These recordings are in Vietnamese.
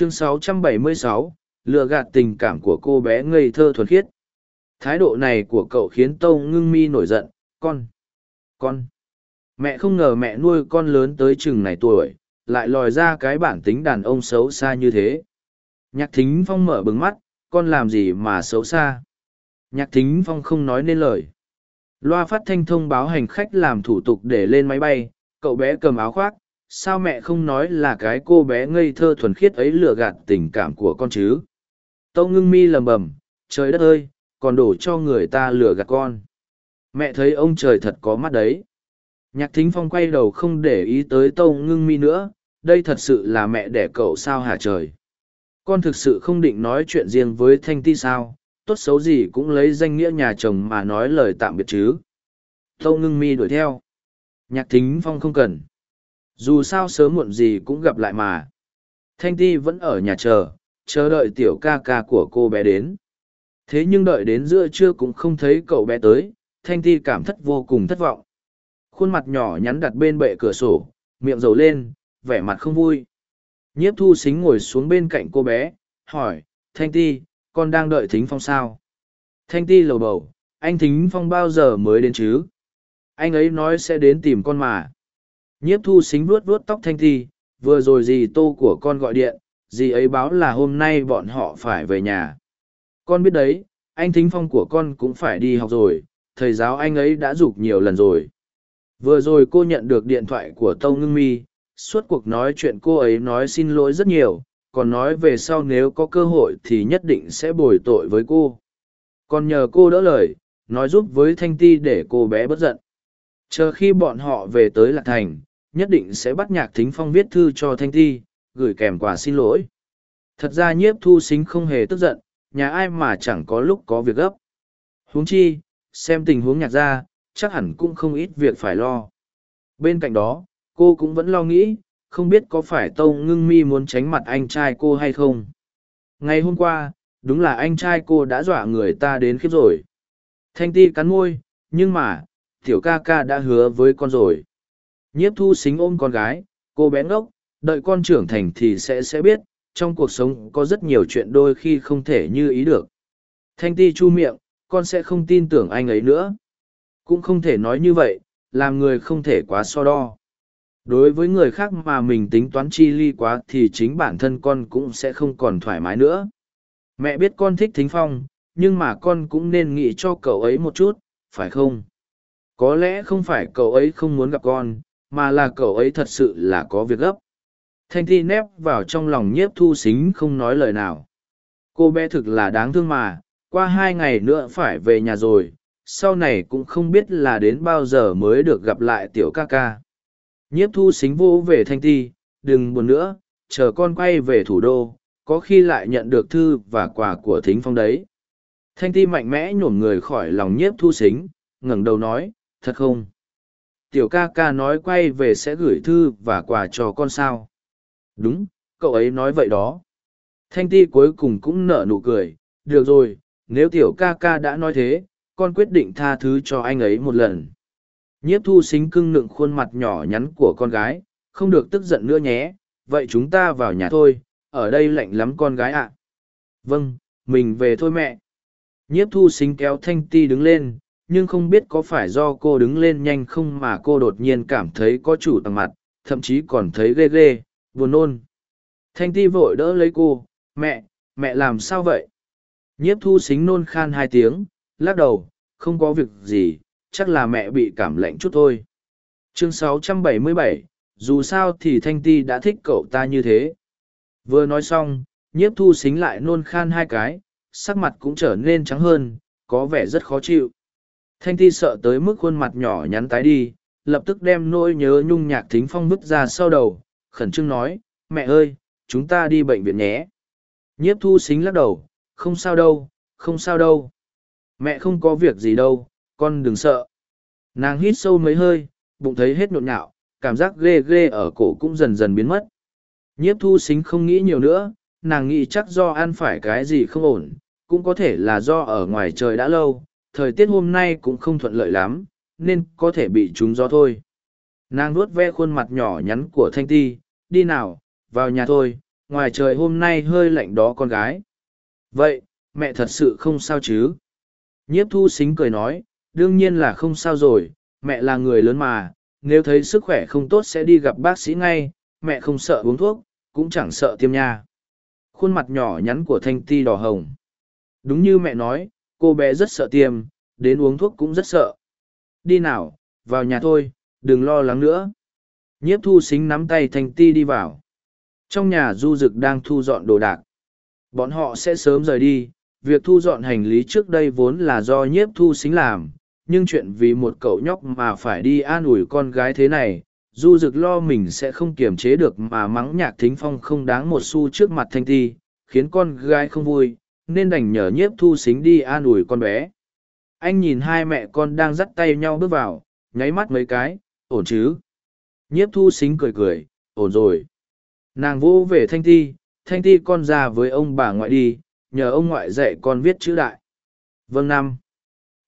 chương 676, lừa gạt tình cảm của cô bé ngây thơ thuần khiết. Thái độ này của cậu khiến tâu ngưng mi nổi giận. Con con. Mẹ không ngờ mẹ nuôi con lớn tới chừng này tuổi lại lòi ra cái bản tính đàn ông xấu xa như thế. Nhạc thính phong mở bừng mắt con làm gì mà xấu xa? Nhạc thính phong không nói nên lời. Loa phát thanh thông báo hành khách làm thủ tục để lên máy bay cậu bé cầm áo khoác sao mẹ không nói là cái cô bé ngây thơ thuần khiết ấy lừa gạt tình cảm của con chứ? Tâu ngưng mi lầm bầm, trời đất ơi, còn đổ cho người ta lừa gạt con. Mẹ thấy ông trời thật có mắt đấy. Nhạc thính phong quay đầu không để ý tới tâu ngưng mi nữa, đây thật sự là mẹ đẻ cậu sao hả trời? Con thực sự không định nói chuyện riêng với thanh ti sao? Tốt xấu gì cũng lấy danh nghĩa nhà chồng mà nói lời tạm biệt chứ? Tâu ngưng mi đuổi theo. Nhạc thính phong không cần dù sao sớm muộn gì cũng gặp lại mà. Thanh ti vẫn ở nhà chờ chờ đợi tiểu ca ca của cô bé đến. Thế nhưng đợi đến giữa trưa cũng không thấy cậu bé tới, thanh ti cảm thất vô cùng thất vọng. Khuôn mặt nhỏ nhắn đặt bên bệ cửa sổ, miệng dầu lên, vẻ mặt không vui. Nhiếp thu xính ngồi xuống bên cạnh cô bé, hỏi, thanh ti, con đang đợi thính phong sao? Thanh ti lầu bầu, anh thính phong bao giờ mới đến chứ? Anh ấy nói sẽ đến tìm con mà nhiếp thu xính vuốt vuốt tóc thanh thi, vừa rồi dì tô của con gọi điện dì ấy báo là hôm nay bọn họ phải về nhà. Con biết đấy anh thính phong của con cũng phải đi học rồi thầy giáo anh ấy đã giục nhiều lần rồi. Vừa rồi cô nhận được điện thoại của tâu ngưng mi suốt cuộc nói chuyện cô ấy nói xin lỗi rất nhiều còn nói về sau nếu có cơ hội thì nhất định sẽ bồi tội với cô. Còn nhờ cô đỡ lời nói giúp với thanh ti để cô bé bất giận. Chờ khi bọn họ về tới lạc thành nhất định sẽ bắt nhạc thính phong viết thư cho thanh ti, gửi kèm quà xin lỗi. Thật ra nhiếp thu xính không hề tức giận, nhà ai mà chẳng có lúc có việc gấp. Huống chi, xem tình huống nhạc ra chắc hẳn cũng không ít việc phải lo. Bên cạnh đó, cô cũng vẫn lo nghĩ, không biết có phải tâu ngưng mi muốn tránh mặt anh trai cô hay không. Ngày hôm qua, đúng là anh trai cô đã dọa người ta đến khiếp rồi. Thanh ti cắn môi, nhưng mà, tiểu ca ca đã hứa với con rồi nhiếp thu xính ôm con gái, cô bé ngốc, đợi con trưởng thành thì sẽ sẽ biết, trong cuộc sống có rất nhiều chuyện đôi khi không thể như ý được. Thanh ti chu miệng, con sẽ không tin tưởng anh ấy nữa. Cũng không thể nói như vậy, làm người không thể quá so đo. Đối với người khác mà mình tính toán chi ly quá thì chính bản thân con cũng sẽ không còn thoải mái nữa. Mẹ biết con thích thính phong, nhưng mà con cũng nên nghĩ cho cậu ấy một chút, phải không? Có lẽ không phải cậu ấy không muốn gặp con mà là cậu ấy thật sự là có việc gấp. Thanh thi nép vào trong lòng nhiếp thu xính không nói lời nào. Cô bé thực là đáng thương mà, qua hai ngày nữa phải về nhà rồi, sau này cũng không biết là đến bao giờ mới được gặp lại tiểu ca ca. Nhiếp thu xính vô về thanh ti đừng buồn nữa, chờ con quay về thủ đô, có khi lại nhận được thư và quà của thính phong đấy. Thanh ti mạnh mẽ nhổm người khỏi lòng nhiếp thu xính, ngẩng đầu nói, thật không? Tiểu ca ca nói quay về sẽ gửi thư và quà cho con sao. Đúng, cậu ấy nói vậy đó. Thanh ti cuối cùng cũng nở nụ cười. Được rồi, nếu tiểu ca ca đã nói thế, con quyết định tha thứ cho anh ấy một lần. Nhiếp thu xính cưng nựng khuôn mặt nhỏ nhắn của con gái, không được tức giận nữa nhé. Vậy chúng ta vào nhà thôi, ở đây lạnh lắm con gái ạ. Vâng mình về thôi mẹ. Nhiếp thu xính kéo thanh ti đứng lên nhưng không biết có phải do cô đứng lên nhanh không mà cô đột nhiên cảm thấy có chủ tầng mặt thậm chí còn thấy ghê ghê buồn nôn. Thanh ti vội đỡ lấy cô mẹ mẹ làm sao vậy? Nhiếp thu xính nôn khan hai tiếng lắc đầu không có việc gì chắc là mẹ bị cảm lạnh chút thôi. Chương 677, dù sao thì thanh ti đã thích cậu ta như thế. Vừa nói xong nhiếp thu xính lại nôn khan hai cái sắc mặt cũng trở nên trắng hơn có vẻ rất khó chịu thanh ti sợ tới mức khuôn mặt nhỏ nhắn tái đi, lập tức đem nỗi nhớ nhung nhạc thính phong vứt ra sau đầu, khẩn trương nói, mẹ ơi, chúng ta đi bệnh viện nhé. Nhiếp thu xính lắc đầu, không sao đâu, không sao đâu. Mẹ không có việc gì đâu, con đừng sợ. Nàng hít sâu mấy hơi, bụng thấy hết nhộn nhạo, cảm giác ghê ghê ở cổ cũng dần dần biến mất. Nhiếp thu xính không nghĩ nhiều nữa, nàng nghĩ chắc do ăn phải cái gì không ổn, cũng có thể là do ở ngoài trời đã lâu thời tiết hôm nay cũng không thuận lợi lắm nên có thể bị trúng gió thôi nàng nuốt ve khuôn mặt nhỏ nhắn của thanh ti đi nào vào nhà thôi ngoài trời hôm nay hơi lạnh đó con gái. Vậy, mẹ thật sự không sao chứ? Nhiếp thu xính cười nói, đương nhiên là không sao rồi, mẹ là người lớn mà, nếu thấy sức khỏe không tốt sẽ đi gặp bác sĩ ngay, mẹ không sợ uống thuốc, cũng chẳng sợ tiêm nha. Khuôn mặt nhỏ nhắn của Thanh Ti đỏ hồng. Đúng như mẹ nói, cô bé rất sợ tiêm, đến uống thuốc cũng rất sợ. Đi nào, vào nhà thôi, đừng lo lắng nữa. Nhiếp thu xính nắm tay Thanh Ti đi vào. Trong nhà du dực đang thu dọn đồ đạc. Bọn họ sẽ sớm rời đi, việc thu dọn hành lý trước đây vốn là do nhiếp thu xính làm, nhưng chuyện vì một cậu nhóc mà phải đi an ủi con gái thế này, du dực lo mình sẽ không kiềm chế được mà mắng nhạc thính phong không đáng một xu trước mặt thanh ti, khiến con gái không vui, nên đành nhờ nhiếp thu xính đi an ủi con bé. Anh nhìn hai mẹ con đang dắt tay nhau bước vào, nháy mắt mấy cái, ổn chứ. Nhiếp thu xính cười cười, ổn rồi. Nàng vô về thanh ti, thanh ti con ra với ông bà ngoại đi, nhờ ông ngoại dạy con viết chữ đại. Vâng năm.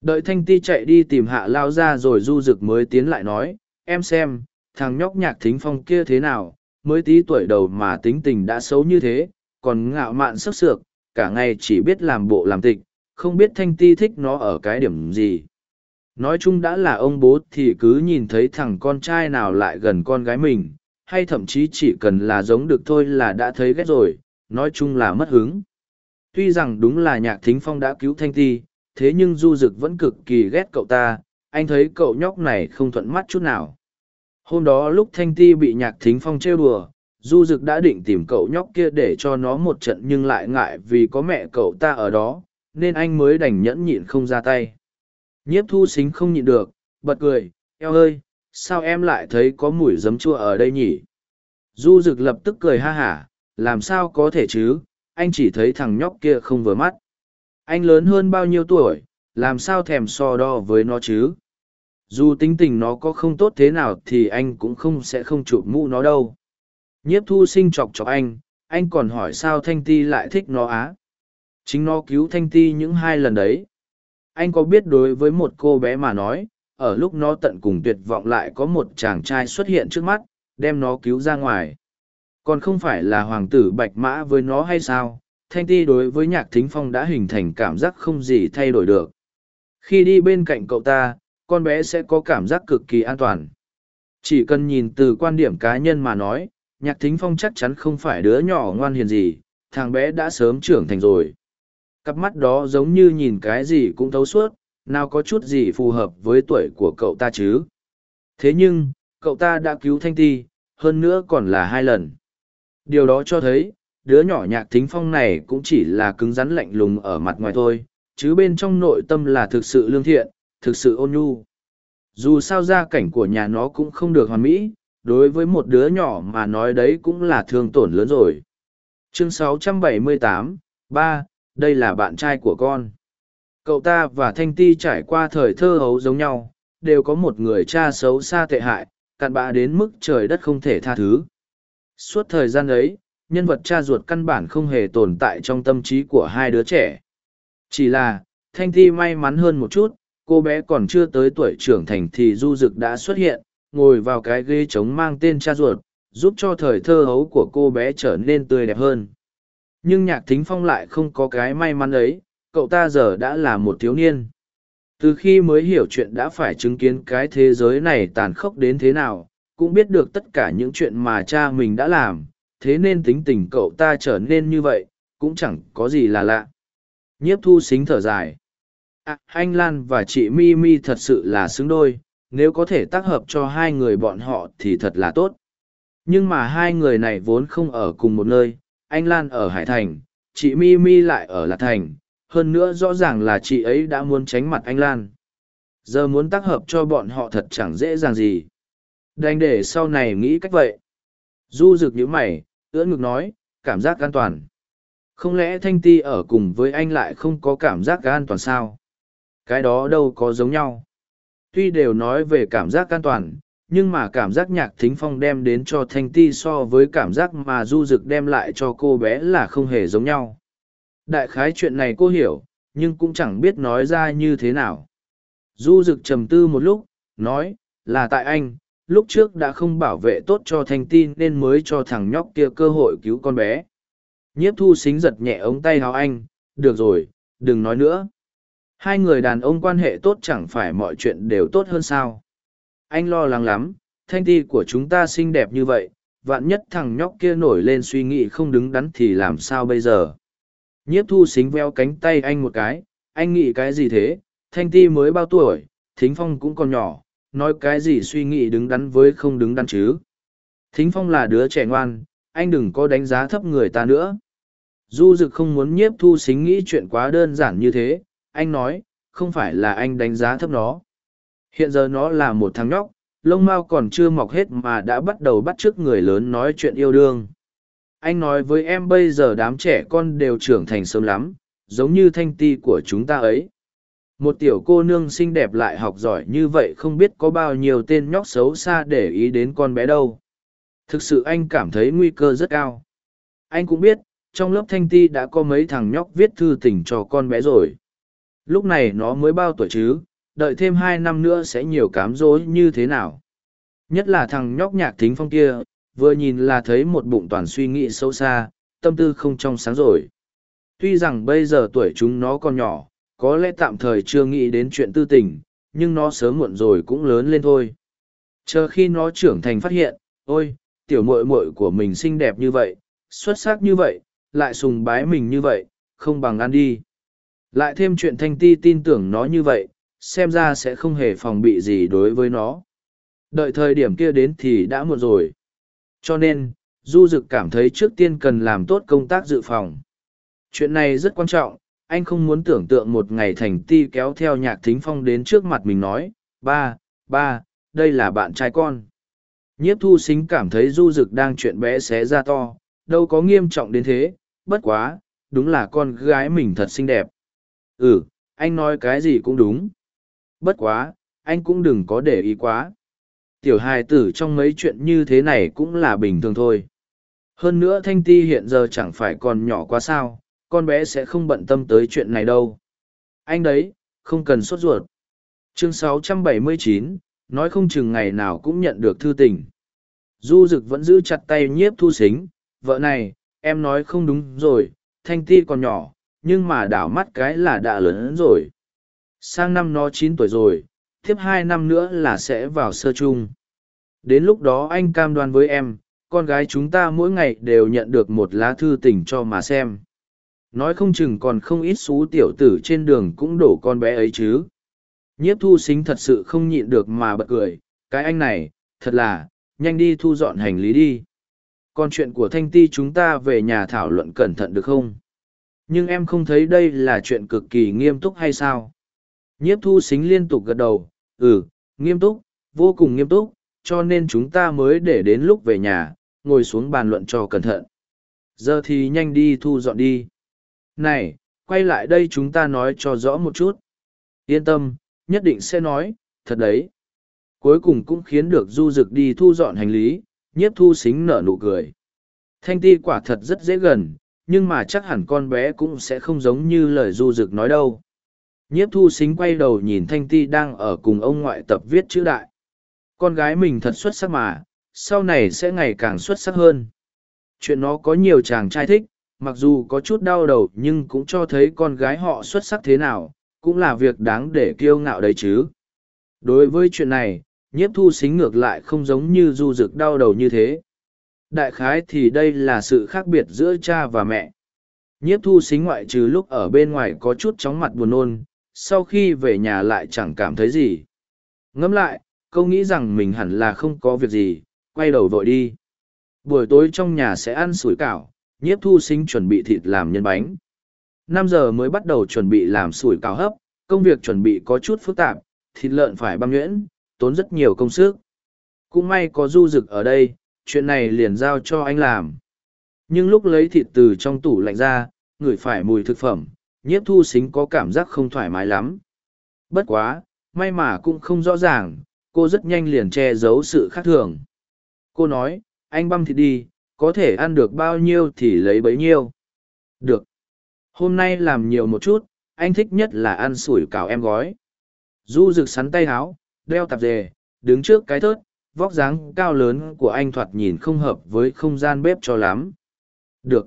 Đợi thanh ti chạy đi tìm hạ lao ra rồi du rực mới tiến lại nói, em xem, thằng nhóc nhạc thính phong kia thế nào, mới tí tuổi đầu mà tính tình đã xấu như thế, còn ngạo mạn sắc sược, cả ngày chỉ biết làm bộ làm tịch, không biết thanh ti thích nó ở cái điểm gì. Nói chung đã là ông bố thì cứ nhìn thấy thằng con trai nào lại gần con gái mình, hay thậm chí chỉ cần là giống được thôi là đã thấy ghét rồi, nói chung là mất hứng. Tuy rằng đúng là nhạc thính phong đã cứu thanh ti, thế nhưng du dực vẫn cực kỳ ghét cậu ta, anh thấy cậu nhóc này không thuận mắt chút nào. Hôm đó lúc thanh ti bị nhạc thính phong trêu đùa, du dực đã định tìm cậu nhóc kia để cho nó một trận nhưng lại ngại vì có mẹ cậu ta ở đó, nên anh mới đành nhẫn nhịn không ra tay. Nhiếp thu xính không nhịn được, bật cười, eo ơi, sao em lại thấy có mùi giấm chua ở đây nhỉ? Du dực lập tức cười ha hả, làm sao có thể chứ, anh chỉ thấy thằng nhóc kia không vừa mắt. Anh lớn hơn bao nhiêu tuổi, làm sao thèm so đo với nó chứ? Dù tính tình nó có không tốt thế nào thì anh cũng không sẽ không chụp mũ nó đâu. Nhiếp thu sinh chọc chọc anh, anh còn hỏi sao Thanh Ti lại thích nó á. Chính nó cứu Thanh Ti những hai lần đấy. Anh có biết đối với một cô bé mà nói, ở lúc nó tận cùng tuyệt vọng lại có một chàng trai xuất hiện trước mắt, đem nó cứu ra ngoài. Còn không phải là hoàng tử bạch mã với nó hay sao, thanh ti đối với nhạc thính phong đã hình thành cảm giác không gì thay đổi được. Khi đi bên cạnh cậu ta, con bé sẽ có cảm giác cực kỳ an toàn. Chỉ cần nhìn từ quan điểm cá nhân mà nói, nhạc thính phong chắc chắn không phải đứa nhỏ ngoan hiền gì, thằng bé đã sớm trưởng thành rồi. Cặp mắt đó giống như nhìn cái gì cũng thấu suốt, nào có chút gì phù hợp với tuổi của cậu ta chứ. Thế nhưng, cậu ta đã cứu Thanh Ti, hơn nữa còn là hai lần. Điều đó cho thấy, đứa nhỏ nhạc thính phong này cũng chỉ là cứng rắn lạnh lùng ở mặt ngoài thôi, chứ bên trong nội tâm là thực sự lương thiện, thực sự ôn nhu. Dù sao gia cảnh của nhà nó cũng không được hoàn mỹ, đối với một đứa nhỏ mà nói đấy cũng là thương tổn lớn rồi. Chương 678, ba, đây là bạn trai của con. Cậu ta và Thanh Ti trải qua thời thơ hấu giống nhau, đều có một người cha xấu xa tệ hại, cặn bã đến mức trời đất không thể tha thứ. Suốt thời gian ấy, nhân vật cha ruột căn bản không hề tồn tại trong tâm trí của hai đứa trẻ. Chỉ là, Thanh Thi may mắn hơn một chút, cô bé còn chưa tới tuổi trưởng thành thì du dực đã xuất hiện, ngồi vào cái ghế trống mang tên cha ruột, giúp cho thời thơ hấu của cô bé trở nên tươi đẹp hơn. Nhưng nhạc thính phong lại không có cái may mắn ấy, cậu ta giờ đã là một thiếu niên. Từ khi mới hiểu chuyện đã phải chứng kiến cái thế giới này tàn khốc đến thế nào, cũng biết được tất cả những chuyện mà cha mình đã làm, thế nên tính tình cậu ta trở nên như vậy, cũng chẳng có gì là lạ. Nhiếp thu xính thở dài. À, anh Lan và chị Mi Mi thật sự là xứng đôi, nếu có thể tác hợp cho hai người bọn họ thì thật là tốt. Nhưng mà hai người này vốn không ở cùng một nơi, anh Lan ở Hải Thành, chị Mi Mi lại ở Lạc Thành, hơn nữa rõ ràng là chị ấy đã muốn tránh mặt anh Lan. Giờ muốn tác hợp cho bọn họ thật chẳng dễ dàng gì. Đành để sau này nghĩ cách vậy. Du rực như mày, ưỡn ngực nói, cảm giác an toàn. Không lẽ Thanh Ti ở cùng với anh lại không có cảm giác an toàn sao? Cái đó đâu có giống nhau. Tuy đều nói về cảm giác an toàn, nhưng mà cảm giác nhạc thính phong đem đến cho Thanh Ti so với cảm giác mà Du Dực đem lại cho cô bé là không hề giống nhau. Đại khái chuyện này cô hiểu, nhưng cũng chẳng biết nói ra như thế nào. Du Dực trầm tư một lúc, nói, là tại anh, lúc trước đã không bảo vệ tốt cho thanh ti nên mới cho thằng nhóc kia cơ hội cứu con bé Nhiếp thu xính giật nhẹ ống tay háo anh, được rồi, đừng nói nữa. Hai người đàn ông quan hệ tốt chẳng phải mọi chuyện đều tốt hơn sao. Anh lo lắng lắm, thanh ti của chúng ta xinh đẹp như vậy, vạn nhất thằng nhóc kia nổi lên suy nghĩ không đứng đắn thì làm sao bây giờ. Nhiếp thu xính veo cánh tay anh một cái, anh nghĩ cái gì thế, thanh ti mới bao tuổi, thính phong cũng còn nhỏ, nói cái gì suy nghĩ đứng đắn với không đứng đắn chứ. Thính phong là đứa trẻ ngoan, anh đừng có đánh giá thấp người ta nữa. Du dực không muốn nhiếp thu xính nghĩ chuyện quá đơn giản như thế, anh nói, không phải là anh đánh giá thấp nó. Hiện giờ nó là một thằng nhóc, lông mao còn chưa mọc hết mà đã bắt đầu bắt chước người lớn nói chuyện yêu đương. Anh nói với em bây giờ đám trẻ con đều trưởng thành sớm lắm, giống như thanh ti của chúng ta ấy. Một tiểu cô nương xinh đẹp lại học giỏi như vậy không biết có bao nhiêu tên nhóc xấu xa để ý đến con bé đâu. Thực sự anh cảm thấy nguy cơ rất cao. Anh cũng biết, trong lớp thanh ti đã có mấy thằng nhóc viết thư tình cho con bé rồi. Lúc này nó mới bao tuổi chứ, đợi thêm hai năm nữa sẽ nhiều cám dỗ như thế nào. Nhất là thằng nhóc nhạc thính phong kia, vừa nhìn là thấy một bụng toàn suy nghĩ sâu xa, tâm tư không trong sáng rồi. Tuy rằng bây giờ tuổi chúng nó còn nhỏ, có lẽ tạm thời chưa nghĩ đến chuyện tư tình, nhưng nó sớm muộn rồi cũng lớn lên thôi. Chờ khi nó trưởng thành phát hiện, ôi, tiểu muội muội của mình xinh đẹp như vậy, xuất sắc như vậy, lại sùng bái mình như vậy, không bằng ăn đi. Lại thêm chuyện thanh ti tin tưởng nó như vậy, xem ra sẽ không hề phòng bị gì đối với nó. Đợi thời điểm kia đến thì đã muộn rồi. Cho nên, Du Dực cảm thấy trước tiên cần làm tốt công tác dự phòng. Chuyện này rất quan trọng, anh không muốn tưởng tượng một ngày thành ti kéo theo nhạc thính phong đến trước mặt mình nói, ba, ba, đây là bạn trai con. Nhiếp thu xính cảm thấy Du Dực đang chuyện bé xé ra to, đâu có nghiêm trọng đến thế, bất quá, đúng là con gái mình thật xinh đẹp. Ừ, anh nói cái gì cũng đúng. Bất quá, anh cũng đừng có để ý quá. Tiểu hài tử trong mấy chuyện như thế này cũng là bình thường thôi. Hơn nữa Thanh Ti hiện giờ chẳng phải còn nhỏ quá sao, con bé sẽ không bận tâm tới chuyện này đâu. Anh đấy, không cần sốt ruột. Chương 679, nói không chừng ngày nào cũng nhận được thư tình. Du Dực vẫn giữ chặt tay nhiếp thu xính, vợ này, em nói không đúng rồi, Thanh Ti còn nhỏ, nhưng mà đảo mắt cái là đã lớn rồi. Sang năm nó chín tuổi rồi, tiếp hai năm nữa là sẽ vào sơ chung. Đến lúc đó anh cam đoan với em, con gái chúng ta mỗi ngày đều nhận được một lá thư tình cho mà xem. Nói không chừng còn không ít xú tiểu tử trên đường cũng đổ con bé ấy chứ. Nhiếp thu xính thật sự không nhịn được mà bật cười, cái anh này, thật là, nhanh đi thu dọn hành lý đi. Còn chuyện của Thanh Ti chúng ta về nhà thảo luận cẩn thận được không? Nhưng em không thấy đây là chuyện cực kỳ nghiêm túc hay sao? Nhiếp thu xính liên tục gật đầu, ừ, nghiêm túc, vô cùng nghiêm túc, cho nên chúng ta mới để đến lúc về nhà, ngồi xuống bàn luận cho cẩn thận. Giờ thì nhanh đi thu dọn đi. Này, quay lại đây chúng ta nói cho rõ một chút. Yên tâm, nhất định sẽ nói, thật đấy. Cuối cùng cũng khiến được du dực đi thu dọn hành lý, nhiếp thu xính nở nụ cười. Thanh ti quả thật rất dễ gần, nhưng mà chắc hẳn con bé cũng sẽ không giống như lời du dực nói đâu. Nhiếp thu xính quay đầu nhìn Thanh ti đang ở cùng ông ngoại tập viết chữ đại. Con gái mình thật xuất sắc mà, sau này sẽ ngày càng xuất sắc hơn. Chuyện nó có nhiều chàng trai thích, mặc dù có chút đau đầu nhưng cũng cho thấy con gái họ xuất sắc thế nào, cũng là việc đáng để kiêu ngạo đấy chứ. Đối với chuyện này, nhiếp thu xính ngược lại không giống như du dực đau đầu như thế. Đại khái thì đây là sự khác biệt giữa cha và mẹ. Nhiếp thu xính ngoại trừ lúc ở bên ngoài có chút chóng mặt buồn nôn, sau khi về nhà lại chẳng cảm thấy gì. Ngẫm lại, câu nghĩ rằng mình hẳn là không có việc gì, quay đầu vội đi. Buổi tối trong nhà sẽ ăn sủi cảo, nhiếp thu sinh chuẩn bị thịt làm nhân bánh. Năm giờ mới bắt đầu chuẩn bị làm sủi cảo hấp, công việc chuẩn bị có chút phức tạp, thịt lợn phải băm nhuyễn, tốn rất nhiều công sức. Cũng may có du rực ở đây, chuyện này liền giao cho anh làm. Nhưng lúc lấy thịt từ trong tủ lạnh ra, ngửi phải mùi thực phẩm, nhiếp thu xính có cảm giác không thoải mái lắm. Bất quá, may mà cũng không rõ ràng, cô rất nhanh liền che giấu sự khác thường. Cô nói, anh băm thịt đi, có thể ăn được bao nhiêu thì lấy bấy nhiêu. Được. Hôm nay làm nhiều một chút, anh thích nhất là ăn sủi cảo em gói. Du rực sắn tay háo, đeo tạp dề, đứng trước cái thớt, vóc dáng cao lớn của anh thoạt nhìn không hợp với không gian bếp cho lắm. Được.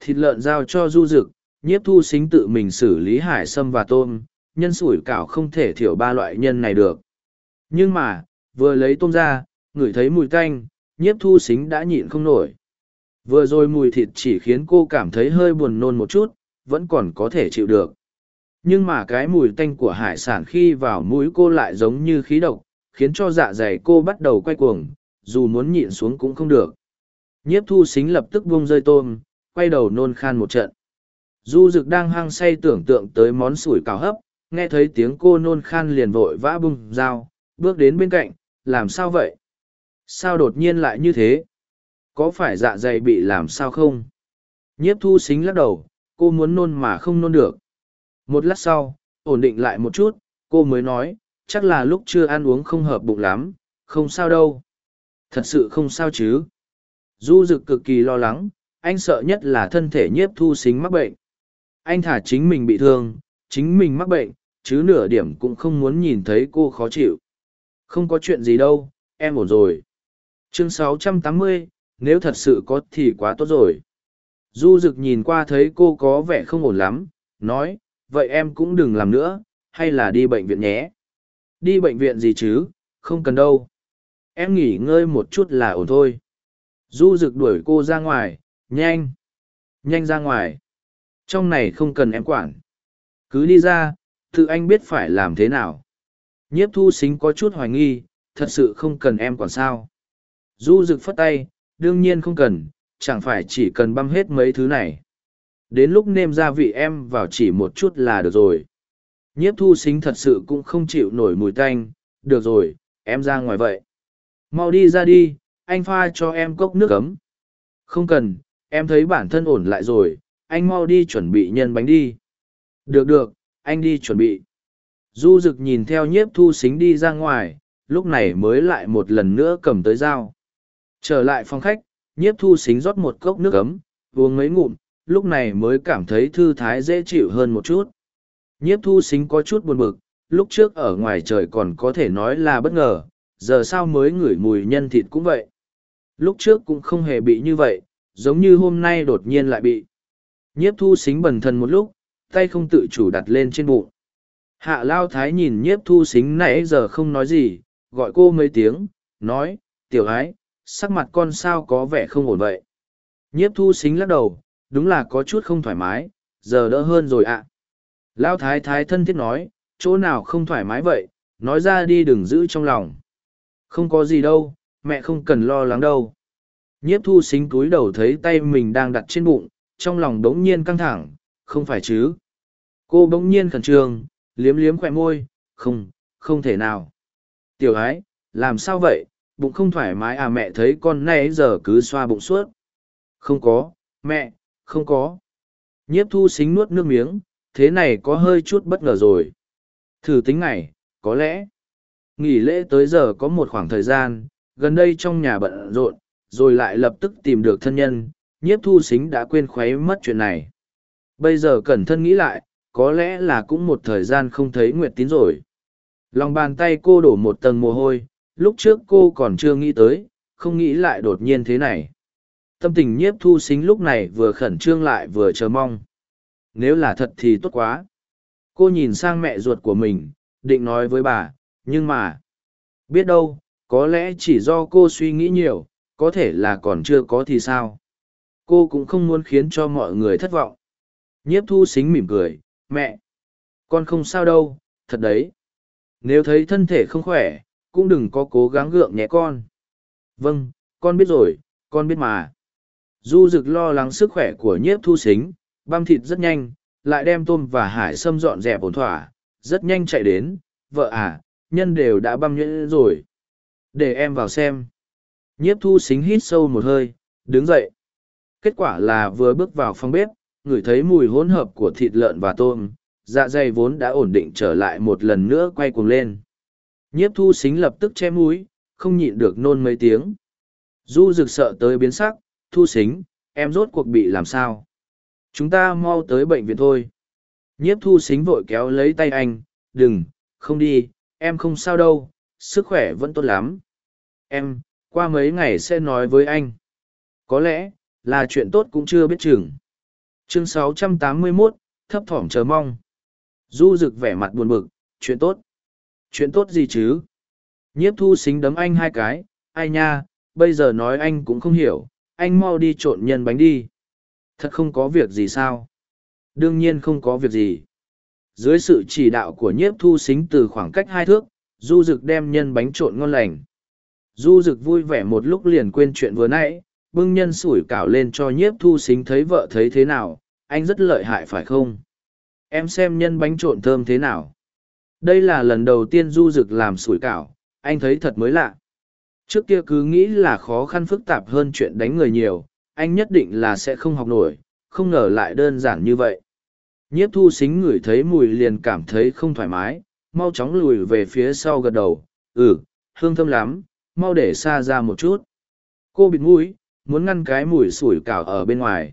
thịt lợn giao cho du rực nhiếp thu xính tự mình xử lý hải sâm và tôm, nhân sủi cảo không thể thiểu ba loại nhân này được. Nhưng mà, vừa lấy tôm ra, ngửi thấy mùi tanh, nhiếp thu xính đã nhịn không nổi. Vừa rồi mùi thịt chỉ khiến cô cảm thấy hơi buồn nôn một chút, vẫn còn có thể chịu được. Nhưng mà cái mùi tanh của hải sản khi vào mũi cô lại giống như khí độc, khiến cho dạ dày cô bắt đầu quay cuồng, dù muốn nhịn xuống cũng không được. Nhiếp thu xính lập tức vung rơi tôm, quay đầu nôn khan một trận. Du dực đang hăng say tưởng tượng tới món sủi cảo hấp, nghe thấy tiếng cô nôn khan liền vội vã bung dao, bước đến bên cạnh, làm sao vậy? Sao đột nhiên lại như thế? Có phải dạ dày bị làm sao không? Nhiếp thu xính lắc đầu, cô muốn nôn mà không nôn được. Một lát sau, ổn định lại một chút, cô mới nói, chắc là lúc chưa ăn uống không hợp bụng lắm, không sao đâu. Thật sự không sao chứ. Du dực cực kỳ lo lắng, anh sợ nhất là thân thể nhiếp thu xính mắc bệnh. Anh thả chính mình bị thương, chính mình mắc bệnh, chứ nửa điểm cũng không muốn nhìn thấy cô khó chịu. Không có chuyện gì đâu, em ổn rồi. Chương 680, nếu thật sự có thì quá tốt rồi. Du Dực nhìn qua thấy cô có vẻ không ổn lắm, nói, vậy em cũng đừng làm nữa, hay là đi bệnh viện nhé. Đi bệnh viện gì chứ, không cần đâu. Em nghỉ ngơi một chút là ổn thôi. Du Dực đuổi cô ra ngoài, nhanh, nhanh ra ngoài. Trong này không cần em quản. Cứ đi ra, tự anh biết phải làm thế nào. Nhiếp thu xính có chút hoài nghi, thật sự không cần em quản sao. Du Dực phất tay, đương nhiên không cần, chẳng phải chỉ cần băm hết mấy thứ này. Đến lúc nêm gia vị em vào chỉ một chút là được rồi. Nhiếp thu xính thật sự cũng không chịu nổi mùi tanh, được rồi, em ra ngoài vậy. Mau đi ra đi, anh pha cho em cốc nước cấm. Không cần, em thấy bản thân ổn lại rồi, anh mau đi chuẩn bị nhân bánh đi. Được được, anh đi chuẩn bị. Du rực nhìn theo nhiếp thu xính đi ra ngoài, lúc này mới lại một lần nữa cầm tới dao. Trở lại phòng khách, nhiếp thu xính rót một cốc nước cấm uống mấy ngụm, lúc này mới cảm thấy thư thái dễ chịu hơn một chút. Nhiếp thu xính có chút buồn bực, lúc trước ở ngoài trời còn có thể nói là bất ngờ, giờ sao mới ngửi mùi nhân thịt cũng vậy. Lúc trước cũng không hề bị như vậy, giống như hôm nay đột nhiên lại bị. Nhiếp thu xính bần thần một lúc, tay không tự chủ đặt lên trên bụng. Hạ Lao Thái nhìn nhiếp thu xính nãy giờ không nói gì, gọi cô mấy tiếng, nói, tiểu ái, sắc mặt con sao có vẻ không ổn vậy. Nhiếp thu xính lắc đầu, đúng là có chút không thoải mái, giờ đỡ hơn rồi ạ. À. Lao Thái Thái thân thiết nói, chỗ nào không thoải mái vậy, nói ra đi đừng giữ trong lòng. Không có gì đâu, mẹ không cần lo lắng đâu. Nhiếp thu xính túi đầu thấy tay mình đang đặt trên bụng, trong lòng đống nhiên căng thẳng, không phải chứ. Cô bỗng nhiên khẩn trương, liếm liếm khỏe môi, không, không thể nào. Tiểu ái, làm sao vậy, bụng không thoải mái à mẹ thấy con nay giờ cứ xoa bụng suốt. Không có, mẹ, không có. Nhiếp thu xính nuốt nước miếng, thế này có hơi chút bất ngờ rồi. Thử tính ngày, có lẽ. Nghỉ lễ tới giờ có một khoảng thời gian, gần đây trong nhà bận rộn, rồi lại lập tức tìm được thân nhân, nhiếp thu xính đã quên khuấy mất chuyện này. Bây giờ cẩn thân nghĩ lại, có lẽ là cũng một thời gian không thấy Nguyệt Tín rồi. Lòng bàn tay cô đổ một tầng mồ hôi, lúc trước cô còn chưa nghĩ tới, không nghĩ lại đột nhiên thế này. Tâm tình nhiếp thu xính lúc này vừa khẩn trương lại vừa chờ mong. Nếu là thật thì tốt quá. Cô nhìn sang mẹ ruột của mình, định nói với bà, nhưng mà... Biết đâu, có lẽ chỉ do cô suy nghĩ nhiều, có thể là còn chưa có thì sao. Cô cũng không muốn khiến cho mọi người thất vọng. Nhiếp thu xính mỉm cười, mẹ, con không sao đâu, thật đấy. Nếu thấy thân thể không khỏe, cũng đừng có cố gắng gượng nhé con. Vâng, con biết rồi, con biết mà. Du rực lo lắng sức khỏe của nhiếp thu xính, băm thịt rất nhanh, lại đem tôm và hải sâm dọn dẹp ổn thỏa, rất nhanh chạy đến, vợ à, nhân đều đã băm nhuyễn rồi. Để em vào xem. Nhiếp thu xính hít sâu một hơi, đứng dậy. Kết quả là vừa bước vào phòng bếp, ngửi thấy mùi hỗn hợp của thịt lợn và tôm, dạ dày vốn đã ổn định trở lại một lần nữa quay cuồng lên. Nhiếp thu xính lập tức che mũi, không nhịn được nôn mấy tiếng. Du rực sợ tới biến sắc, thu xính, em rốt cuộc bị làm sao? Chúng ta mau tới bệnh viện thôi. Nhiếp thu xính vội kéo lấy tay anh, đừng, không đi, em không sao đâu, sức khỏe vẫn tốt lắm. Em, qua mấy ngày sẽ nói với anh. Có lẽ, là chuyện tốt cũng chưa biết chừng. chương 681, thấp thỏm chờ mong du rực vẻ mặt buồn bực chuyện tốt chuyện tốt gì chứ nhiếp thu xính đấm anh hai cái ai nha bây giờ nói anh cũng không hiểu anh mau đi trộn nhân bánh đi thật không có việc gì sao? Đương nhiên không có việc gì. Dưới sự chỉ đạo của nhiếp thu xính từ khoảng cách hai thước, du rực đem nhân bánh trộn ngon lành. Du rực vui vẻ một lúc liền quên chuyện vừa nãy, bưng nhân sủi cảo lên cho nhiếp thu xính thấy vợ thấy thế nào, anh rất lợi hại phải không? Em xem nhân bánh trộn thơm thế nào? Đây là lần đầu tiên du rực làm sủi cảo, anh thấy thật mới lạ. Trước kia cứ nghĩ là khó khăn phức tạp hơn chuyện đánh người nhiều anh nhất định là sẽ không học nổi, không ngờ lại đơn giản như vậy. Nhiếp thu xính ngửi thấy mùi liền cảm thấy không thoải mái, mau chóng lùi về phía sau gật đầu ừ hương thơm lắm, mau để xa ra một chút. Cô bịt mũi, muốn ngăn cái mùi sủi cảo ở bên ngoài.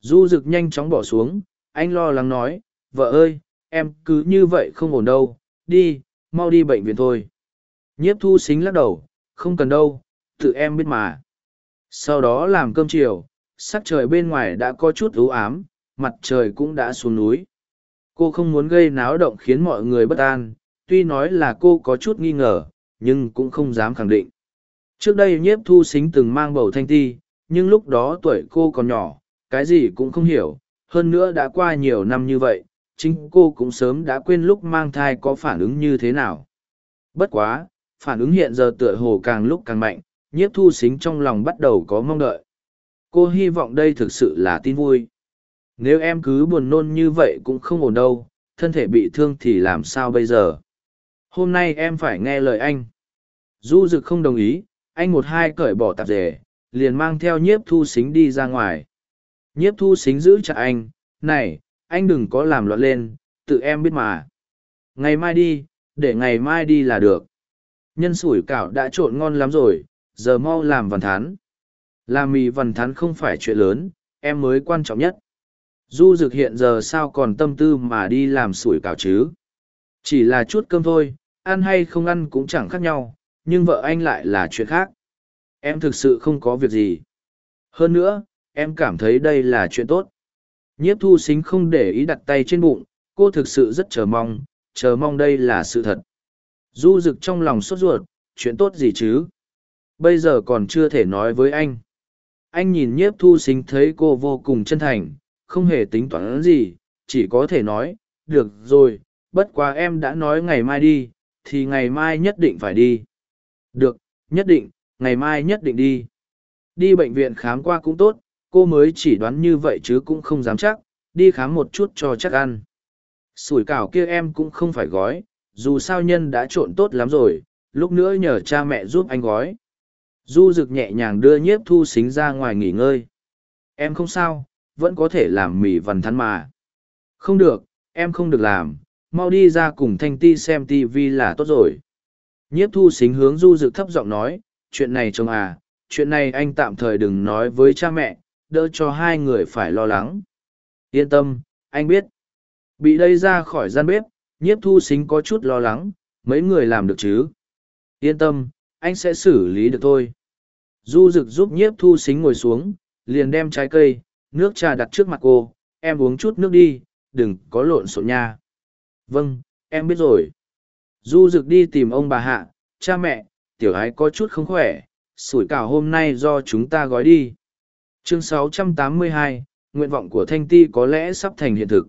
Du rực nhanh chóng bỏ xuống, anh lo lắng nói, vợ ơi, em cứ như vậy không ổn đâu, đi, mau đi bệnh viện thôi. Nhiếp thu xính lắc đầu, không cần đâu, tự em biết mà sau đó làm cơm chiều, sắc trời bên ngoài đã có chút ưu ám, mặt trời cũng đã xuống núi. Cô không muốn gây náo động khiến mọi người bất an, tuy nói là cô có chút nghi ngờ, nhưng cũng không dám khẳng định. Trước đây nhiếp thu xính từng mang bầu thanh ti, nhưng lúc đó tuổi cô còn nhỏ, cái gì cũng không hiểu, hơn nữa đã qua nhiều năm như vậy, chính cô cũng sớm đã quên lúc mang thai có phản ứng như thế nào. Bất quá, phản ứng hiện giờ tựa hồ càng lúc càng mạnh nhiếp thu xính trong lòng bắt đầu có mong đợi. Cô hy vọng đây thực sự là tin vui. Nếu em cứ buồn nôn như vậy cũng không ổn đâu, thân thể bị thương thì làm sao bây giờ? Hôm nay em phải nghe lời anh. Du Dực không đồng ý, anh một hai cởi bỏ tạp dề, liền mang theo nhiếp thu xính đi ra ngoài. Nhiếp thu xính giữ chặt anh, này, anh đừng có làm loạn lên, tự em biết mà. Ngày mai đi, để ngày mai đi là được. Nhân sủi cảo đã trộn ngon lắm rồi giờ mau làm văn thán. Làm mì văn thán không phải chuyện lớn, em mới quan trọng nhất. Du dực hiện giờ sao còn tâm tư mà đi làm sủi cảo chứ? Chỉ là chút cơm thôi, ăn hay không ăn cũng chẳng khác nhau, nhưng vợ anh lại là chuyện khác. Em thực sự không có việc gì. Hơn nữa, em cảm thấy đây là chuyện tốt. Nhiếp thu xính không để ý đặt tay trên bụng, cô thực sự rất chờ mong chờ mong đây là sự thật. Du rực trong lòng sốt ruột, chuyện tốt gì chứ? Bây giờ còn chưa thể nói với anh. Anh nhìn nhiếp thu xính thấy cô vô cùng chân thành, không hề tính toán gì, chỉ có thể nói, được rồi, bất quá em đã nói ngày mai đi, thì ngày mai nhất định phải đi. Được, nhất định, ngày mai nhất định đi. Đi bệnh viện khám qua cũng tốt, cô mới chỉ đoán như vậy chứ cũng không dám chắc, đi khám một chút cho chắc ăn. Sủi cảo kia em cũng không phải gói, dù sao nhân đã trộn tốt lắm rồi, lúc nữa nhờ cha mẹ giúp anh gói du rực nhẹ nhàng đưa nhiếp thu xính ra ngoài nghỉ ngơi. Em không sao, vẫn có thể làm mì vằn thắn mà. Không được, em không được làm, mau đi ra cùng thanh ti xem tv là tốt rồi. Nhiếp thu xính hướng du rực thấp giọng nói, chuyện này chồng à chuyện này anh tạm thời đừng nói với cha mẹ, đỡ cho hai người phải lo lắng. Yên tâm, anh biết. Bị đây ra khỏi gian bếp, nhiếp thu xính có chút lo lắng, mấy người làm được chứ? Yên tâm, anh sẽ xử lý được thôi du rực giúp nhiếp thu xính ngồi xuống liền đem trái cây nước trà đặt trước mặt cô em uống chút nước đi đừng có lộn xộn nha. Vâng em biết rồi. Du rực đi tìm ông bà hạ cha mẹ tiểu ái có chút không khỏe sủi cảo hôm nay do chúng ta gói đi. Chương 682, nguyện vọng của thanh ti có lẽ sắp thành hiện thực.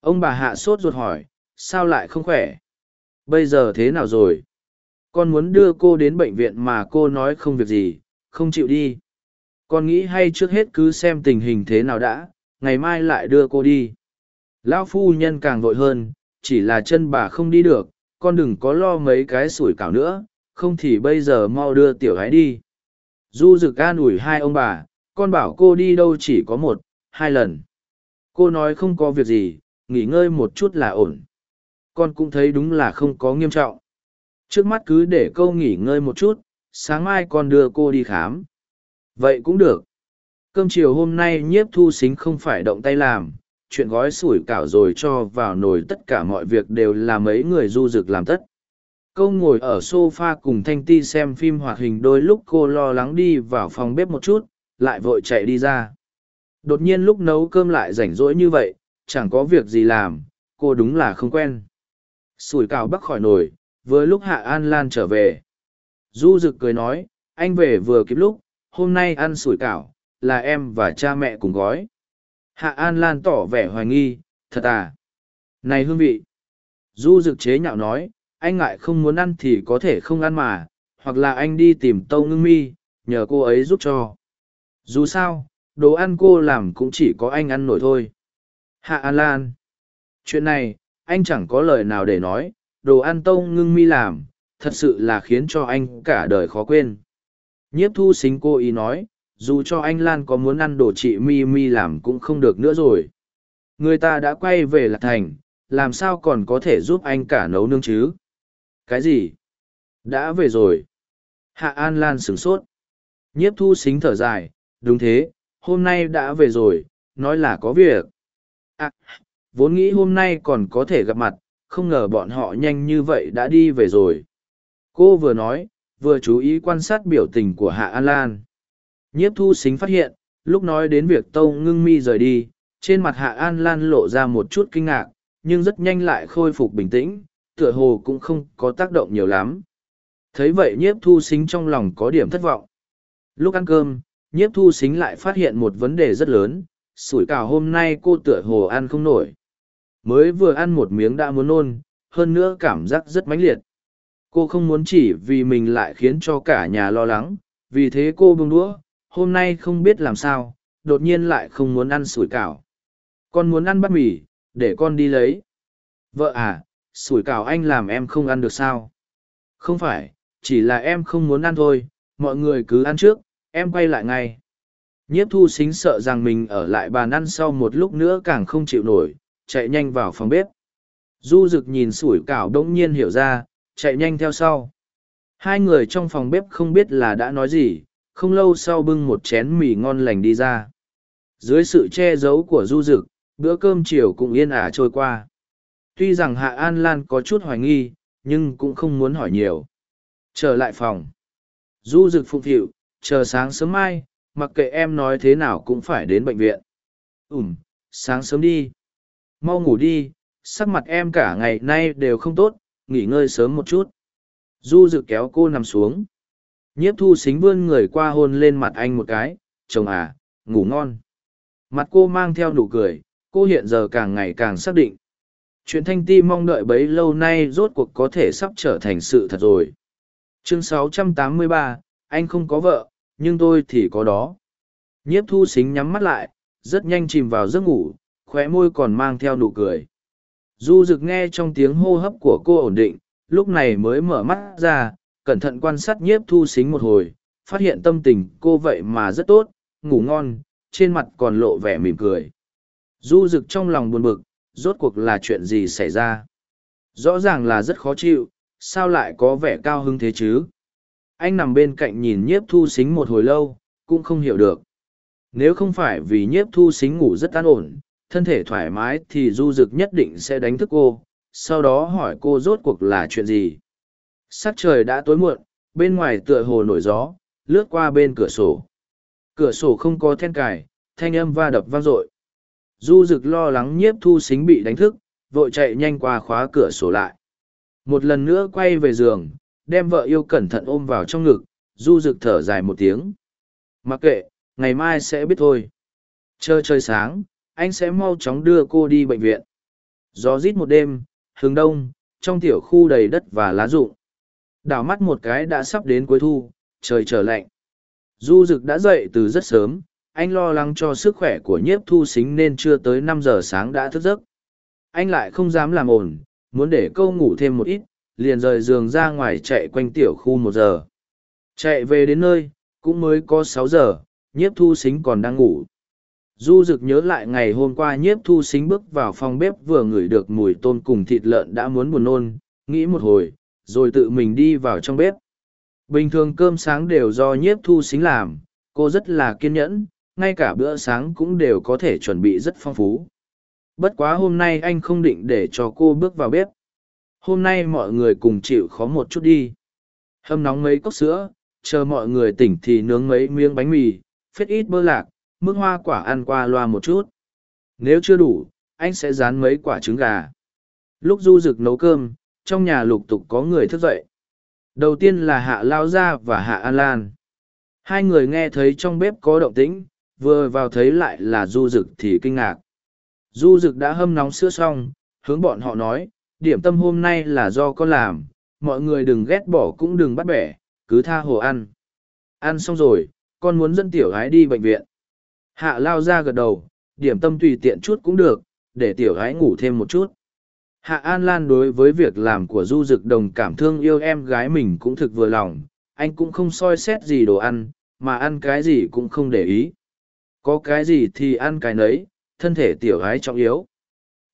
Ông bà hạ sốt ruột hỏi sao lại không khỏe? Bây giờ thế nào rồi? Con muốn đưa cô đến bệnh viện mà cô nói không việc gì không chịu đi. Con nghĩ hay trước hết cứ xem tình hình thế nào đã, ngày mai lại đưa cô đi. Lão phu nhân càng vội hơn, chỉ là chân bà không đi được, con đừng có lo mấy cái sủi cảo nữa, không thì bây giờ mau đưa tiểu gái đi. Du rực an ủi hai ông bà, con bảo cô đi đâu chỉ có một, hai lần. Cô nói không có việc gì, nghỉ ngơi một chút là ổn. Con cũng thấy đúng là không có nghiêm trọng. Trước mắt cứ để câu nghỉ ngơi một chút sáng mai con đưa cô đi khám vậy cũng được cơm chiều hôm nay nhiếp thu xính không phải động tay làm chuyện gói sủi cảo rồi cho vào nồi tất cả mọi việc đều là mấy người du rực làm tất câu ngồi ở s o f a cùng thanh ti xem phim hoạt hình đôi lúc cô lo lắng đi vào phòng bếp một chút lại vội chạy đi ra Đột nhiên lúc nấu cơm lại rảnh rỗi như vậy, chẳng có việc gì làm, cô đúng là không quen. Sủi cào bắc khỏi nồi, vừa lúc Hạ An Lan trở về. Du Dực cười nói, anh về vừa kịp lúc, hôm nay ăn sủi cảo, là em và cha mẹ cùng gói. Hạ An Lan tỏ vẻ hoài nghi, thật à? Này hương vị! Du Dực chế nhạo nói, anh ngại không muốn ăn thì có thể không ăn mà, hoặc là anh đi tìm Tâu Ngưng Mi, nhờ cô ấy giúp cho. Dù sao, đồ ăn cô làm cũng chỉ có anh ăn nổi thôi. Hạ An Lan! Chuyện này, anh chẳng có lời nào để nói, đồ ăn Tâu Ngưng Mi làm, thật sự là khiến cho anh cả đời khó quên. Nhiếp thu xính cô ý nói, dù cho anh Lan có muốn ăn đồ chị Mi Mi làm cũng không được nữa rồi. Người ta đã quay về Lạc Thành, làm sao còn có thể giúp anh cả nấu nương chứ? Cái gì? Đã về rồi. Hạ An Lan sửng sốt. Nhiếp thu xính thở dài, đúng thế, hôm nay đã về rồi, nói là có việc. À, vốn nghĩ hôm nay còn có thể gặp mặt, không ngờ bọn họ nhanh như vậy đã đi về rồi. Cô vừa nói, vừa chú ý quan sát biểu tình của Hạ An Lan. Nhiếp thu xính phát hiện, lúc nói đến việc Tâu ngưng mi rời đi, trên mặt Hạ An Lan lộ ra một chút kinh ngạc, nhưng rất nhanh lại khôi phục bình tĩnh, tựa hồ cũng không có tác động nhiều lắm. Thấy vậy nhiếp thu xính trong lòng có điểm thất vọng. Lúc ăn cơm, nhiếp thu xính lại phát hiện một vấn đề rất lớn, sủi cảo hôm nay cô tựa hồ ăn không nổi. Mới vừa ăn một miếng đã muốn nôn, hơn nữa cảm giác rất mãnh liệt. Cô không muốn chỉ vì mình lại khiến cho cả nhà lo lắng, vì thế cô bưng đũa, hôm nay không biết làm sao, đột nhiên lại không muốn ăn sủi cảo. Con muốn ăn bát mì, để con đi lấy. Vợ à, sủi cảo anh làm em không ăn được sao? Không phải, chỉ là em không muốn ăn thôi, mọi người cứ ăn trước, em quay lại ngay. Nhiếp thu xính sợ rằng mình ở lại bàn ăn sau một lúc nữa càng không chịu nổi, chạy nhanh vào phòng bếp. Du rực nhìn sủi cảo đống nhiên hiểu ra, chạy nhanh theo sau. Hai người trong phòng bếp không biết là đã nói gì, không lâu sau bưng một chén mì ngon lành đi ra. Dưới sự che giấu của du dực, bữa cơm chiều cũng yên ả trôi qua. Tuy rằng Hạ An Lan có chút hoài nghi, nhưng cũng không muốn hỏi nhiều. Trở lại phòng. Du dực phụng thiệu, chờ sáng sớm mai, mặc kệ em nói thế nào cũng phải đến bệnh viện. Ừm, sáng sớm đi. Mau ngủ đi, sắc mặt em cả ngày nay đều không tốt, nghỉ ngơi sớm một chút. Du dự kéo cô nằm xuống. Nhiếp thu xính vươn người qua hôn lên mặt anh một cái, chồng à, ngủ ngon. Mặt cô mang theo nụ cười, cô hiện giờ càng ngày càng xác định. Chuyện thanh ti mong đợi bấy lâu nay rốt cuộc có thể sắp trở thành sự thật rồi. Chương 683, anh không có vợ, nhưng tôi thì có đó. Nhiếp thu xính nhắm mắt lại, rất nhanh chìm vào giấc ngủ, khóe môi còn mang theo nụ cười. Du rực nghe trong tiếng hô hấp của cô ổn định, lúc này mới mở mắt ra, cẩn thận quan sát nhiếp thu xính một hồi, phát hiện tâm tình cô vậy mà rất tốt, ngủ ngon, trên mặt còn lộ vẻ mỉm cười. Du rực trong lòng buồn bực, rốt cuộc là chuyện gì xảy ra. Rõ ràng là rất khó chịu, sao lại có vẻ cao hứng thế chứ? Anh nằm bên cạnh nhìn nhiếp thu xính một hồi lâu, cũng không hiểu được. Nếu không phải vì nhiếp thu xính ngủ rất an ổn, thân thể thoải mái thì du dực nhất định sẽ đánh thức cô, sau đó hỏi cô rốt cuộc là chuyện gì. Sắc trời đã tối muộn, bên ngoài tựa hồ nổi gió, lướt qua bên cửa sổ. Cửa sổ không có then cài, thanh âm va đập vang dội. Du rực lo lắng nhiếp thu xính bị đánh thức, vội chạy nhanh qua khóa cửa sổ lại. Một lần nữa quay về giường, đem vợ yêu cẩn thận ôm vào trong ngực, du rực thở dài một tiếng. Mặc kệ, ngày mai sẽ biết thôi. Chờ trời sáng, anh sẽ mau chóng đưa cô đi bệnh viện. Gió rít một đêm, hướng đông, trong tiểu khu đầy đất và lá rụng. Đảo mắt một cái đã sắp đến cuối thu, trời trở lạnh. Du Dực đã dậy từ rất sớm, anh lo lắng cho sức khỏe của nhiếp thu xính nên chưa tới năm giờ sáng đã thức giấc. Anh lại không dám làm ổn, muốn để câu ngủ thêm một ít, liền rời giường ra ngoài chạy quanh tiểu khu một giờ. Chạy về đến nơi, cũng mới có sáu giờ, nhiếp thu xính còn đang ngủ. Du Dực nhớ lại ngày hôm qua nhiếp thu xính bước vào phòng bếp vừa ngửi được mùi tôm cùng thịt lợn đã muốn buồn nôn, nghĩ một hồi, rồi tự mình đi vào trong bếp. Bình thường cơm sáng đều do nhiếp thu xính làm, cô rất là kiên nhẫn, ngay cả bữa sáng cũng đều có thể chuẩn bị rất phong phú. Bất quá hôm nay anh không định để cho cô bước vào bếp. Hôm nay mọi người cùng chịu khó một chút đi. Hâm nóng mấy cốc sữa, chờ mọi người tỉnh thì nướng mấy miếng bánh mì, phết ít bơ lạc, mức hoa quả ăn qua loa một chút. Nếu chưa đủ, anh sẽ dán mấy quả trứng gà. Lúc du rực nấu cơm, trong nhà lục tục có người thức dậy. Đầu tiên là Hạ Lao Gia và Hạ An Lan. Hai người nghe thấy trong bếp có động tĩnh, vừa vào thấy lại là du rực thì kinh ngạc. Du rực đã hâm nóng sữa xong, hướng bọn họ nói, điểm tâm hôm nay là do con làm, mọi người đừng ghét bỏ cũng đừng bắt bẻ, cứ tha hồ ăn. Ăn xong rồi, con muốn dẫn tiểu gái đi bệnh viện. Hạ lao ra gật đầu, điểm tâm tùy tiện chút cũng được, để tiểu gái ngủ thêm một chút. Hạ An Lan đối với việc làm của Du Dực Đồng cảm thương yêu em gái mình cũng thực vừa lòng, anh cũng không soi xét gì đồ ăn, mà ăn cái gì cũng không để ý. Có cái gì thì ăn cái nấy, thân thể tiểu gái trọng yếu.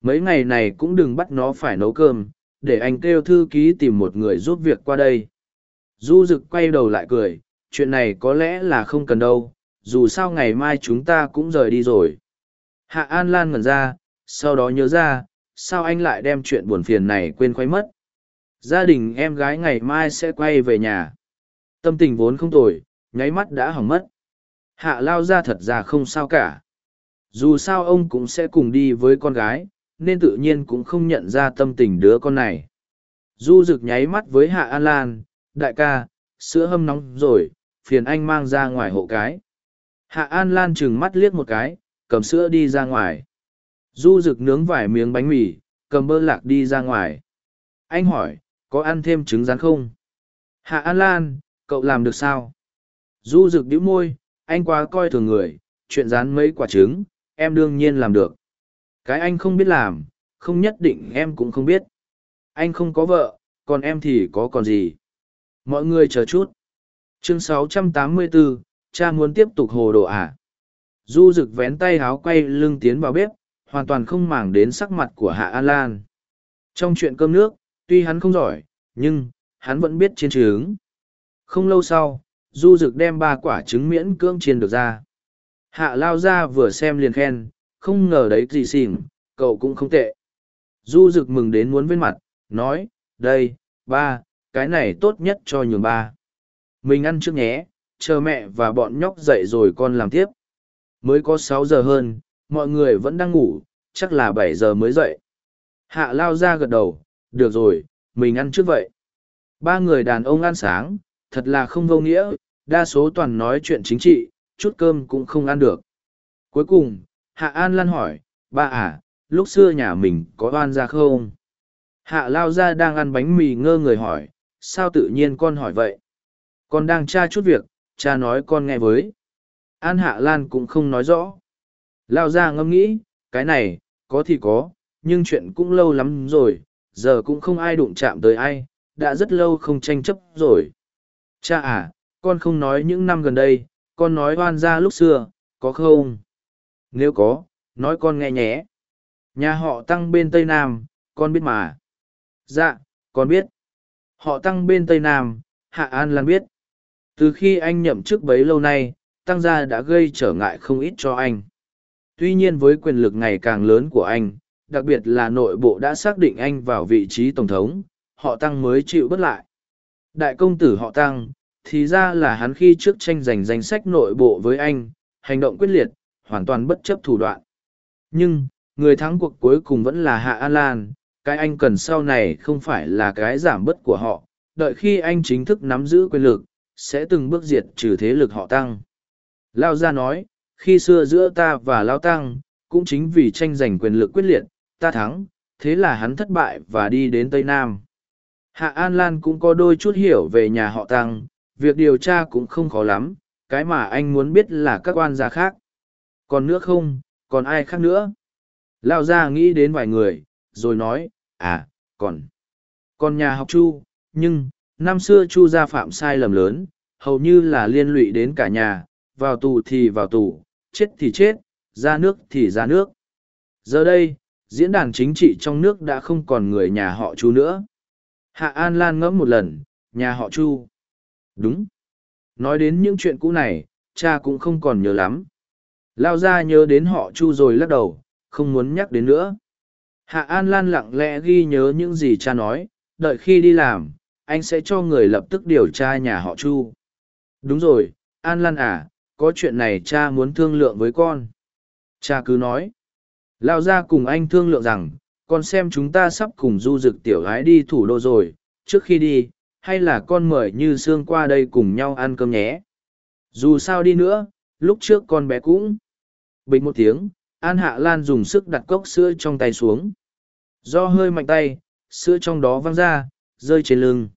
Mấy ngày này cũng đừng bắt nó phải nấu cơm, để anh kêu thư ký tìm một người giúp việc qua đây. Du Dực quay đầu lại cười, chuyện này có lẽ là không cần đâu, dù sao ngày mai chúng ta cũng rời đi rồi. Hạ An Lan ngẩn ra, sau đó nhớ ra, sao anh lại đem chuyện buồn phiền này quên quay mất. Gia đình em gái ngày mai sẽ quay về nhà. Tâm tình vốn không tồi, nháy mắt đã hỏng mất. Hạ lao ra thật ra không sao cả. Dù sao ông cũng sẽ cùng đi với con gái, nên tự nhiên cũng không nhận ra tâm tình đứa con này. Du rực nháy mắt với Hạ An Lan, đại ca, sữa hâm nóng rồi, phiền anh mang ra ngoài hộ cái. Hạ An Lan trừng mắt liếc một cái, cầm sữa đi ra ngoài. Du rực nướng vài miếng bánh mì, cầm bơ lạc đi ra ngoài. Anh hỏi, có ăn thêm trứng rán không? Hạ An Lan, cậu làm được sao? Du rực đĩu môi, anh quá coi thường người, chuyện rán mấy quả trứng, em đương nhiên làm được. Cái anh không biết làm, không nhất định em cũng không biết. Anh không có vợ, còn em thì có còn gì. Mọi người chờ chút. Chương 684, cha muốn tiếp tục hồ đồ à? Du rực vén tay háo quay lưng tiến vào bếp, hoàn toàn không màng đến sắc mặt của Hạ An Lan. Trong chuyện cơm nước, tuy hắn không giỏi, nhưng, hắn vẫn biết chiên trứng. Không lâu sau, Du Dực đem ba quả trứng miễn cưỡng chiên được ra. Hạ lao ra vừa xem liền khen, không ngờ đấy gì xỉn, cậu cũng không tệ. Du Dực mừng đến muốn bên mặt, nói, đây, ba, cái này tốt nhất cho nhường ba. Mình ăn trước nhé, chờ mẹ và bọn nhóc dậy rồi con làm tiếp. Mới có sáu giờ hơn, mọi người vẫn đang ngủ, chắc là bảy giờ mới dậy. Hạ lao ra gật đầu, được rồi, mình ăn trước vậy. Ba người đàn ông ăn sáng, thật là không vô nghĩa, đa số toàn nói chuyện chính trị, chút cơm cũng không ăn được. Cuối cùng, Hạ An Lan hỏi, ba à, lúc xưa nhà mình có oan ra không? Hạ Lao ra đang ăn bánh mì ngơ người hỏi, sao tự nhiên con hỏi vậy? Con đang tra chút việc, cha nói con nghe với. An Hạ Lan cũng không nói rõ. Lao ra ngẫm nghĩ, cái này, có thì có, nhưng chuyện cũng lâu lắm rồi, giờ cũng không ai đụng chạm tới ai, đã rất lâu không tranh chấp rồi. Cha à, con không nói những năm gần đây, con nói oan ra lúc xưa, có không? Nếu có, nói con nghe nhé. Nhà họ tăng bên Tây Nam, con biết mà. Dạ, con biết. Họ tăng bên Tây Nam, Hạ An Lan biết. Từ khi anh nhậm chức bấy lâu nay, tăng gia đã gây trở ngại không ít cho anh. Tuy nhiên với quyền lực ngày càng lớn của anh, đặc biệt là nội bộ đã xác định anh vào vị trí tổng thống, họ tăng mới chịu bất lại. Đại công tử họ tăng, thì ra là hắn khi trước tranh giành danh sách nội bộ với anh, hành động quyết liệt, hoàn toàn bất chấp thủ đoạn. Nhưng, người thắng cuộc cuối cùng vẫn là Hạ An Lan, cái anh cần sau này không phải là cái giảm bớt của họ, đợi khi anh chính thức nắm giữ quyền lực, sẽ từng bước diệt trừ thế lực họ tăng. Lao gia nói, khi xưa giữa ta và Lao Tăng, cũng chính vì tranh giành quyền lực quyết liệt, ta thắng, thế là hắn thất bại và đi đến Tây Nam. Hạ An Lan cũng có đôi chút hiểu về nhà họ Tăng, việc điều tra cũng không khó lắm, cái mà anh muốn biết là các quan gia khác. Còn nữa không, còn ai khác nữa? Lao gia nghĩ đến vài người, rồi nói, à, còn, còn nhà học Chu, nhưng, năm xưa Chu gia phạm sai lầm lớn, hầu như là liên lụy đến cả nhà, vào tù thì vào tù, chết thì chết, ra nước thì ra nước. Giờ đây, diễn đàn chính trị trong nước đã không còn người nhà họ Chu nữa. Hạ An Lan ngẫm một lần, nhà họ Chu. Đúng. Nói đến những chuyện cũ này, cha cũng không còn nhớ lắm. Lao ra nhớ đến họ Chu rồi lắc đầu, không muốn nhắc đến nữa. Hạ An Lan lặng lẽ ghi nhớ những gì cha nói, đợi khi đi làm, anh sẽ cho người lập tức điều tra nhà họ Chu. Đúng rồi, An Lan à, có chuyện này cha muốn thương lượng với con. Cha cứ nói. Lao ra cùng anh thương lượng rằng, con xem chúng ta sắp cùng du dực tiểu gái đi thủ đô rồi, trước khi đi, hay là con mời như sương qua đây cùng nhau ăn cơm nhé. Dù sao đi nữa, lúc trước con bé cũng. Bình một tiếng, An Hạ Lan dùng sức đặt cốc sữa trong tay xuống. Do hơi mạnh tay, sữa trong đó văng ra, rơi trên lưng.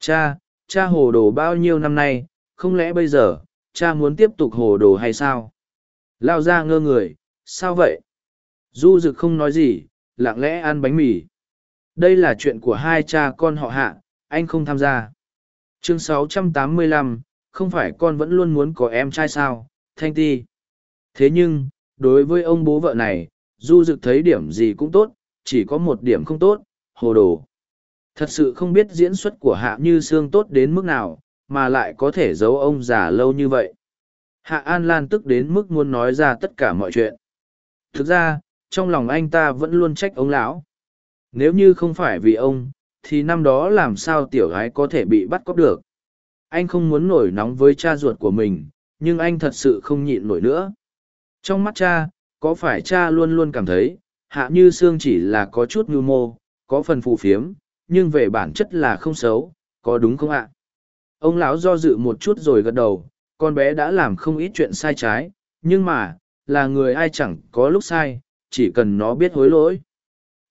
Cha, cha hồ đồ bao nhiêu năm nay, không lẽ bây giờ, cha muốn tiếp tục hồ đồ hay sao? Lao ra ngơ người, sao vậy? Du Dực không nói gì, lặng lẽ ăn bánh mì. Đây là chuyện của hai cha con họ hạ, anh không tham gia. Chương 685, không phải con vẫn luôn muốn có em trai sao, Thanh Ti. Thế nhưng, đối với ông bố vợ này, Du Dực thấy điểm gì cũng tốt, chỉ có một điểm không tốt, hồ đồ. Thật sự không biết diễn xuất của Hạ Như Sương tốt đến mức nào, mà lại có thể giấu ông già lâu như vậy. Hạ An Lan tức đến mức muốn nói ra tất cả mọi chuyện. Thực ra, trong lòng anh ta vẫn luôn trách ông lão. Nếu như không phải vì ông, thì năm đó làm sao tiểu gái có thể bị bắt cóc được. Anh không muốn nổi nóng với cha ruột của mình, nhưng anh thật sự không nhịn nổi nữa. Trong mắt cha, có phải cha luôn luôn cảm thấy, Hạ Như Sương chỉ là có chút nhu mô, có phần phù phiếm, nhưng về bản chất là không xấu, có đúng không ạ? Ông lão do dự một chút rồi gật đầu, con bé đã làm không ít chuyện sai trái, nhưng mà, là người ai chẳng có lúc sai, chỉ cần nó biết hối lỗi.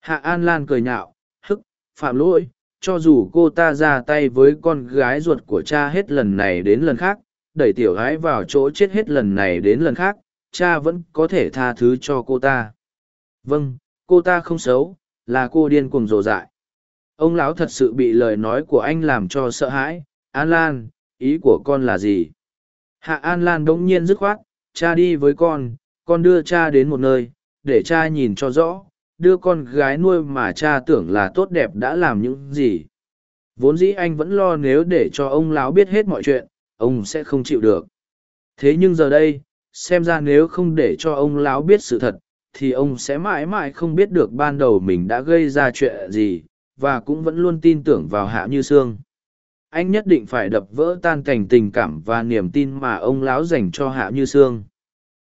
Hạ An Lan cười nhạo, hức, phạm lỗi, cho dù cô ta ra tay với con gái ruột của cha hết lần này đến lần khác, đẩy tiểu gái vào chỗ chết hết lần này đến lần khác, cha vẫn có thể tha thứ cho cô ta. Vâng, cô ta không xấu, là cô điên cuồng rồ dại. Ông lão thật sự bị lời nói của anh làm cho sợ hãi. An Lan, ý của con là gì? Hạ An Lan đống nhiên dứt khoát, cha đi với con, con đưa cha đến một nơi, để cha nhìn cho rõ, đưa con gái nuôi mà cha tưởng là tốt đẹp đã làm những gì. Vốn dĩ anh vẫn lo nếu để cho ông lão biết hết mọi chuyện, ông sẽ không chịu được. Thế nhưng giờ đây, xem ra nếu không để cho ông lão biết sự thật, thì ông sẽ mãi mãi không biết được ban đầu mình đã gây ra chuyện gì, và cũng vẫn luôn tin tưởng vào Hạ Như Sương. Anh nhất định phải đập vỡ tan cảnh tình cảm và niềm tin mà ông lão dành cho Hạ Như Sương.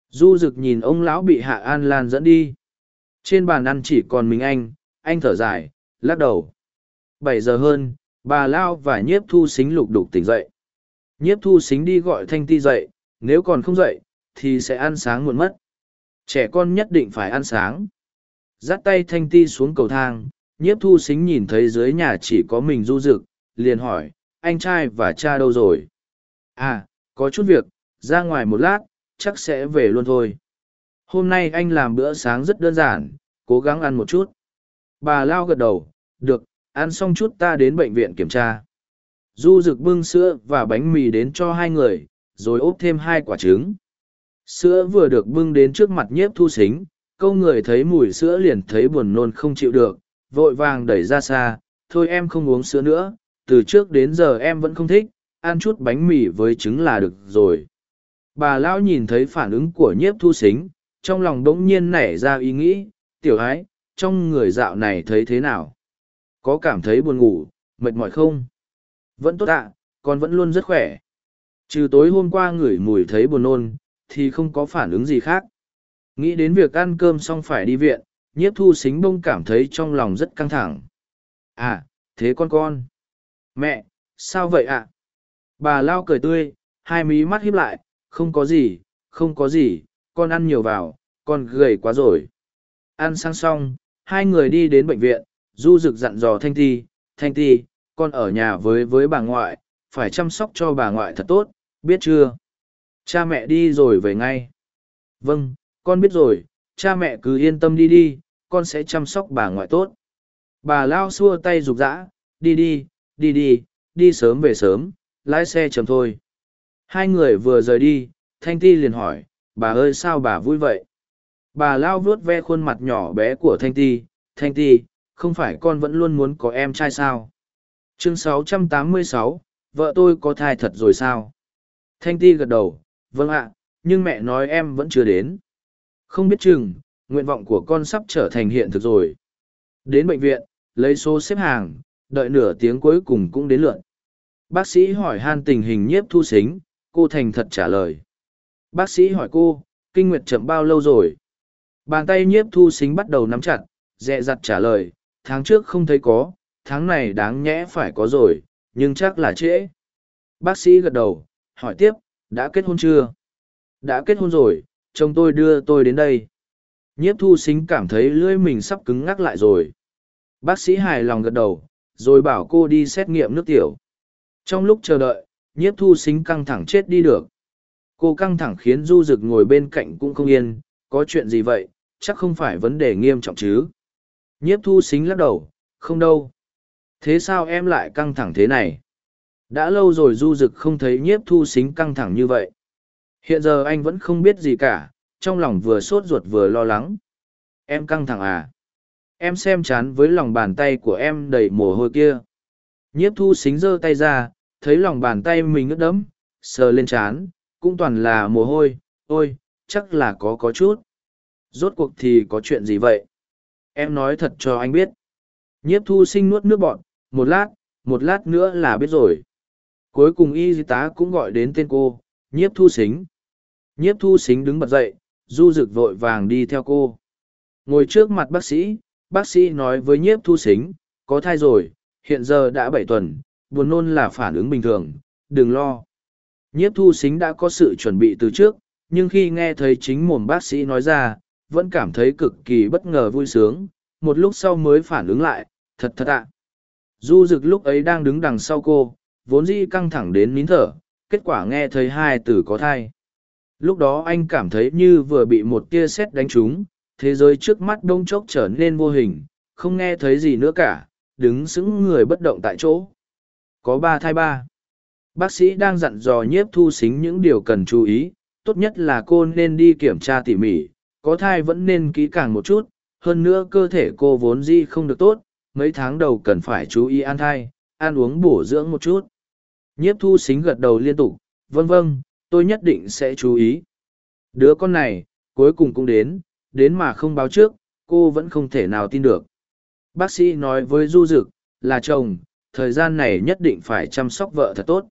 Du rực nhìn ông lão bị Hạ An Lan dẫn đi. Trên bàn ăn chỉ còn mình anh, anh thở dài, lắc đầu. Bảy giờ hơn, bà Lao và nhiếp thu xính lục đục tỉnh dậy. Nhiếp thu xính đi gọi Thanh Ti dậy, nếu còn không dậy, thì sẽ ăn sáng muộn mất. Trẻ con nhất định phải ăn sáng. Dắt tay Thanh Ti xuống cầu thang, nhiếp thu xính nhìn thấy dưới nhà chỉ có mình du rực, liền hỏi, anh trai và cha đâu rồi? À, có chút việc, ra ngoài một lát, chắc sẽ về luôn thôi. Hôm nay anh làm bữa sáng rất đơn giản, cố gắng ăn một chút. Bà Lao gật đầu, được, ăn xong chút ta đến bệnh viện kiểm tra. Du rực bưng sữa và bánh mì đến cho hai người, rồi ốp thêm hai quả trứng. Sữa vừa được bưng đến trước mặt nhiếp thu xính, câu người thấy mùi sữa liền thấy buồn nôn không chịu được, vội vàng đẩy ra xa, thôi em không uống sữa nữa, từ trước đến giờ em vẫn không thích, ăn chút bánh mì với trứng là được rồi. Bà lão nhìn thấy phản ứng của nhiếp thu xính, trong lòng đống nhiên nảy ra ý nghĩ, tiểu ái, trong người dạo này thấy thế nào? Có cảm thấy buồn ngủ, mệt mỏi không? Vẫn tốt ạ, con vẫn luôn rất khỏe. Trừ tối hôm qua ngửi mùi thấy buồn nôn, thì không có phản ứng gì khác. Nghĩ đến việc ăn cơm xong phải đi viện, nhiếp thu xính bông cảm thấy trong lòng rất căng thẳng. À, thế con con. Mẹ, sao vậy ạ? Bà lao cười tươi, hai mí mắt híp lại, không có gì, không có gì, con ăn nhiều vào, con gầy quá rồi. Ăn sang xong, hai người đi đến bệnh viện, du rực dặn dò Thanh Ti, Thanh Ti, con ở nhà với với bà ngoại, phải chăm sóc cho bà ngoại thật tốt, biết chưa? Cha mẹ đi rồi về ngay. Vâng, con biết rồi, cha mẹ cứ yên tâm đi đi, con sẽ chăm sóc bà ngoại tốt. Bà lao xua tay rục rã, đi đi, đi đi, đi sớm về sớm, lái xe chậm thôi. Hai người vừa rời đi, Thanh Ti liền hỏi, bà ơi sao bà vui vậy? Bà lao vuốt ve khuôn mặt nhỏ bé của Thanh Ti, Thanh Ti, không phải con vẫn luôn muốn có em trai sao? Chương 686, vợ tôi có thai thật rồi sao? Thanh Ti gật đầu, vâng ạ, nhưng mẹ nói em vẫn chưa đến. Không biết chừng, nguyện vọng của con sắp trở thành hiện thực rồi. Đến bệnh viện, lấy số xếp hàng, đợi nửa tiếng cuối cùng cũng đến lượn. Bác sĩ hỏi han tình hình nhiếp thu xính, cô thành thật trả lời. Bác sĩ hỏi cô, kinh nguyệt chậm bao lâu rồi? Bàn tay nhiếp thu xính bắt đầu nắm chặt, dẹ dặt trả lời, tháng trước không thấy có, tháng này đáng nhẽ phải có rồi, nhưng chắc là trễ. Bác sĩ gật đầu, hỏi tiếp, đã kết hôn chưa? Đã kết hôn rồi, chồng tôi đưa tôi đến đây. Nhiếp thu xính cảm thấy lưỡi mình sắp cứng ngắc lại rồi. Bác sĩ hài lòng gật đầu, rồi bảo cô đi xét nghiệm nước tiểu. Trong lúc chờ đợi, nhiếp thu xính căng thẳng chết đi được. Cô căng thẳng khiến du rực ngồi bên cạnh cũng không yên, có chuyện gì vậy, chắc không phải vấn đề nghiêm trọng chứ. Nhiếp thu xính lắc đầu, không đâu. Thế sao em lại căng thẳng thế này? Đã lâu rồi du rực không thấy nhiếp thu xính căng thẳng như vậy. Hiện giờ anh vẫn không biết gì cả, trong lòng vừa sốt ruột vừa lo lắng. Em căng thẳng à? Em xem chán với lòng bàn tay của em đầy mồ hôi kia. Nhiếp thu xính giơ tay ra, thấy lòng bàn tay mình ướt đẫm, sờ lên chán, cũng toàn là mồ hôi, ôi, chắc là có có chút. Rốt cuộc thì có chuyện gì vậy? Em nói thật cho anh biết. Nhiếp thu sinh nuốt nước bọn, một lát, một lát nữa là biết rồi. Cuối cùng y tá cũng gọi đến tên cô, nhiếp thu xính. Nhiếp thu xính đứng bật dậy, du rực vội vàng đi theo cô. Ngồi trước mặt bác sĩ, bác sĩ nói với nhiếp thu xính, có thai rồi, hiện giờ đã bảy tuần, buồn nôn là phản ứng bình thường, đừng lo. Nhiếp thu xính đã có sự chuẩn bị từ trước, nhưng khi nghe thấy chính mồm bác sĩ nói ra, vẫn cảm thấy cực kỳ bất ngờ vui sướng, một lúc sau mới phản ứng lại, thật thật ạ. Du rực lúc ấy đang đứng đằng sau cô, vốn dĩ căng thẳng đến nín thở, kết quả nghe thấy hai từ có thai. Lúc đó anh cảm thấy như vừa bị một tia sét đánh trúng, thế giới trước mắt đông chốc trở nên vô hình, không nghe thấy gì nữa cả, đứng sững người bất động tại chỗ. Có ba thai ba. Bác sĩ đang dặn dò nhiếp thu xính những điều cần chú ý, tốt nhất là cô nên đi kiểm tra tỉ mỉ, có thai vẫn nên kỹ càng một chút, hơn nữa cơ thể cô vốn di không được tốt, mấy tháng đầu cần phải chú ý ăn thai, ăn uống bổ dưỡng một chút. Nhiếp thu xính gật đầu liên tục, vâng vâng, tôi nhất định sẽ chú ý. Đứa con này, cuối cùng cũng đến, đến mà không báo trước, cô vẫn không thể nào tin được. Bác sĩ nói với Du Dực, là chồng, thời gian này nhất định phải chăm sóc vợ thật tốt.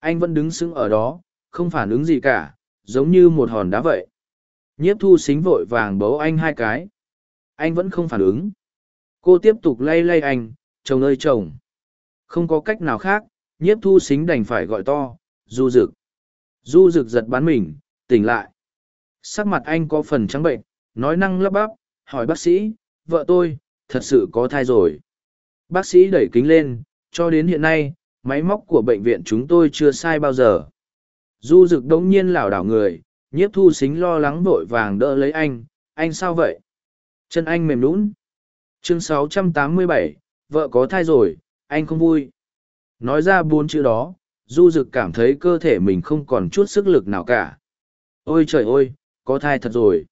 Anh vẫn đứng sững ở đó, không phản ứng gì cả, giống như một hòn đá vậy. Nhiếp thu xính vội vàng bấu anh hai cái. Anh vẫn không phản ứng. Cô tiếp tục lay lay anh, chồng ơi chồng. Không có cách nào khác, nhiếp thu xính đành phải gọi to, du rực. Du rực giật bắn mình, tỉnh lại. Sắc mặt anh có phần trắng bệnh, nói năng lắp bắp, hỏi bác sĩ, vợ tôi, thật sự có thai rồi. Bác sĩ đẩy kính lên, cho đến hiện nay, máy móc của bệnh viện chúng tôi chưa sai bao giờ. Du rực đống nhiên lảo đảo người, nhiếp thu xính lo lắng vội vàng đỡ lấy anh, anh sao vậy? Chân anh mềm lún. Chương 687, vợ có thai rồi, anh không vui. Nói ra bốn chữ đó, du rực cảm thấy cơ thể mình không còn chút sức lực nào cả. Ôi trời ơi, có thai thật rồi.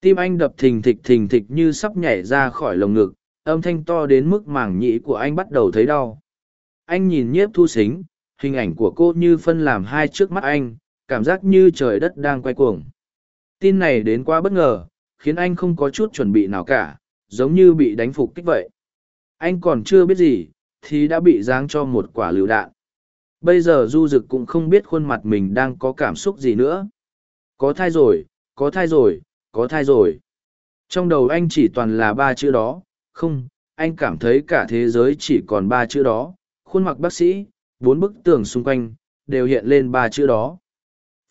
Tim anh đập thình thịch thình thịch như sắp nhảy ra khỏi lồng ngực, âm thanh to đến mức màng nhĩ của anh bắt đầu thấy đau. Anh nhìn nhiếp thu xính, hình ảnh của cô như phân làm hai trước mắt anh, cảm giác như trời đất đang quay cuồng. Tin này đến quá bất ngờ, khiến anh không có chút chuẩn bị nào cả, giống như bị đánh phục kích vậy. Anh còn chưa biết gì, thì đã bị giáng cho một quả lựu đạn. Bây giờ Du Dực cũng không biết khuôn mặt mình đang có cảm xúc gì nữa. Có thai rồi, có thai rồi, có thai rồi. Trong đầu anh chỉ toàn là ba chữ đó, không, anh cảm thấy cả thế giới chỉ còn ba chữ đó. Khuôn mặt bác sĩ, bốn bức tường xung quanh, đều hiện lên ba chữ đó.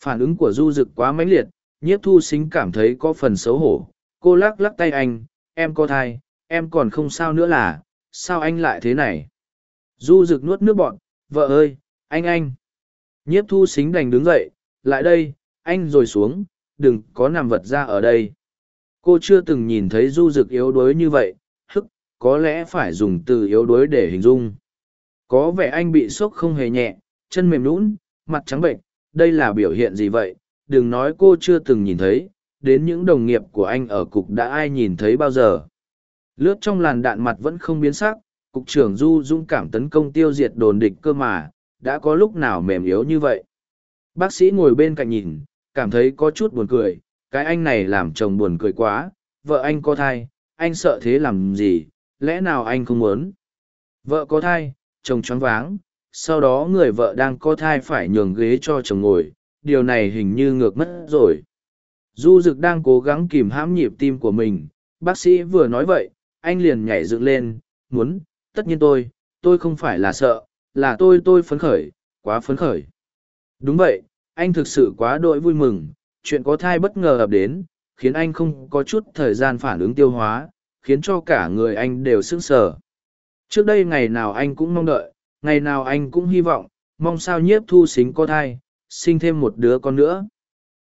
Phản ứng của Du Dực quá mãnh liệt, nhiếp thu xính cảm thấy có phần xấu hổ. Cô lắc lắc tay anh, em có thai, em còn không sao nữa là, sao anh lại thế này? Du Dực nuốt nước bọn, vợ ơi, anh anh. Nhiếp thu xính đành đứng dậy, lại đây, anh rồi xuống, đừng có nằm vật ra ở đây. Cô chưa từng nhìn thấy du Dực yếu đuối như vậy, hức, có lẽ phải dùng từ yếu đuối để hình dung. Có vẻ anh bị sốc không hề nhẹ, chân mềm nũng, mặt trắng bệnh, đây là biểu hiện gì vậy, đừng nói cô chưa từng nhìn thấy, đến những đồng nghiệp của anh ở cục đã ai nhìn thấy bao giờ. Lướt trong làn đạn mặt vẫn không biến sắc, cục trưởng Du dũng cảm tấn công tiêu diệt đồn địch cơ mà, đã có lúc nào mềm yếu như vậy. Bác sĩ ngồi bên cạnh nhìn, cảm thấy có chút buồn cười, cái anh này làm chồng buồn cười quá, vợ anh có thai, anh sợ thế làm gì, lẽ nào anh không muốn. Vợ có thai, chồng choáng váng, sau đó người vợ đang có thai phải nhường ghế cho chồng ngồi, điều này hình như ngược mất rồi. Du Dực đang cố gắng kìm hãm nhịp tim của mình, bác sĩ vừa nói vậy, anh liền nhảy dựng lên, muốn, tất nhiên tôi, tôi không phải là sợ, là tôi tôi phấn khởi, quá phấn khởi. Đúng vậy, anh thực sự quá đội vui mừng, chuyện có thai bất ngờ ập đến, khiến anh không có chút thời gian phản ứng tiêu hóa, khiến cho cả người anh đều sững sờ. Trước đây ngày nào anh cũng mong đợi, ngày nào anh cũng hy vọng, mong sao nhiếp thu xính có thai, sinh thêm một đứa con nữa.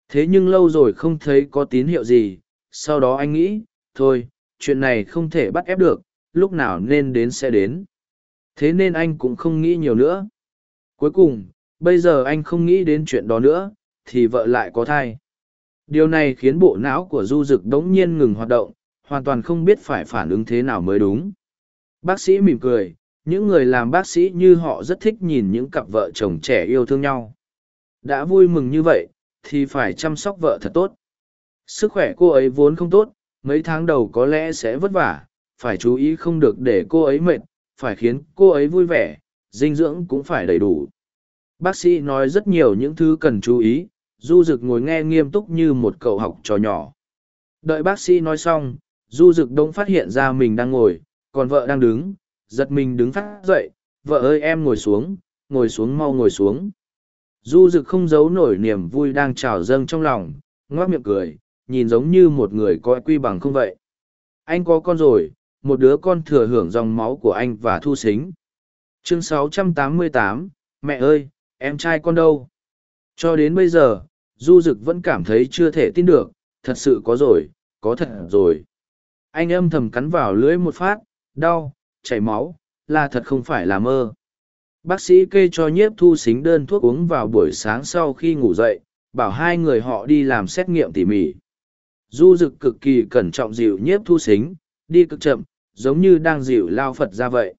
Thế nhưng lâu rồi không thấy có tín hiệu gì, sau đó anh nghĩ, thôi, chuyện này không thể bắt ép được, lúc nào nên đến sẽ đến. Thế nên anh cũng không nghĩ nhiều nữa. Cuối cùng, bây giờ anh không nghĩ đến chuyện đó nữa, thì vợ lại có thai. Điều này khiến bộ não của Du Dực đống nhiên ngừng hoạt động, hoàn toàn không biết phải phản ứng thế nào mới đúng. Bác sĩ mỉm cười, những người làm bác sĩ như họ rất thích nhìn những cặp vợ chồng trẻ yêu thương nhau. Đã vui mừng như vậy, thì phải chăm sóc vợ thật tốt. Sức khỏe cô ấy vốn không tốt, mấy tháng đầu có lẽ sẽ vất vả, phải chú ý không được để cô ấy mệt, phải khiến cô ấy vui vẻ, dinh dưỡng cũng phải đầy đủ. Bác sĩ nói rất nhiều những thứ cần chú ý, Du Dực ngồi nghe nghiêm túc như một cậu học trò nhỏ. Đợi bác sĩ nói xong, Du Dực đông phát hiện ra mình đang ngồi, còn vợ đang đứng, giật mình đứng phát dậy, vợ ơi em ngồi xuống, ngồi xuống mau ngồi xuống. Du Dực không giấu nổi niềm vui đang trào dâng trong lòng, ngoác miệng cười, nhìn giống như một người coi quy bằng không vậy. Anh có con rồi, một đứa con thừa hưởng dòng máu của anh và thu xính. Chương 688, mẹ ơi, em trai con đâu? Cho đến bây giờ, Du Dực vẫn cảm thấy chưa thể tin được, thật sự có rồi, có thật rồi. Anh âm thầm cắn vào lưỡi một phát, đau, chảy máu, là thật không phải là mơ. Bác sĩ kê cho nhiếp thu xính đơn thuốc uống vào buổi sáng sau khi ngủ dậy, bảo hai người họ đi làm xét nghiệm tỉ mỉ. Du dực cực kỳ cẩn trọng dịu nhiếp thu xính, đi cực chậm, giống như đang dịu lao Phật ra vậy.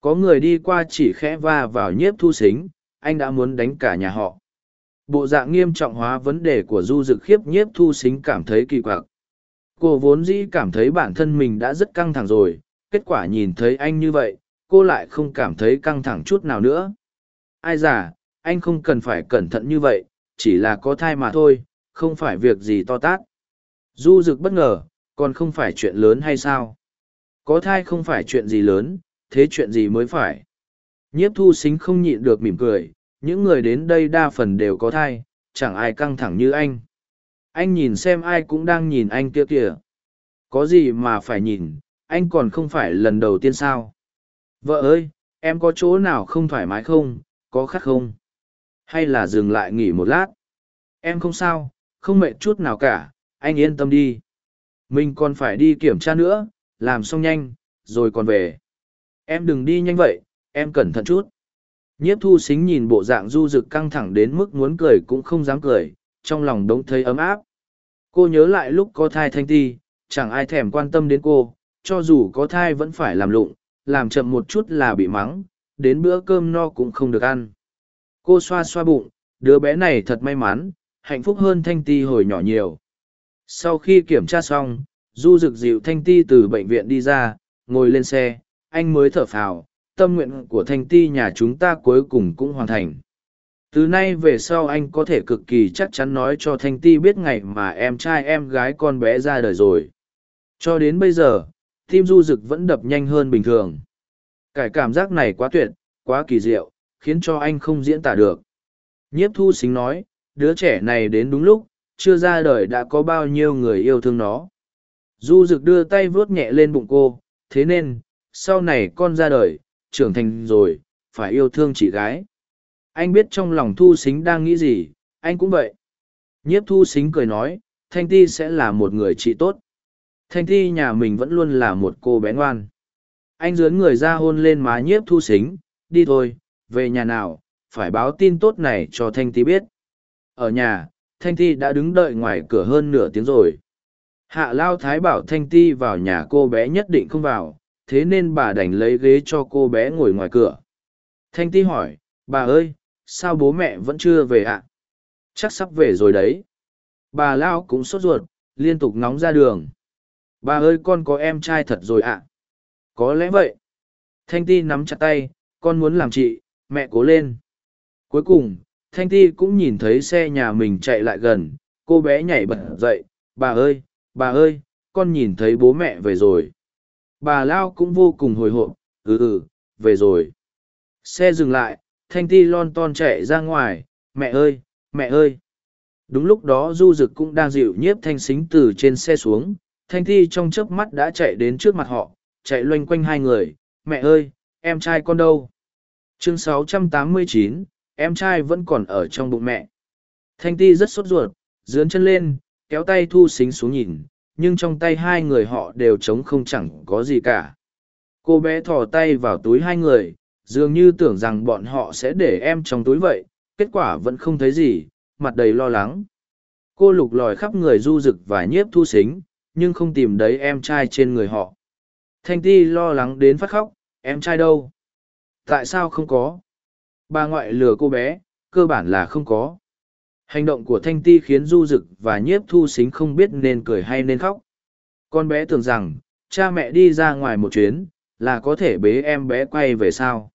Có người đi qua chỉ khẽ va vào nhiếp thu xính, anh đã muốn đánh cả nhà họ. Bộ dạng nghiêm trọng hóa vấn đề của du dực khiếp nhiếp thu xính cảm thấy kỳ quặc. Cô vốn dĩ cảm thấy bản thân mình đã rất căng thẳng rồi, kết quả nhìn thấy anh như vậy, cô lại không cảm thấy căng thẳng chút nào nữa. Ai già, anh không cần phải cẩn thận như vậy, chỉ là có thai mà thôi, không phải việc gì to tát. Du dực bất ngờ, còn không phải chuyện lớn hay sao? Có thai không phải chuyện gì lớn, thế chuyện gì mới phải? Nhiếp thu xính không nhịn được mỉm cười, những người đến đây đa phần đều có thai, chẳng ai căng thẳng như anh. Anh nhìn xem ai cũng đang nhìn anh kia kìa. Có gì mà phải nhìn, anh còn không phải lần đầu tiên sao? Vợ ơi, em có chỗ nào không thoải mái không, có khát không? Hay là dừng lại nghỉ một lát? Em không sao, không mệt chút nào cả, anh yên tâm đi. Mình còn phải đi kiểm tra nữa, làm xong nhanh, rồi còn về. Em đừng đi nhanh vậy, em cẩn thận chút. Nhiếp thu xính nhìn bộ dạng du rực căng thẳng đến mức muốn cười cũng không dám cười, trong lòng đống thấy ấm áp. Cô nhớ lại lúc có thai thanh ti, chẳng ai thèm quan tâm đến cô, cho dù có thai vẫn phải làm lụng, làm chậm một chút là bị mắng, đến bữa cơm no cũng không được ăn. Cô xoa xoa bụng, đứa bé này thật may mắn, hạnh phúc hơn Thanh Ti hồi nhỏ nhiều. Sau khi kiểm tra xong, Du Dực dịu Thanh Ti từ bệnh viện đi ra, ngồi lên xe, anh mới thở phào, tâm nguyện của Thanh Ti nhà chúng ta cuối cùng cũng hoàn thành. Từ nay về sau anh có thể cực kỳ chắc chắn nói cho Thanh Ti biết ngày mà em trai em gái con bé ra đời rồi. Cho đến bây giờ, tim du rực vẫn đập nhanh hơn bình thường. Cái cảm giác này quá tuyệt, quá kỳ diệu, khiến cho anh không diễn tả được. Nhiếp thu xính nói, đứa trẻ này đến đúng lúc, chưa ra đời đã có bao nhiêu người yêu thương nó. Du rực đưa tay vuốt nhẹ lên bụng cô, thế nên, sau này con ra đời, trưởng thành rồi, phải yêu thương chị gái. Anh biết trong lòng thu xính đang nghĩ gì, anh cũng vậy. Nhiếp thu xính cười nói, Thanh Ti sẽ là một người chị tốt. Thanh Ti nhà mình vẫn luôn là một cô bé ngoan. Anh dướn người ra hôn lên má nhiếp thu xính, đi thôi, về nhà nào, phải báo tin tốt này cho Thanh Ti biết. Ở nhà, Thanh Ti đã đứng đợi ngoài cửa hơn nửa tiếng rồi. Hạ Lao Thái bảo Thanh Ti vào nhà cô bé nhất định không vào, thế nên bà đành lấy ghế cho cô bé ngồi ngoài cửa. Thanh Ti hỏi, bà ơi, sao bố mẹ vẫn chưa về ạ? Chắc sắp về rồi đấy. Bà Lao cũng sốt ruột, liên tục nóng ra đường. Bà ơi con có em trai thật rồi ạ. Có lẽ vậy. Thanh Ti nắm chặt tay, con muốn làm chị, mẹ cố lên. Cuối cùng, Thanh Ti cũng nhìn thấy xe nhà mình chạy lại gần, cô bé nhảy bật dậy, bà ơi, bà ơi, con nhìn thấy bố mẹ về rồi. Bà Lao cũng vô cùng hồi hộp, ừ ừ, về rồi. Xe dừng lại, Thanh Ti lon ton chạy ra ngoài, mẹ ơi, mẹ ơi. Đúng lúc đó Du Dực cũng đang dịu nhiếp thanh xính từ trên xe xuống, Thanh thi trong chớp mắt đã chạy đến trước mặt họ, chạy loanh quanh hai người, mẹ ơi, em trai con đâu? Chương 689, em trai vẫn còn ở trong bụng mẹ. Thanh Ti rất sốt ruột, dướn chân lên, kéo tay thu xính xuống nhìn, nhưng trong tay hai người họ đều trống không chẳng có gì cả. Cô bé thò tay vào túi hai người, dường như tưởng rằng bọn họ sẽ để em trong túi vậy, kết quả vẫn không thấy gì, mặt đầy lo lắng. Cô lục lòi khắp người du rực và nhiếp thu xính, nhưng không tìm thấy em trai trên người họ. Thanh Ti lo lắng đến phát khóc, em trai đâu? Tại sao không có? Bà ngoại lừa cô bé, cơ bản là không có. Hành động của Thanh Ti khiến Du Dực và Nhiếp Thu Xính không biết nên cười hay nên khóc. Con bé tưởng rằng, cha mẹ đi ra ngoài một chuyến, là có thể bế em bé quay về sao.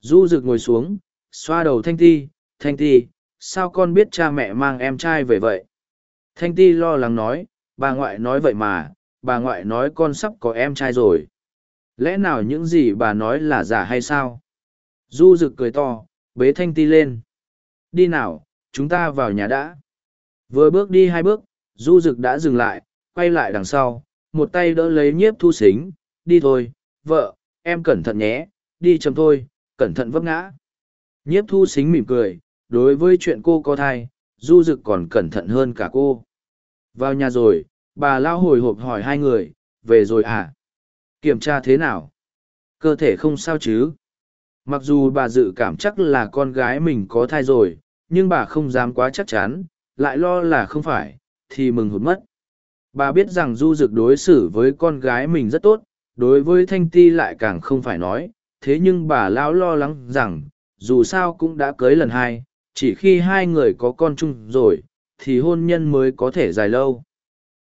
Du Dực ngồi xuống, xoa đầu Thanh Ti, Thanh Ti, sao con biết cha mẹ mang em trai về vậy? Thanh Ti lo lắng nói, bà ngoại nói vậy mà, bà ngoại nói con sắp có em trai rồi. Lẽ nào những gì bà nói là giả hay sao? Du Dực cười to, bế Thanh Ti lên. Đi nào, chúng ta vào nhà đã. Vừa bước đi hai bước, Du dực đã dừng lại, quay lại đằng sau, một tay đỡ lấy nhiếp thu xính, đi thôi, vợ, em cẩn thận nhé, đi chầm thôi, cẩn thận vấp ngã. Nhiếp thu xính mỉm cười, đối với chuyện cô có thai, Du dực còn cẩn thận hơn cả cô. Vào nhà rồi, bà lao hồi hộp hỏi hai người, về rồi à? Kiểm tra thế nào? Cơ thể không sao chứ? Mặc dù bà dự cảm chắc là con gái mình có thai rồi, nhưng bà không dám quá chắc chắn, lại lo là không phải, thì mừng hụt mất. Bà biết rằng Du Dực đối xử với con gái mình rất tốt, đối với Thanh Ti lại càng không phải nói, thế nhưng bà lão lo lắng rằng, dù sao cũng đã cưới lần hai, chỉ khi hai người có con chung rồi, thì hôn nhân mới có thể dài lâu.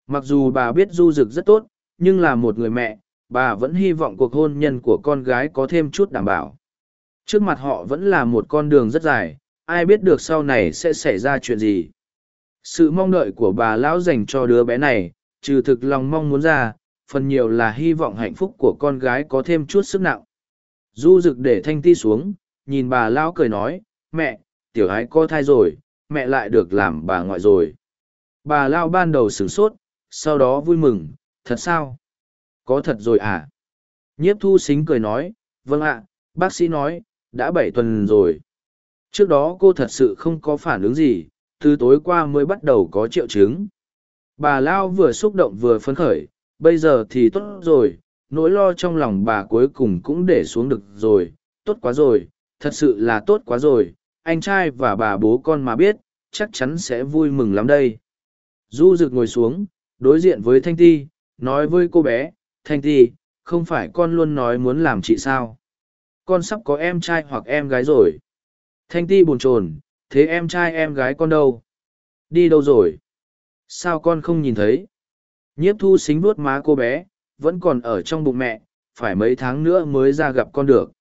Mặc dù bà biết Du Dực rất tốt, nhưng là một người mẹ, bà vẫn hy vọng cuộc hôn nhân của con gái có thêm chút đảm bảo. Trước mặt họ vẫn là một con đường rất dài, ai biết được sau này sẽ xảy ra chuyện gì. Sự mong đợi của bà lão dành cho đứa bé này, trừ thực lòng mong muốn ra, phần nhiều là hy vọng hạnh phúc của con gái có thêm chút sức nặng. Du rực để thanh ti xuống, nhìn bà lão cười nói, mẹ, tiểu ái có thai rồi, mẹ lại được làm bà ngoại rồi. Bà lão ban đầu sửng sốt, sau đó vui mừng, thật sao? Có thật rồi à? Nhiếp thu xính cười nói, vâng ạ, bác sĩ nói, đã bảy tuần rồi. Trước đó cô thật sự không có phản ứng gì, từ tối qua mới bắt đầu có triệu chứng. Bà Lao vừa xúc động vừa phấn khởi, bây giờ thì tốt rồi, nỗi lo trong lòng bà cuối cùng cũng để xuống được rồi, tốt quá rồi, thật sự là tốt quá rồi, anh trai và bà bố con mà biết, chắc chắn sẽ vui mừng lắm đây. Du rực ngồi xuống, đối diện với Thanh Ti, nói với cô bé, Thanh Ti, không phải con luôn nói muốn làm chị sao? Con sắp có em trai hoặc em gái rồi. Thanh Ti buồn chồn, thế em trai em gái con đâu? Đi đâu rồi? Sao con không nhìn thấy? Nhiếp thu xính vuốt má cô bé, vẫn còn ở trong bụng mẹ, phải mấy tháng nữa mới ra gặp con được.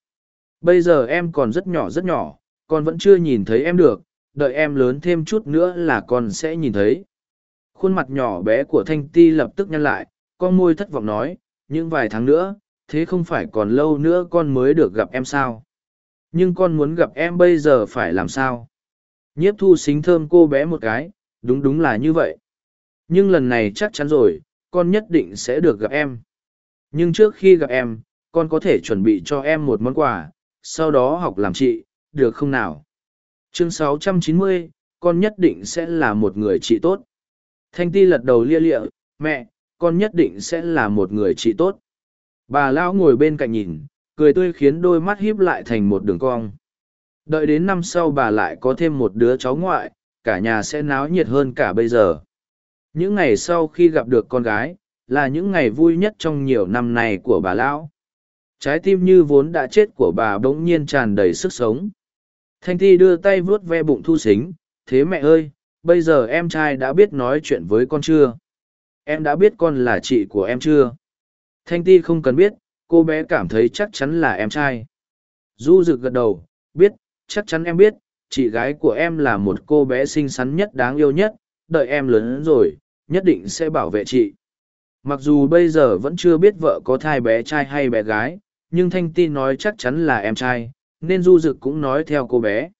Bây giờ em còn rất nhỏ rất nhỏ, con vẫn chưa nhìn thấy em được, đợi em lớn thêm chút nữa là con sẽ nhìn thấy. Khuôn mặt nhỏ bé của Thanh Ti lập tức nhăn lại, con môi thất vọng nói, những vài tháng nữa, thế không phải còn lâu nữa con mới được gặp em sao? Nhưng con muốn gặp em bây giờ phải làm sao? Nhiếp thu xính thơm cô bé một cái, đúng đúng là như vậy. Nhưng lần này chắc chắn rồi, con nhất định sẽ được gặp em. Nhưng trước khi gặp em, con có thể chuẩn bị cho em một món quà, sau đó học làm chị, được không nào? Chương 690, con nhất định sẽ là một người chị tốt. Thanh ti lật đầu lia lịa, mẹ, con nhất định sẽ là một người chị tốt. Bà lão ngồi bên cạnh nhìn, cười tươi khiến đôi mắt híp lại thành một đường cong. Đợi đến năm sau bà lại có thêm một đứa cháu ngoại, cả nhà sẽ náo nhiệt hơn cả bây giờ. Những ngày sau khi gặp được con gái, là những ngày vui nhất trong nhiều năm này của bà lão. Trái tim như vốn đã chết của bà bỗng nhiên tràn đầy sức sống. Thanh Thi đưa tay vuốt ve bụng thu xính, thế mẹ ơi, bây giờ em trai đã biết nói chuyện với con chưa? Em đã biết con là chị của em chưa? Thanh Ti không cần biết, cô bé cảm thấy chắc chắn là em trai. Du rực gật đầu, biết, chắc chắn em biết, chị gái của em là một cô bé xinh xắn nhất đáng yêu nhất đợi em lớn rồi nhất định sẽ bảo vệ chị. Mặc dù bây giờ vẫn chưa biết vợ có thai bé trai hay bé gái nhưng thanh ti nói chắc chắn là em trai nên du dực cũng nói theo cô bé.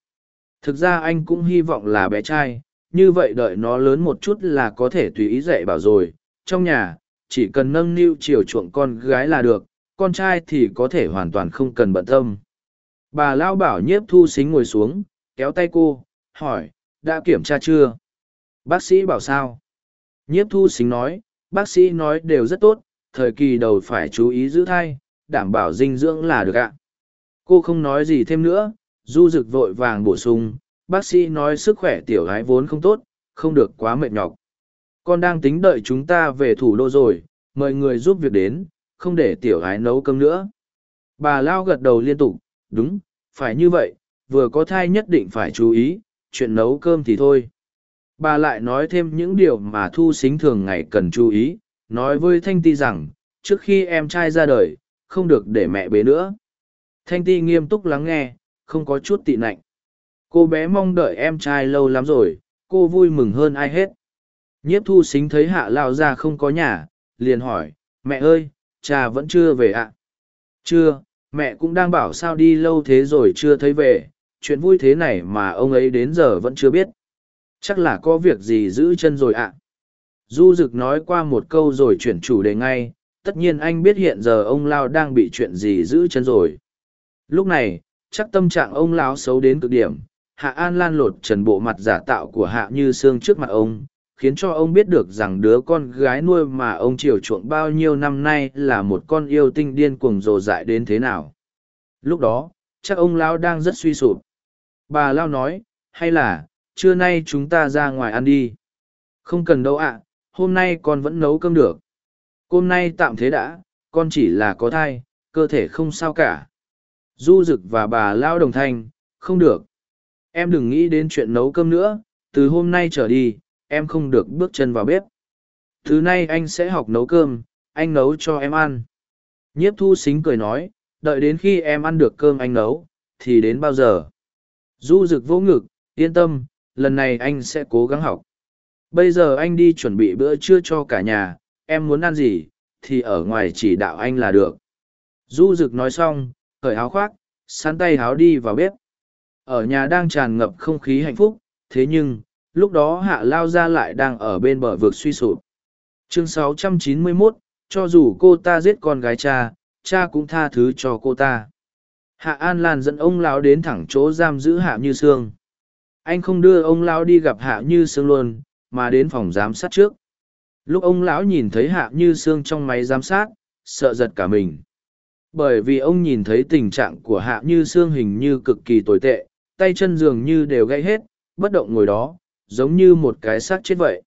Thực ra anh cũng hy vọng là bé trai như vậy đợi nó lớn một chút là có thể tùy ý dạy bảo rồi. Trong nhà chỉ cần nâng niu chiều chuộng con gái là được con trai thì có thể hoàn toàn không cần bận tâm. Bà lao bảo nhiếp thu xính ngồi xuống, kéo tay cô, hỏi, đã kiểm tra chưa? Bác sĩ bảo sao? Nhiếp thu xính nói, bác sĩ nói đều rất tốt, thời kỳ đầu phải chú ý giữ thai, đảm bảo dinh dưỡng là được ạ. Cô không nói gì thêm nữa, du rực vội vàng bổ sung, bác sĩ nói sức khỏe tiểu gái vốn không tốt, không được quá mệt nhọc. Con đang tính đợi chúng ta về thủ đô rồi, mời người giúp việc đến không để tiểu gái nấu cơm nữa. Bà lao gật đầu liên tục, đúng, phải như vậy, vừa có thai nhất định phải chú ý, chuyện nấu cơm thì thôi. Bà lại nói thêm những điều mà thu xính thường ngày cần chú ý, nói với thanh ti rằng, trước khi em trai ra đời, không được để mẹ bế nữa. Thanh ti nghiêm túc lắng nghe, không có chút tị nạnh. Cô bé mong đợi em trai lâu lắm rồi, cô vui mừng hơn ai hết. Nhiếp thu xính thấy hạ lao ra không có nhà, liền hỏi, mẹ ơi cha vẫn chưa về ạ. À? chưa, mẹ cũng đang bảo sao đi lâu thế rồi chưa thấy về, chuyện vui thế này mà ông ấy đến giờ vẫn chưa biết. Chắc là có việc gì giữ chân rồi ạ. Du rực nói qua một câu rồi chuyển chủ đề ngay, tất nhiên anh biết hiện giờ ông lao đang bị chuyện gì giữ chân rồi. Lúc này, chắc tâm trạng ông lão xấu đến cực điểm, hạ an lan lột trần bộ mặt giả tạo của hạ như xương trước mặt ông khiến cho ông biết được rằng đứa con gái nuôi mà ông chiều chuộng bao nhiêu năm nay là một con yêu tinh điên cuồng rồ dại đến thế nào. Lúc đó, chắc ông lão đang rất suy sụp. Bà lao nói, hay là, trưa nay chúng ta ra ngoài ăn đi. Không cần đâu ạ, hôm nay con vẫn nấu cơm được. Hôm nay tạm thế đã, con chỉ là có thai, cơ thể không sao cả. Du rực và bà lao đồng thanh, không được. Em đừng nghĩ đến chuyện nấu cơm nữa, từ hôm nay trở đi em không được bước chân vào bếp. Thứ nay anh sẽ học nấu cơm, anh nấu cho em ăn. Nhiếp thu xính cười nói, đợi đến khi em ăn được cơm anh nấu, thì đến bao giờ? Du rực vỗ ngực, yên tâm, lần này anh sẽ cố gắng học. Bây giờ anh đi chuẩn bị bữa trưa cho cả nhà, em muốn ăn gì, thì ở ngoài chỉ đạo anh là được. Du rực nói xong khởi áo khoác sán tay áo đi vào bếp. Ở nhà đang tràn ngập không khí hạnh phúc, thế nhưng lúc đó hạ lao ra lại đang ở bên bờ vực suy sụp. Chương 691, cho dù cô ta giết con gái cha cha cũng tha thứ cho cô ta. Hạ an lan dẫn ông lão đến thẳng chỗ giam giữ hạ như sương. Anh không đưa ông lão đi gặp hạ như sương luôn mà đến phòng giám sát trước. Lúc ông lão nhìn thấy hạ như sương trong máy giám sát sợ giật cả mình. Bởi vì ông nhìn thấy tình trạng của hạ như sương hình như cực kỳ tồi tệ tay chân dường như đều gãy hết bất động ngồi đó giống như một cái xác chết vậy.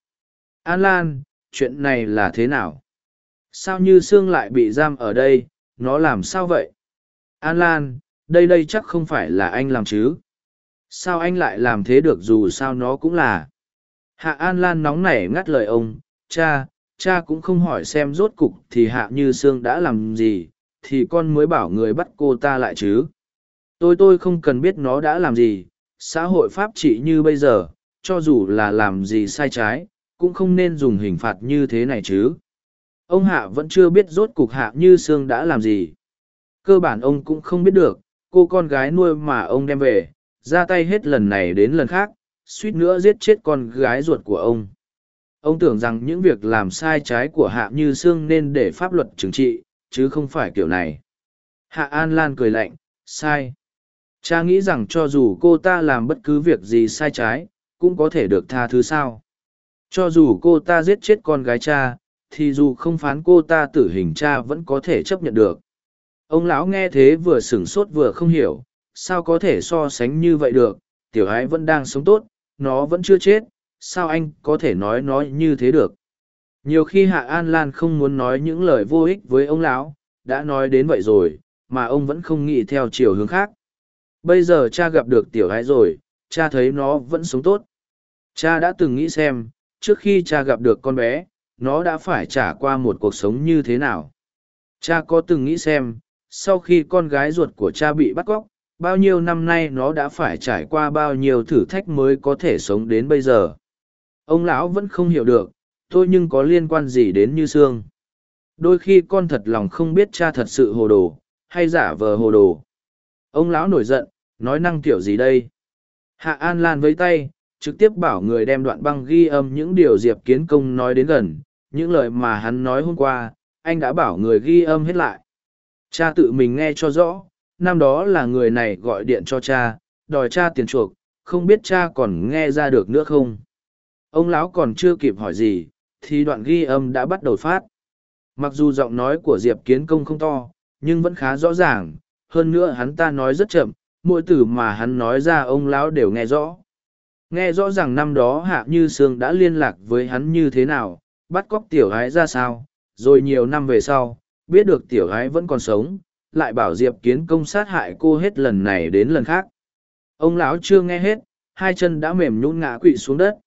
An lan, chuyện này là thế nào? Sao như sương lại bị giam ở đây? Nó làm sao vậy? An lan, đây đây chắc không phải là anh làm chứ? Sao anh lại làm thế được dù sao nó cũng là? Hạ an lan nóng nảy ngắt lời ông, cha cha cũng không hỏi xem rốt cục thì hạ như sương đã làm gì, thì con mới bảo người bắt cô ta lại chứ? Tôi tôi không cần biết nó đã làm gì, xã hội pháp trị như bây giờ cho dù là làm gì sai trái, cũng không nên dùng hình phạt như thế này chứ. Ông hạ vẫn chưa biết rốt cục hạ như sương đã làm gì. Cơ bản ông cũng không biết được, cô con gái nuôi mà ông đem về, ra tay hết lần này đến lần khác, suýt nữa giết chết con gái ruột của ông. Ông tưởng rằng những việc làm sai trái của hạ như sương nên để pháp luật trừng trị, chứ không phải kiểu này. Hạ an lan cười lạnh, sai. Cha nghĩ rằng cho dù cô ta làm bất cứ việc gì sai trái cũng có thể được tha thứ sao? Cho dù cô ta giết chết con gái cha, thì dù không phán cô ta tử hình cha vẫn có thể chấp nhận được. Ông lão nghe thế vừa sửng sốt vừa không hiểu, sao có thể so sánh như vậy được? Tiểu ái vẫn đang sống tốt, nó vẫn chưa chết, sao anh có thể nói nó như thế được? Nhiều khi hạ an lan không muốn nói những lời vô ích với ông lão, đã nói đến vậy rồi, mà ông vẫn không nghĩ theo chiều hướng khác. Bây giờ cha gặp được tiểu ái rồi cha thấy nó vẫn sống tốt. Cha đã từng nghĩ xem, trước khi cha gặp được con bé, nó đã phải trả qua một cuộc sống như thế nào. Cha có từng nghĩ xem, sau khi con gái ruột của cha bị bắt cóc, bao nhiêu năm nay nó đã phải trải qua bao nhiêu thử thách mới có thể sống đến bây giờ? Ông lão vẫn không hiểu được tôi nhưng có liên quan gì đến như sương? Đôi khi con thật lòng không biết cha thật sự hồ đồ, hay giả vờ hồ đồ. Ông lão nổi giận, nói năng kiểu gì đây? Hạ an lan với tay, trực tiếp bảo người đem đoạn băng ghi âm những điều diệp kiến công nói đến gần. Những lời mà hắn nói hôm qua, anh đã bảo người ghi âm hết lại. Cha tự mình nghe cho rõ, năm đó là người này gọi điện cho cha, đòi cha tiền chuộc, không biết cha còn nghe ra được nữa không? Ông lão còn chưa kịp hỏi gì, thì đoạn ghi âm đã bắt đầu phát. Mặc dù giọng nói của diệp kiến công không to, nhưng vẫn khá rõ ràng. Hơn nữa hắn ta nói rất chậm mỗi từ mà hắn nói ra ông lão đều nghe rõ. Nghe rõ rằng năm đó hạ như sương đã liên lạc với hắn như thế nào, bắt cóc tiểu gái ra sao, rồi nhiều năm về sau, biết được tiểu gái vẫn còn sống, lại bảo diệp kiến công sát hại cô hết lần này đến lần khác. Ông lão chưa nghe hết, hai chân đã mềm nhún ngã quỵ xuống đất.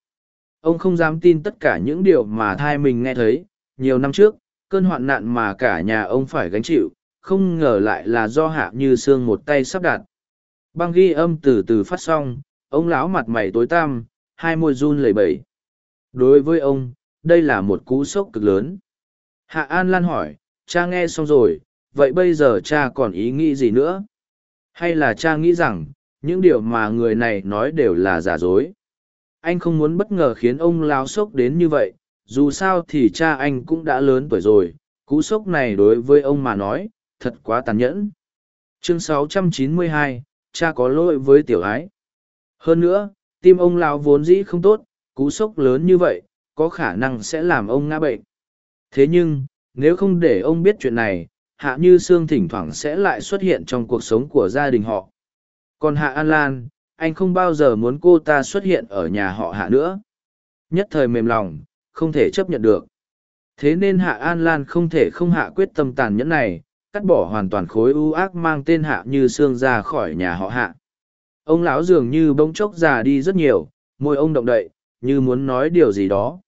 Ông không dám tin tất cả những điều mà thai mình nghe thấy. Nhiều năm trước, cơn hoạn nạn mà cả nhà ông phải gánh chịu, không ngờ lại là do hạ như Sương một tay sắp đặt băng ghi âm từ từ phát xong ông lão mặt mày tối tăm hai môi run lẩy bẩy. Đối với ông đây là một cú sốc cực lớn. Hạ an lan hỏi cha nghe xong rồi vậy bây giờ cha còn ý nghĩ gì nữa? Hay là cha nghĩ rằng những điều mà người này nói đều là giả dối? Anh không muốn bất ngờ khiến ông lao sốc đến như vậy dù sao thì cha anh cũng đã lớn tuổi rồi cú sốc này đối với ông mà nói thật quá tàn nhẫn. Chương 692, cha có lỗi với tiểu ái. Hơn nữa, tim ông lao vốn dĩ không tốt, cú sốc lớn như vậy, có khả năng sẽ làm ông ngã bệnh. Thế nhưng, nếu không để ông biết chuyện này, hạ như sương thỉnh thoảng sẽ lại xuất hiện trong cuộc sống của gia đình họ. Còn hạ an lan, anh không bao giờ muốn cô ta xuất hiện ở nhà họ hạ nữa. Nhất thời mềm lòng, không thể chấp nhận được. Thế nên hạ an lan không thể không hạ quyết tâm tàn nhẫn này cắt bỏ hoàn toàn khối ưu ác mang tên hạ như xương ra khỏi nhà họ hạ. Ông lão dường như bỗng chốc già đi rất nhiều, môi ông động đậy, như muốn nói điều gì đó.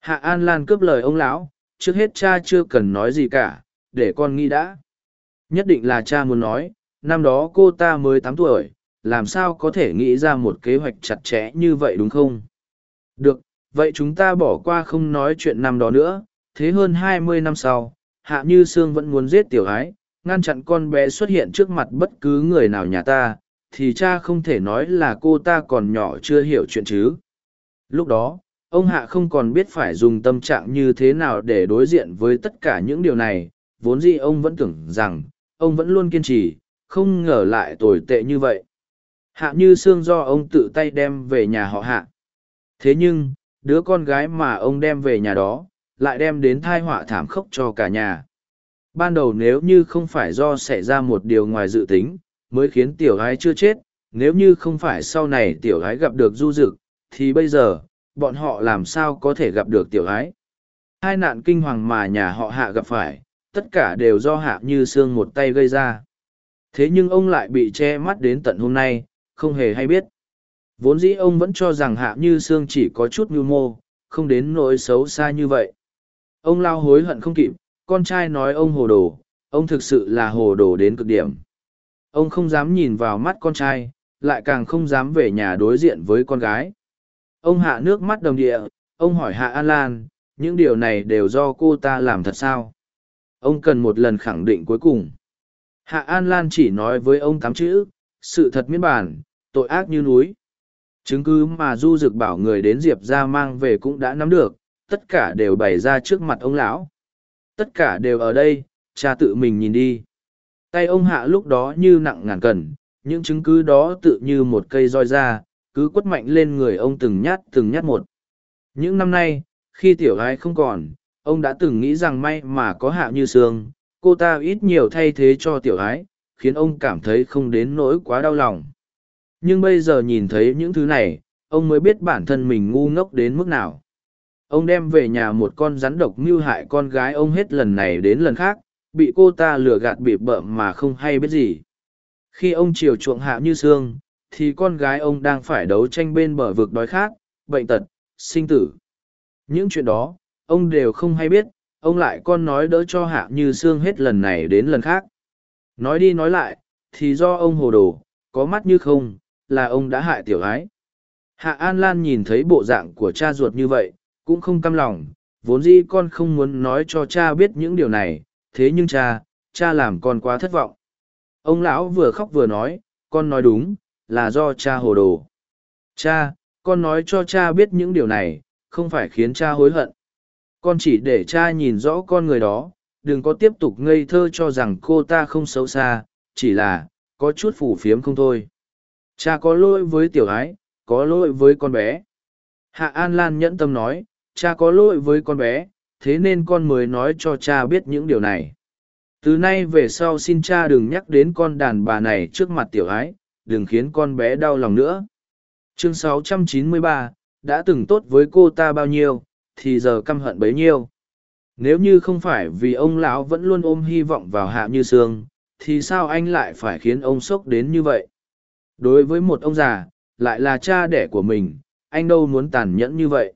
Hạ an lan cướp lời ông lão, trước hết cha chưa cần nói gì cả, để con nghĩ đã. Nhất định là cha muốn nói, năm đó cô ta mới tám tuổi, làm sao có thể nghĩ ra một kế hoạch chặt chẽ như vậy đúng không? Được, vậy chúng ta bỏ qua không nói chuyện năm đó nữa, thế hơn hai mươi năm sau hạ như sương vẫn muốn giết tiểu ái ngăn chặn con bé xuất hiện trước mặt bất cứ người nào nhà ta, thì cha không thể nói là cô ta còn nhỏ chưa hiểu chuyện chứ. Lúc đó, ông hạ không còn biết phải dùng tâm trạng như thế nào để đối diện với tất cả những điều này, vốn dĩ ông vẫn tưởng rằng, ông vẫn luôn kiên trì, không ngờ lại tồi tệ như vậy. Hạ như xương do ông tự tay đem về nhà họ hạ. Thế nhưng, đứa con gái mà ông đem về nhà đó lại đem đến thai họa thảm khốc cho cả nhà. Ban đầu nếu như không phải do xảy ra một điều ngoài dự tính, mới khiến tiểu gái chưa chết, nếu như không phải sau này tiểu gái gặp được du dực, thì bây giờ, bọn họ làm sao có thể gặp được tiểu gái? Hai nạn kinh hoàng mà nhà họ hạ gặp phải, tất cả đều do hạ như xương một tay gây ra. Thế nhưng ông lại bị che mắt đến tận hôm nay, không hề hay biết. Vốn dĩ ông vẫn cho rằng hạ như xương chỉ có chút mưu mô, không đến nỗi xấu xa như vậy ông lao hối hận không kịp, con trai nói ông hồ đồ, ông thực sự là hồ đồ đến cực điểm. Ông không dám nhìn vào mắt con trai, lại càng không dám về nhà đối diện với con gái. Ông hạ nước mắt đồng địa, ông hỏi hạ an lan, những điều này đều do cô ta làm thật sao? Ông cần một lần khẳng định cuối cùng. Hạ an lan chỉ nói với ông tám chữ, sự thật miễn bản tội ác như núi. Chứng cứ mà du dực bảo người đến diệp ra mang về cũng đã nắm được tất cả đều bày ra trước mặt ông lão. Tất cả đều ở đây, cha tự mình nhìn đi. Tay ông hạ lúc đó như nặng ngàn cân những chứng cứ đó tự như một cây roi ra, cứ quất mạnh lên người ông từng nhát từng nhát một. Những năm nay, khi tiểu gái không còn, ông đã từng nghĩ rằng may mà có hạ như sương, cô ta ít nhiều thay thế cho tiểu gái, khiến ông cảm thấy không đến nỗi quá đau lòng. Nhưng bây giờ nhìn thấy những thứ này, ông mới biết bản thân mình ngu ngốc đến mức nào ông đem về nhà một con rắn độc mưu hại con gái ông hết lần này đến lần khác bị cô ta lừa gạt bịp bợm mà không hay biết gì. Khi ông chiều chuộng hạ như sương thì con gái ông đang phải đấu tranh bên bờ vực đói khát bệnh tật sinh tử. Những chuyện đó ông đều không hay biết ông lại con nói đỡ cho hạ như sương hết lần này đến lần khác. Nói đi nói lại thì do ông hồ đồ có mắt như không, là ông đã hại tiểu ái. Hạ An Lan nhìn thấy bộ dạng của cha ruột như vậy, cũng không căm lòng, vốn dĩ con không muốn nói cho cha biết những điều này, thế nhưng cha, cha làm con quá thất vọng. Ông lão vừa khóc vừa nói, con nói đúng, là do cha hồ đồ. Cha, con nói cho cha biết những điều này, không phải khiến cha hối hận. Con chỉ để cha nhìn rõ con người đó, đừng có tiếp tục ngây thơ cho rằng cô ta không xấu xa, chỉ là, có chút phủ phiếm không thôi. Cha có lỗi với tiểu ái, có lỗi với con bé. Hạ An Lan nhẫn tâm nói, cha có lỗi với con bé, thế nên con mới nói cho cha biết những điều này. Từ nay về sau xin cha đừng nhắc đến con đàn bà này trước mặt tiểu ái, đừng khiến con bé đau lòng nữa. Chương 693, đã từng tốt với cô ta bao nhiêu, thì giờ căm hận bấy nhiêu. Nếu như không phải vì ông lão vẫn luôn ôm hy vọng vào hạ như sương, thì sao anh lại phải khiến ông sốc đến như vậy? Đối với một ông già, lại là cha đẻ của mình, anh đâu muốn tàn nhẫn như vậy.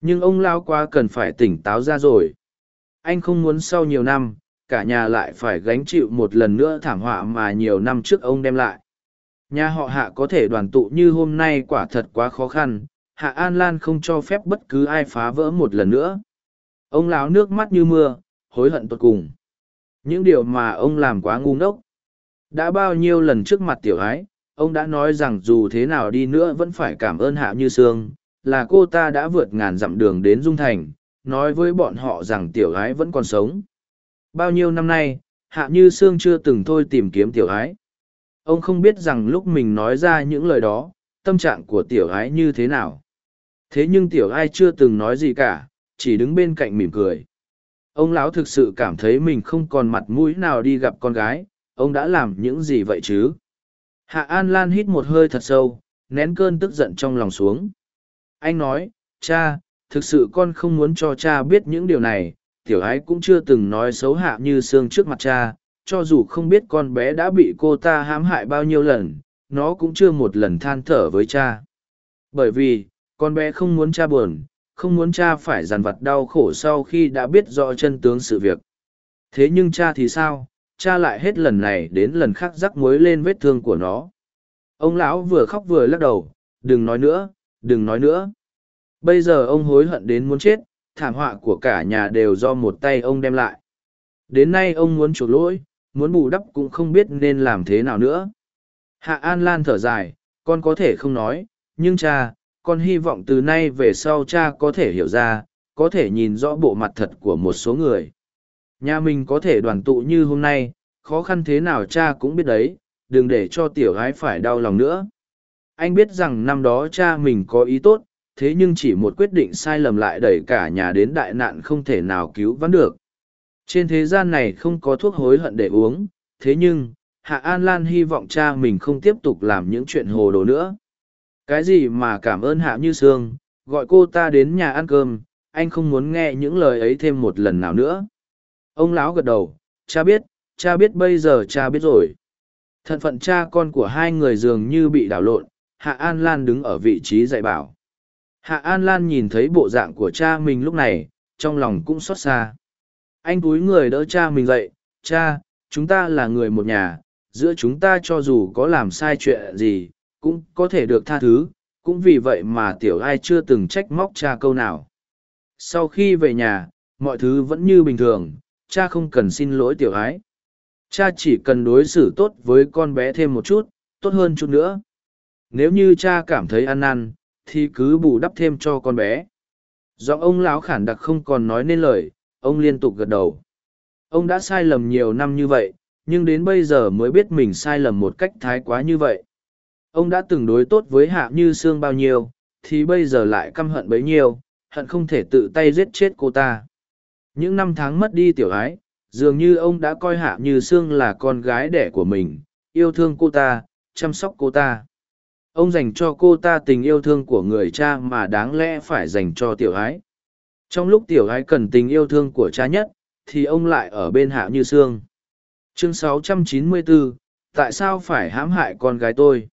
Nhưng ông lão quá cần phải tỉnh táo ra rồi. Anh không muốn sau nhiều năm, cả nhà lại phải gánh chịu một lần nữa thảm họa mà nhiều năm trước ông đem lại. Nhà họ hạ có thể đoàn tụ như hôm nay quả thật quá khó khăn, hạ an lan không cho phép bất cứ ai phá vỡ một lần nữa. Ông lão nước mắt như mưa, hối hận tột cùng. Những điều mà ông làm quá ngu ngốc. Đã bao nhiêu lần trước mặt tiểu ái, ông đã nói rằng dù thế nào đi nữa vẫn phải cảm ơn hạ như sương, là cô ta đã vượt ngàn dặm đường đến Dung Thành, nói với bọn họ rằng tiểu gái vẫn còn sống. Bao nhiêu năm nay, hạ như sương chưa từng thôi tìm kiếm tiểu gái. Ông không biết rằng lúc mình nói ra những lời đó, tâm trạng của tiểu gái như thế nào. Thế nhưng tiểu ai chưa từng nói gì cả, chỉ đứng bên cạnh mỉm cười. Ông lão thực sự cảm thấy mình không còn mặt mũi nào đi gặp con gái, ông đã làm những gì vậy chứ? Hạ An Lan hít một hơi thật sâu, nén cơn tức giận trong lòng xuống. Anh nói, cha, thực sự con không muốn cho cha biết những điều này, tiểu ái cũng chưa từng nói xấu hạ như xương trước mặt cha, cho dù không biết con bé đã bị cô ta hãm hại bao nhiêu lần, nó cũng chưa một lần than thở với cha. Bởi vì, con bé không muốn cha buồn, không muốn cha phải dằn vặt đau khổ sau khi đã biết rõ chân tướng sự việc. Thế nhưng cha thì sao, cha lại hết lần này đến lần khác rắc muối lên vết thương của nó. Ông lão vừa khóc vừa lắc đầu, đừng nói nữa, đừng nói nữa. Bây giờ ông hối hận đến muốn chết, thảm họa của cả nhà đều do một tay ông đem lại. Đến nay ông muốn chuộc lỗi, muốn bù đắp cũng không biết nên làm thế nào nữa. Hạ An Lan thở dài, con có thể không nói, nhưng cha, con hy vọng từ nay về sau cha có thể hiểu ra, có thể nhìn rõ bộ mặt thật của một số người. Nhà mình có thể đoàn tụ như hôm nay, khó khăn thế nào cha cũng biết đấy, đừng để cho tiểu gái phải đau lòng nữa. Anh biết rằng năm đó cha mình có ý tốt, thế nhưng chỉ một quyết định sai lầm lại đẩy cả nhà đến đại nạn không thể nào cứu vãn được. Trên thế gian này không có thuốc hối hận để uống, thế nhưng, Hạ An Lan hy vọng cha mình không tiếp tục làm những chuyện hồ đồ nữa. Cái gì mà cảm ơn Hạ Như Sương, gọi cô ta đến nhà ăn cơm, anh không muốn nghe những lời ấy thêm một lần nào nữa. Ông lão gật đầu, cha biết, cha biết bây giờ cha biết rồi. Thân phận cha con của hai người dường như bị đảo lộn, Hạ An Lan đứng ở vị trí dạy bảo. Hạ An Lan nhìn thấy bộ dạng của cha mình lúc này, trong lòng cũng xót xa. Anh túi người đỡ cha mình dậy, cha, chúng ta là người một nhà, giữa chúng ta cho dù có làm sai chuyện gì, cũng có thể được tha thứ, cũng vì vậy mà tiểu ai chưa từng trách móc cha câu nào. Sau khi về nhà, mọi thứ vẫn như bình thường, cha không cần xin lỗi tiểu ái. Cha chỉ cần đối xử tốt với con bé thêm một chút, tốt hơn chút nữa. Nếu như cha cảm thấy ăn năn, thì cứ bù đắp thêm cho con bé. Do ông lão khản đặc không còn nói nên lời, ông liên tục gật đầu. Ông đã sai lầm nhiều năm như vậy, nhưng đến bây giờ mới biết mình sai lầm một cách thái quá như vậy. Ông đã từng đối tốt với Hạ Như Sương bao nhiêu, thì bây giờ lại căm hận bấy nhiêu, hận không thể tự tay giết chết cô ta. Những năm tháng mất đi tiểu ái, dường như ông đã coi Hạ Như Sương là con gái đẻ của mình, yêu thương cô ta, chăm sóc cô ta. Ông dành cho cô ta tình yêu thương của người cha mà đáng lẽ phải dành cho tiểu ái. Trong lúc tiểu ái cần tình yêu thương của cha nhất, thì ông lại ở bên Hạ Như Sương. Chương 694, Tại sao phải hãm hại con gái tôi?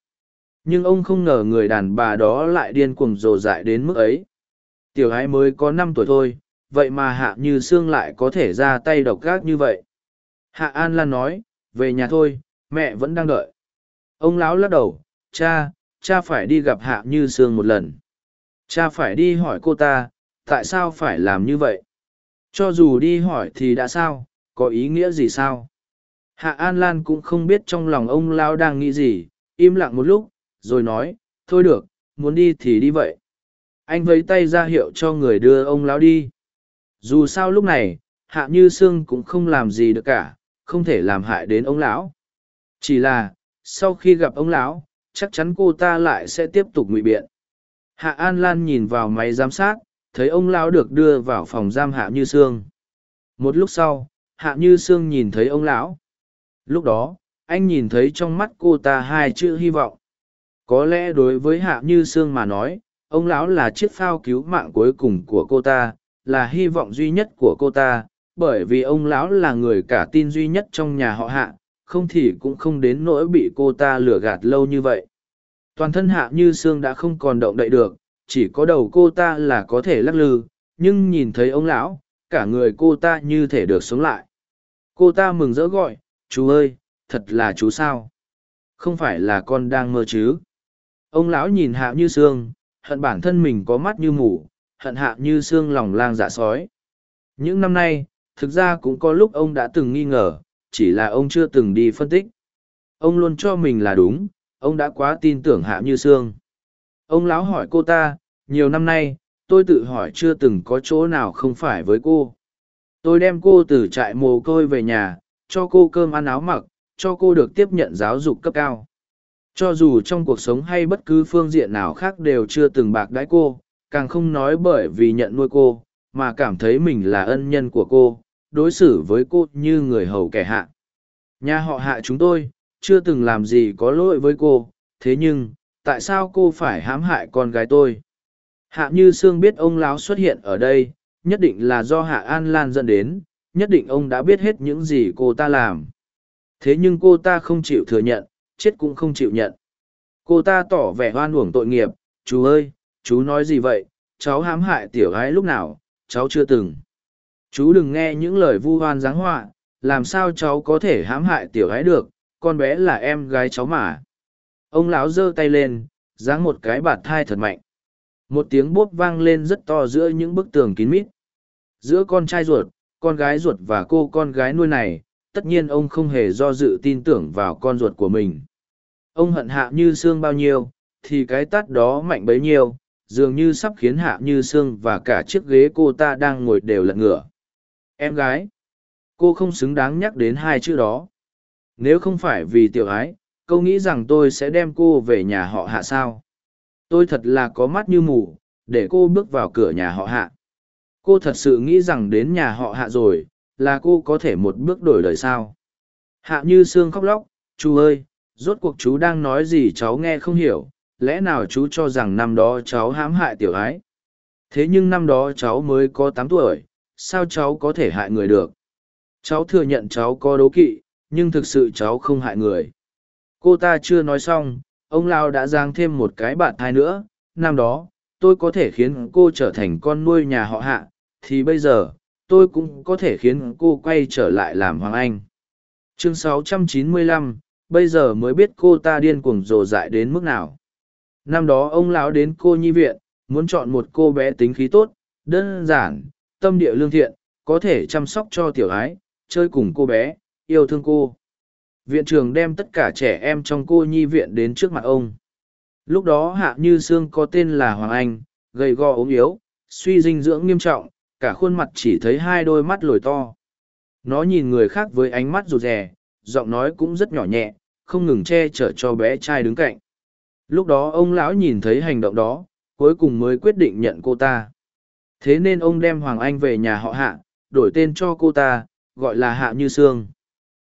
nhưng ông không ngờ người đàn bà đó lại điên cuồng rồ dại đến mức ấy tiểu ái mới có năm tuổi thôi vậy mà hạ như sương lại có thể ra tay độc gác như vậy hạ an lan nói về nhà thôi mẹ vẫn đang đợi ông lão lắc đầu cha cha phải đi gặp hạ như sương một lần. Cha phải đi hỏi cô ta, tại sao phải làm như vậy? Cho dù đi hỏi thì đã sao, có ý nghĩa gì sao? Hạ an lan cũng không biết trong lòng ông lão đang nghĩ gì, im lặng một lúc, rồi nói, thôi được, muốn đi thì đi vậy. Anh vẫy tay ra hiệu cho người đưa ông lão đi. Dù sao lúc này, hạ như sương cũng không làm gì được cả, không thể làm hại đến ông lão. Chỉ là, sau khi gặp ông lão chắc chắn cô ta lại sẽ tiếp tục ngụy biện. Hạ an lan nhìn vào máy giám sát, thấy ông lão được đưa vào phòng giam hạ như sương. Một lúc sau, hạ như sương nhìn thấy ông lão. Lúc đó, anh nhìn thấy trong mắt cô ta hai chữ hy vọng. Có lẽ đối với hạ như sương mà nói, ông lão là chiếc phao cứu mạng cuối cùng của cô ta, là hy vọng duy nhất của cô ta, bởi vì ông lão là người cả tin duy nhất trong nhà họ hạ không thì cũng không đến nỗi bị cô ta lừa gạt lâu như vậy. Toàn thân hạ như xương đã không còn động đậy được, chỉ có đầu cô ta là có thể lắc lư, nhưng nhìn thấy ông lão, cả người cô ta như thể được sống lại. Cô ta mừng rỡ gọi, chú ơi, thật là chú sao? Không phải là con đang mơ chứ? Ông lão nhìn hạ như xương, hận bản thân mình có mắt như mù, hận hạ như xương lòng lang dạ sói. Những năm nay, thực ra cũng có lúc ông đã từng nghi ngờ chỉ là ông chưa từng đi phân tích. Ông luôn cho mình là đúng, ông đã quá tin tưởng hạ như sương. Ông lão hỏi cô ta, nhiều năm nay, tôi tự hỏi chưa từng có chỗ nào không phải với cô. Tôi đem cô từ trại mồ côi về nhà, cho cô cơm ăn áo mặc, cho cô được tiếp nhận giáo dục cấp cao. Cho dù trong cuộc sống hay bất cứ phương diện nào khác đều chưa từng bạc đãi cô, càng không nói bởi vì nhận nuôi cô, mà cảm thấy mình là ân nhân của cô đối xử với cô như người hầu kẻ hạ. Nhà họ hạ chúng tôi, chưa từng làm gì có lỗi với cô, thế nhưng, tại sao cô phải hãm hại con gái tôi? Hạ như sương biết ông lão xuất hiện ở đây, nhất định là do hạ an lan dẫn đến, nhất định ông đã biết hết những gì cô ta làm. Thế nhưng cô ta không chịu thừa nhận, chết cũng không chịu nhận. Cô ta tỏ vẻ hoan uổng tội nghiệp, chú ơi, chú nói gì vậy? Cháu hãm hại tiểu gái lúc nào? Cháu chưa từng chú đừng nghe những lời vu hoan giáng họa, làm sao cháu có thể hãm hại tiểu gái được, con bé là em gái cháu mà. Ông lão giơ tay lên, giáng một cái bạt thai thật mạnh. Một tiếng bốp vang lên rất to giữa những bức tường kín mít. Giữa con trai ruột, con gái ruột và cô con gái nuôi này, tất nhiên ông không hề do dự tin tưởng vào con ruột của mình. Ông hận hạ như xương bao nhiêu, thì cái tát đó mạnh bấy nhiêu, dường như sắp khiến hạ như xương và cả chiếc ghế cô ta đang ngồi đều lật ngửa em gái. Cô không xứng đáng nhắc đến hai chữ đó. Nếu không phải vì tiểu ái câu nghĩ rằng tôi sẽ đem cô về nhà họ hạ sao? Tôi thật là có mắt như mù, để cô bước vào cửa nhà họ hạ. Cô thật sự nghĩ rằng đến nhà họ hạ rồi, là cô có thể một bước đổi đời sao? Hạ như sương khóc lóc, chú ơi, rốt cuộc chú đang nói gì cháu nghe không hiểu, lẽ nào chú cho rằng năm đó cháu hãm hại tiểu ái? Thế nhưng năm đó cháu mới có tám tuổi sao cháu có thể hại người được? Cháu thừa nhận cháu có đố kỵ nhưng thực sự cháu không hại người. Cô ta chưa nói xong ông lao đã giang thêm một cái bạn thai nữa. Năm đó tôi có thể khiến cô trở thành con nuôi nhà họ hạ. Thì bây giờ tôi cũng có thể khiến cô quay trở lại làm hoàng anh. Chương 695, bây giờ mới biết cô ta điên cuồng rồ dại đến mức nào. Năm đó ông lão đến cô nhi viện muốn chọn một cô bé tính khí tốt đơn giản tâm địa lương thiện, có thể chăm sóc cho tiểu ái, chơi cùng cô bé, yêu thương cô. Viện trường đem tất cả trẻ em trong cô nhi viện đến trước mặt ông. Lúc đó hạ như sương có tên là hoàng anh, gầy gò ốm yếu, suy dinh dưỡng nghiêm trọng, cả khuôn mặt chỉ thấy hai đôi mắt lồi to. Nó nhìn người khác với ánh mắt rụt rè, giọng nói cũng rất nhỏ nhẹ, không ngừng che chở cho bé trai đứng cạnh. Lúc đó ông lão nhìn thấy hành động đó, cuối cùng mới quyết định nhận cô ta thế nên ông đem hoàng anh về nhà họ hạ, đổi tên cho cô ta, gọi là hạ như sương.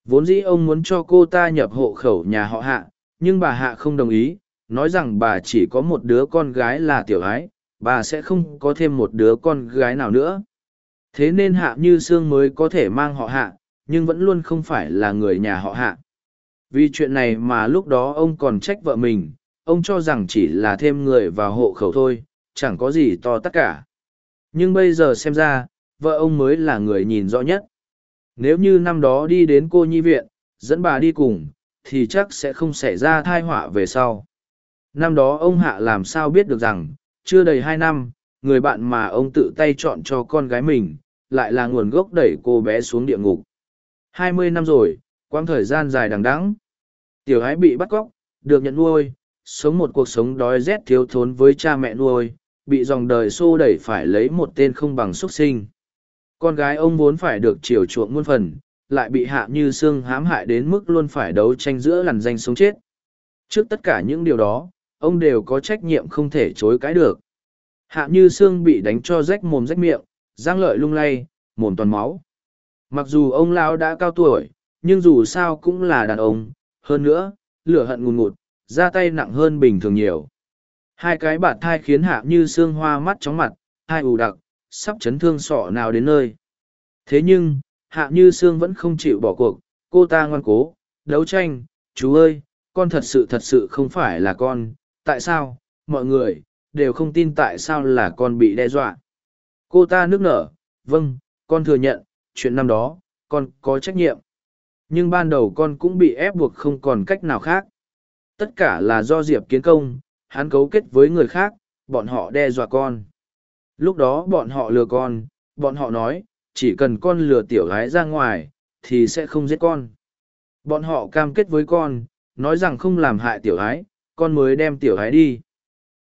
Vốn dĩ ông muốn cho cô ta nhập hộ khẩu nhà họ hạ, nhưng bà hạ không đồng ý, nói rằng bà chỉ có một đứa con gái là tiểu ái, bà sẽ không có thêm một đứa con gái nào nữa. Thế nên hạ như sương mới có thể mang họ hạ, nhưng vẫn luôn không phải là người nhà họ hạ. Vì chuyện này mà lúc đó ông còn trách vợ mình, ông cho rằng chỉ là thêm người vào hộ khẩu thôi, chẳng có gì to tất cả nhưng bây giờ xem ra vợ ông mới là người nhìn rõ nhất nếu như năm đó đi đến cô nhi viện dẫn bà đi cùng thì chắc sẽ không xảy ra thai họa về sau. Năm đó ông Hạ làm sao biết được rằng, chưa đầy hai năm, người bạn mà ông tự tay chọn cho con gái mình, lại là nguồn gốc đẩy cô bé xuống địa ngục. Hai mươi năm rồi, quãng thời gian dài đằng đẵng. Tiểu ái bị bắt cóc, được nhận nuôi, sống một cuộc sống đói rét thiếu thốn với cha mẹ nuôi, bị dòng đời xô đẩy phải lấy một tên không bằng xuất sinh. Con gái ông vốn phải được chiều chuộng muôn phần, lại bị hạ như xương hãm hại đến mức luôn phải đấu tranh giữa lằn danh sống chết. Trước tất cả những điều đó, ông đều có trách nhiệm không thể chối cãi được. Hạ như xương bị đánh cho rách mồm rách miệng, giang lợi lung lay, mồm toàn máu. Mặc dù ông lão đã cao tuổi, nhưng dù sao cũng là đàn ông, hơn nữa, lửa hận ngùn ngụt, ra tay nặng hơn bình thường nhiều. Hai cái bạt thai khiến hạ như xương hoa mắt chóng mặt, hai ù đặc, sắp chấn thương sọ nào đến nơi. Thế nhưng, hạ như xương vẫn không chịu bỏ cuộc, cô ta ngoan cố, đấu tranh, chú ơi, con thật sự thật sự không phải là con, tại sao, mọi người, đều không tin tại sao là con bị đe dọa. Cô ta nước nở, vâng, con thừa nhận, chuyện năm đó, con có trách nhiệm. Nhưng ban đầu con cũng bị ép buộc không còn cách nào khác. Tất cả là do Diệp kiến công, hắn cấu kết với người khác, bọn họ đe dọa con. Lúc đó bọn họ lừa con, bọn họ nói, chỉ cần con lừa tiểu gái ra ngoài, thì sẽ không giết con. Bọn họ cam kết với con, nói rằng không làm hại tiểu gái, con mới đem tiểu gái đi.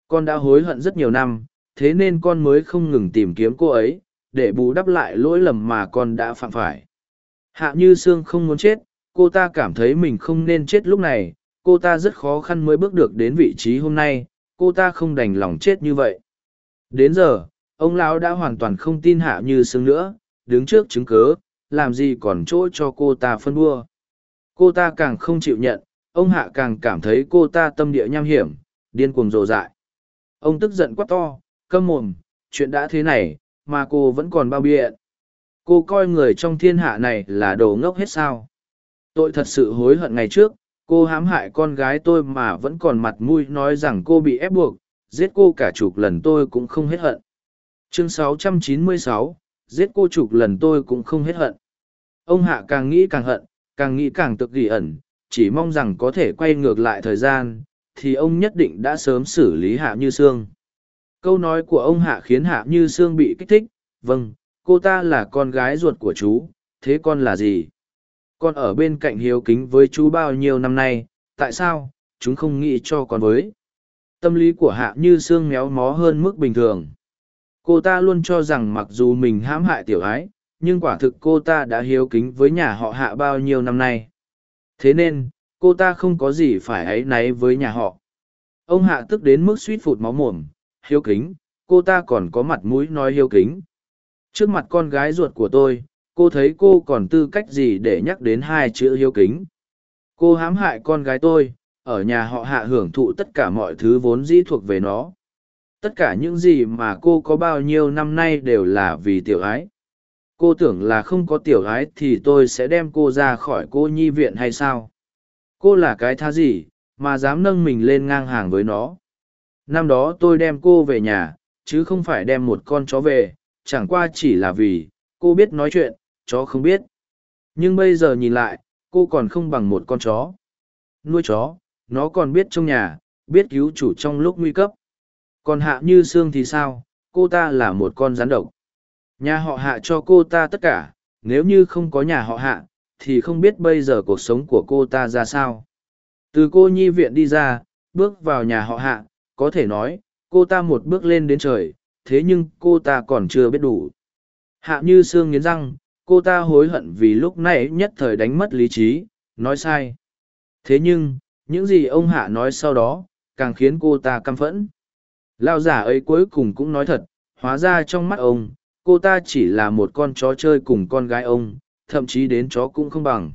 Con đã hối hận rất nhiều năm, thế nên con mới không ngừng tìm kiếm cô ấy, để bù đắp lại lỗi lầm mà con đã phạm phải. Hạ Như Sương không muốn chết, cô ta cảm thấy mình không nên chết lúc này, cô ta rất khó khăn mới bước được đến vị trí hôm nay, cô ta không đành lòng chết như vậy. Đến giờ, ông lão đã hoàn toàn không tin Hạ Như Sương nữa, đứng trước chứng cớ, làm gì còn chỗ cho cô ta phân đua. Cô ta càng không chịu nhận, ông Hạ càng cảm thấy cô ta tâm địa nham hiểm, điên cuồng rồ dại. Ông tức giận quá to, câm mồm, chuyện đã thế này, mà cô vẫn còn bao biện. Cô coi người trong thiên hạ này là đồ ngốc hết sao. Tôi thật sự hối hận ngày trước, cô hãm hại con gái tôi mà vẫn còn mặt mũi nói rằng cô bị ép buộc, giết cô cả chục lần tôi cũng không hết hận. Chương 696, giết cô chục lần tôi cũng không hết hận. Ông Hạ càng nghĩ càng hận, càng nghĩ càng tự ghi ẩn, chỉ mong rằng có thể quay ngược lại thời gian, thì ông nhất định đã sớm xử lý Hạ Như Sương. Câu nói của ông Hạ khiến Hạ Như Sương bị kích thích, vâng, cô ta là con gái ruột của chú, thế con là gì? Con ở bên cạnh hiếu kính với chú bao nhiêu năm nay, tại sao, chúng không nghĩ cho con với? Tâm lý của Hạ Như xương méo mó hơn mức bình thường. Cô ta luôn cho rằng mặc dù mình hãm hại tiểu ái, nhưng quả thực cô ta đã hiếu kính với nhà họ Hạ bao nhiêu năm nay. Thế nên, cô ta không có gì phải áy náy với nhà họ. Ông Hạ tức đến mức suýt phụt máu mồm, hiếu kính, cô ta còn có mặt mũi nói hiếu kính. Trước mặt con gái ruột của tôi, cô thấy cô còn tư cách gì để nhắc đến hai chữ hiếu kính. Cô hãm hại con gái tôi, ở nhà họ hạ hưởng thụ tất cả mọi thứ vốn dĩ thuộc về nó. Tất cả những gì mà cô có bao nhiêu năm nay đều là vì tiểu ái. Cô tưởng là không có tiểu ái thì tôi sẽ đem cô ra khỏi cô nhi viện hay sao? Cô là cái tha gì, mà dám nâng mình lên ngang hàng với nó? Năm đó tôi đem cô về nhà, chứ không phải đem một con chó về, chẳng qua chỉ là vì, cô biết nói chuyện, chó không biết. Nhưng bây giờ nhìn lại, cô còn không bằng một con chó. Nuôi chó, nó còn biết trong nhà, biết cứu chủ trong lúc nguy cấp. Còn hạ như xương thì sao, cô ta là một con rắn độc. Nhà họ hạ cho cô ta tất cả, nếu như không có nhà họ hạ, thì không biết bây giờ cuộc sống của cô ta ra sao. Từ cô nhi viện đi ra, bước vào nhà họ hạ, có thể nói, cô ta một bước lên đến trời, thế nhưng cô ta còn chưa biết đủ. Hạ như xương nghiến răng, cô ta hối hận vì lúc nãy nhất thời đánh mất lý trí, nói sai. Thế nhưng, những gì ông Hạ nói sau đó, càng khiến cô ta căm phẫn. Lao giả ấy cuối cùng cũng nói thật, hóa ra trong mắt ông, cô ta chỉ là một con chó chơi cùng con gái ông, thậm chí đến chó cũng không bằng.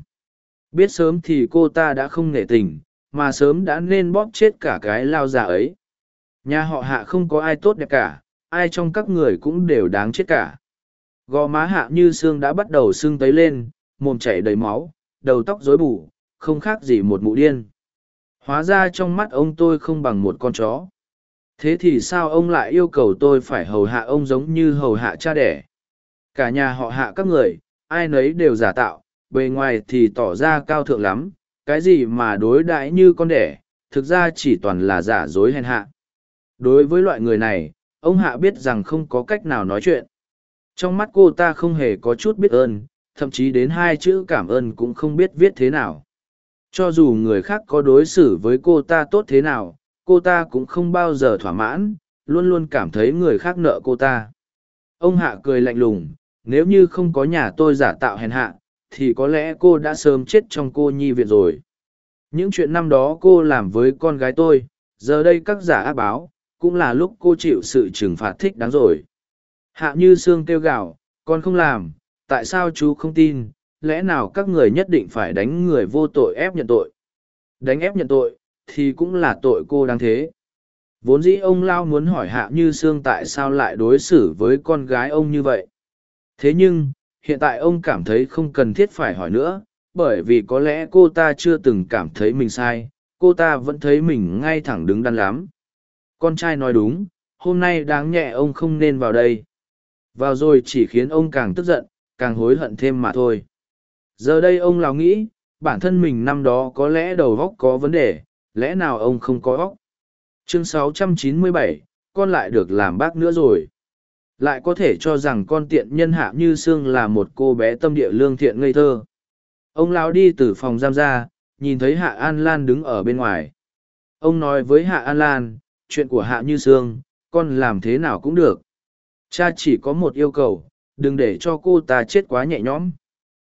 Biết sớm thì cô ta đã không nể tình, mà sớm đã nên bóp chết cả cái lao giả ấy. Nhà họ hạ không có ai tốt đẹp cả, ai trong các người cũng đều đáng chết cả. Gò má hạ như xương đã bắt đầu sưng tấy lên, mồm chảy đầy máu, đầu tóc rối bù, không khác gì một mụ điên. Hóa ra trong mắt ông tôi không bằng một con chó. Thế thì sao ông lại yêu cầu tôi phải hầu hạ ông giống như hầu hạ cha đẻ? Cả nhà họ hạ các người, ai nấy đều giả tạo, bề ngoài thì tỏ ra cao thượng lắm, cái gì mà đối đãi như con đẻ, thực ra chỉ toàn là giả dối hèn hạ. Đối với loại người này, ông Hạ biết rằng không có cách nào nói chuyện. Trong mắt cô ta không hề có chút biết ơn, thậm chí đến hai chữ cảm ơn cũng không biết viết thế nào. Cho dù người khác có đối xử với cô ta tốt thế nào, cô ta cũng không bao giờ thỏa mãn, luôn luôn cảm thấy người khác nợ cô ta. Ông Hạ cười lạnh lùng, nếu như không có nhà tôi giả tạo hèn hạ, thì có lẽ cô đã sớm chết trong cô nhi viện rồi. Những chuyện năm đó cô làm với con gái tôi, giờ đây các giả ác báo, cũng là lúc cô chịu sự trừng phạt thích đáng rồi. Hạ như Sương kêu gạo, con không làm, tại sao chú không tin, lẽ nào các người nhất định phải đánh người vô tội ép nhận tội? Đánh ép nhận tội, thì cũng là tội cô đáng thế. Vốn dĩ ông Lao muốn hỏi Hạ Như Sương tại sao lại đối xử với con gái ông như vậy. Thế nhưng, hiện tại ông cảm thấy không cần thiết phải hỏi nữa, bởi vì có lẽ cô ta chưa từng cảm thấy mình sai, cô ta vẫn thấy mình ngay thẳng đứng đắn lắm. Con trai nói đúng, hôm nay đáng nhẹ ông không nên vào đây. Vào rồi chỉ khiến ông càng tức giận, càng hối hận thêm mà thôi. Giờ đây ông lào nghĩ, bản thân mình năm đó có lẽ đầu óc có vấn đề, lẽ nào ông không có óc? Chương 697, con lại được làm bác nữa rồi. Lại có thể cho rằng con tiện nhân hạ như xương là một cô bé tâm địa lương thiện ngây thơ. Ông lão đi từ phòng giam ra, nhìn thấy Hạ An Lan đứng ở bên ngoài. Ông nói với Hạ An Lan, chuyện của Hạ Như Sương, con làm thế nào cũng được. Cha chỉ có một yêu cầu, đừng để cho cô ta chết quá nhẹ nhõm.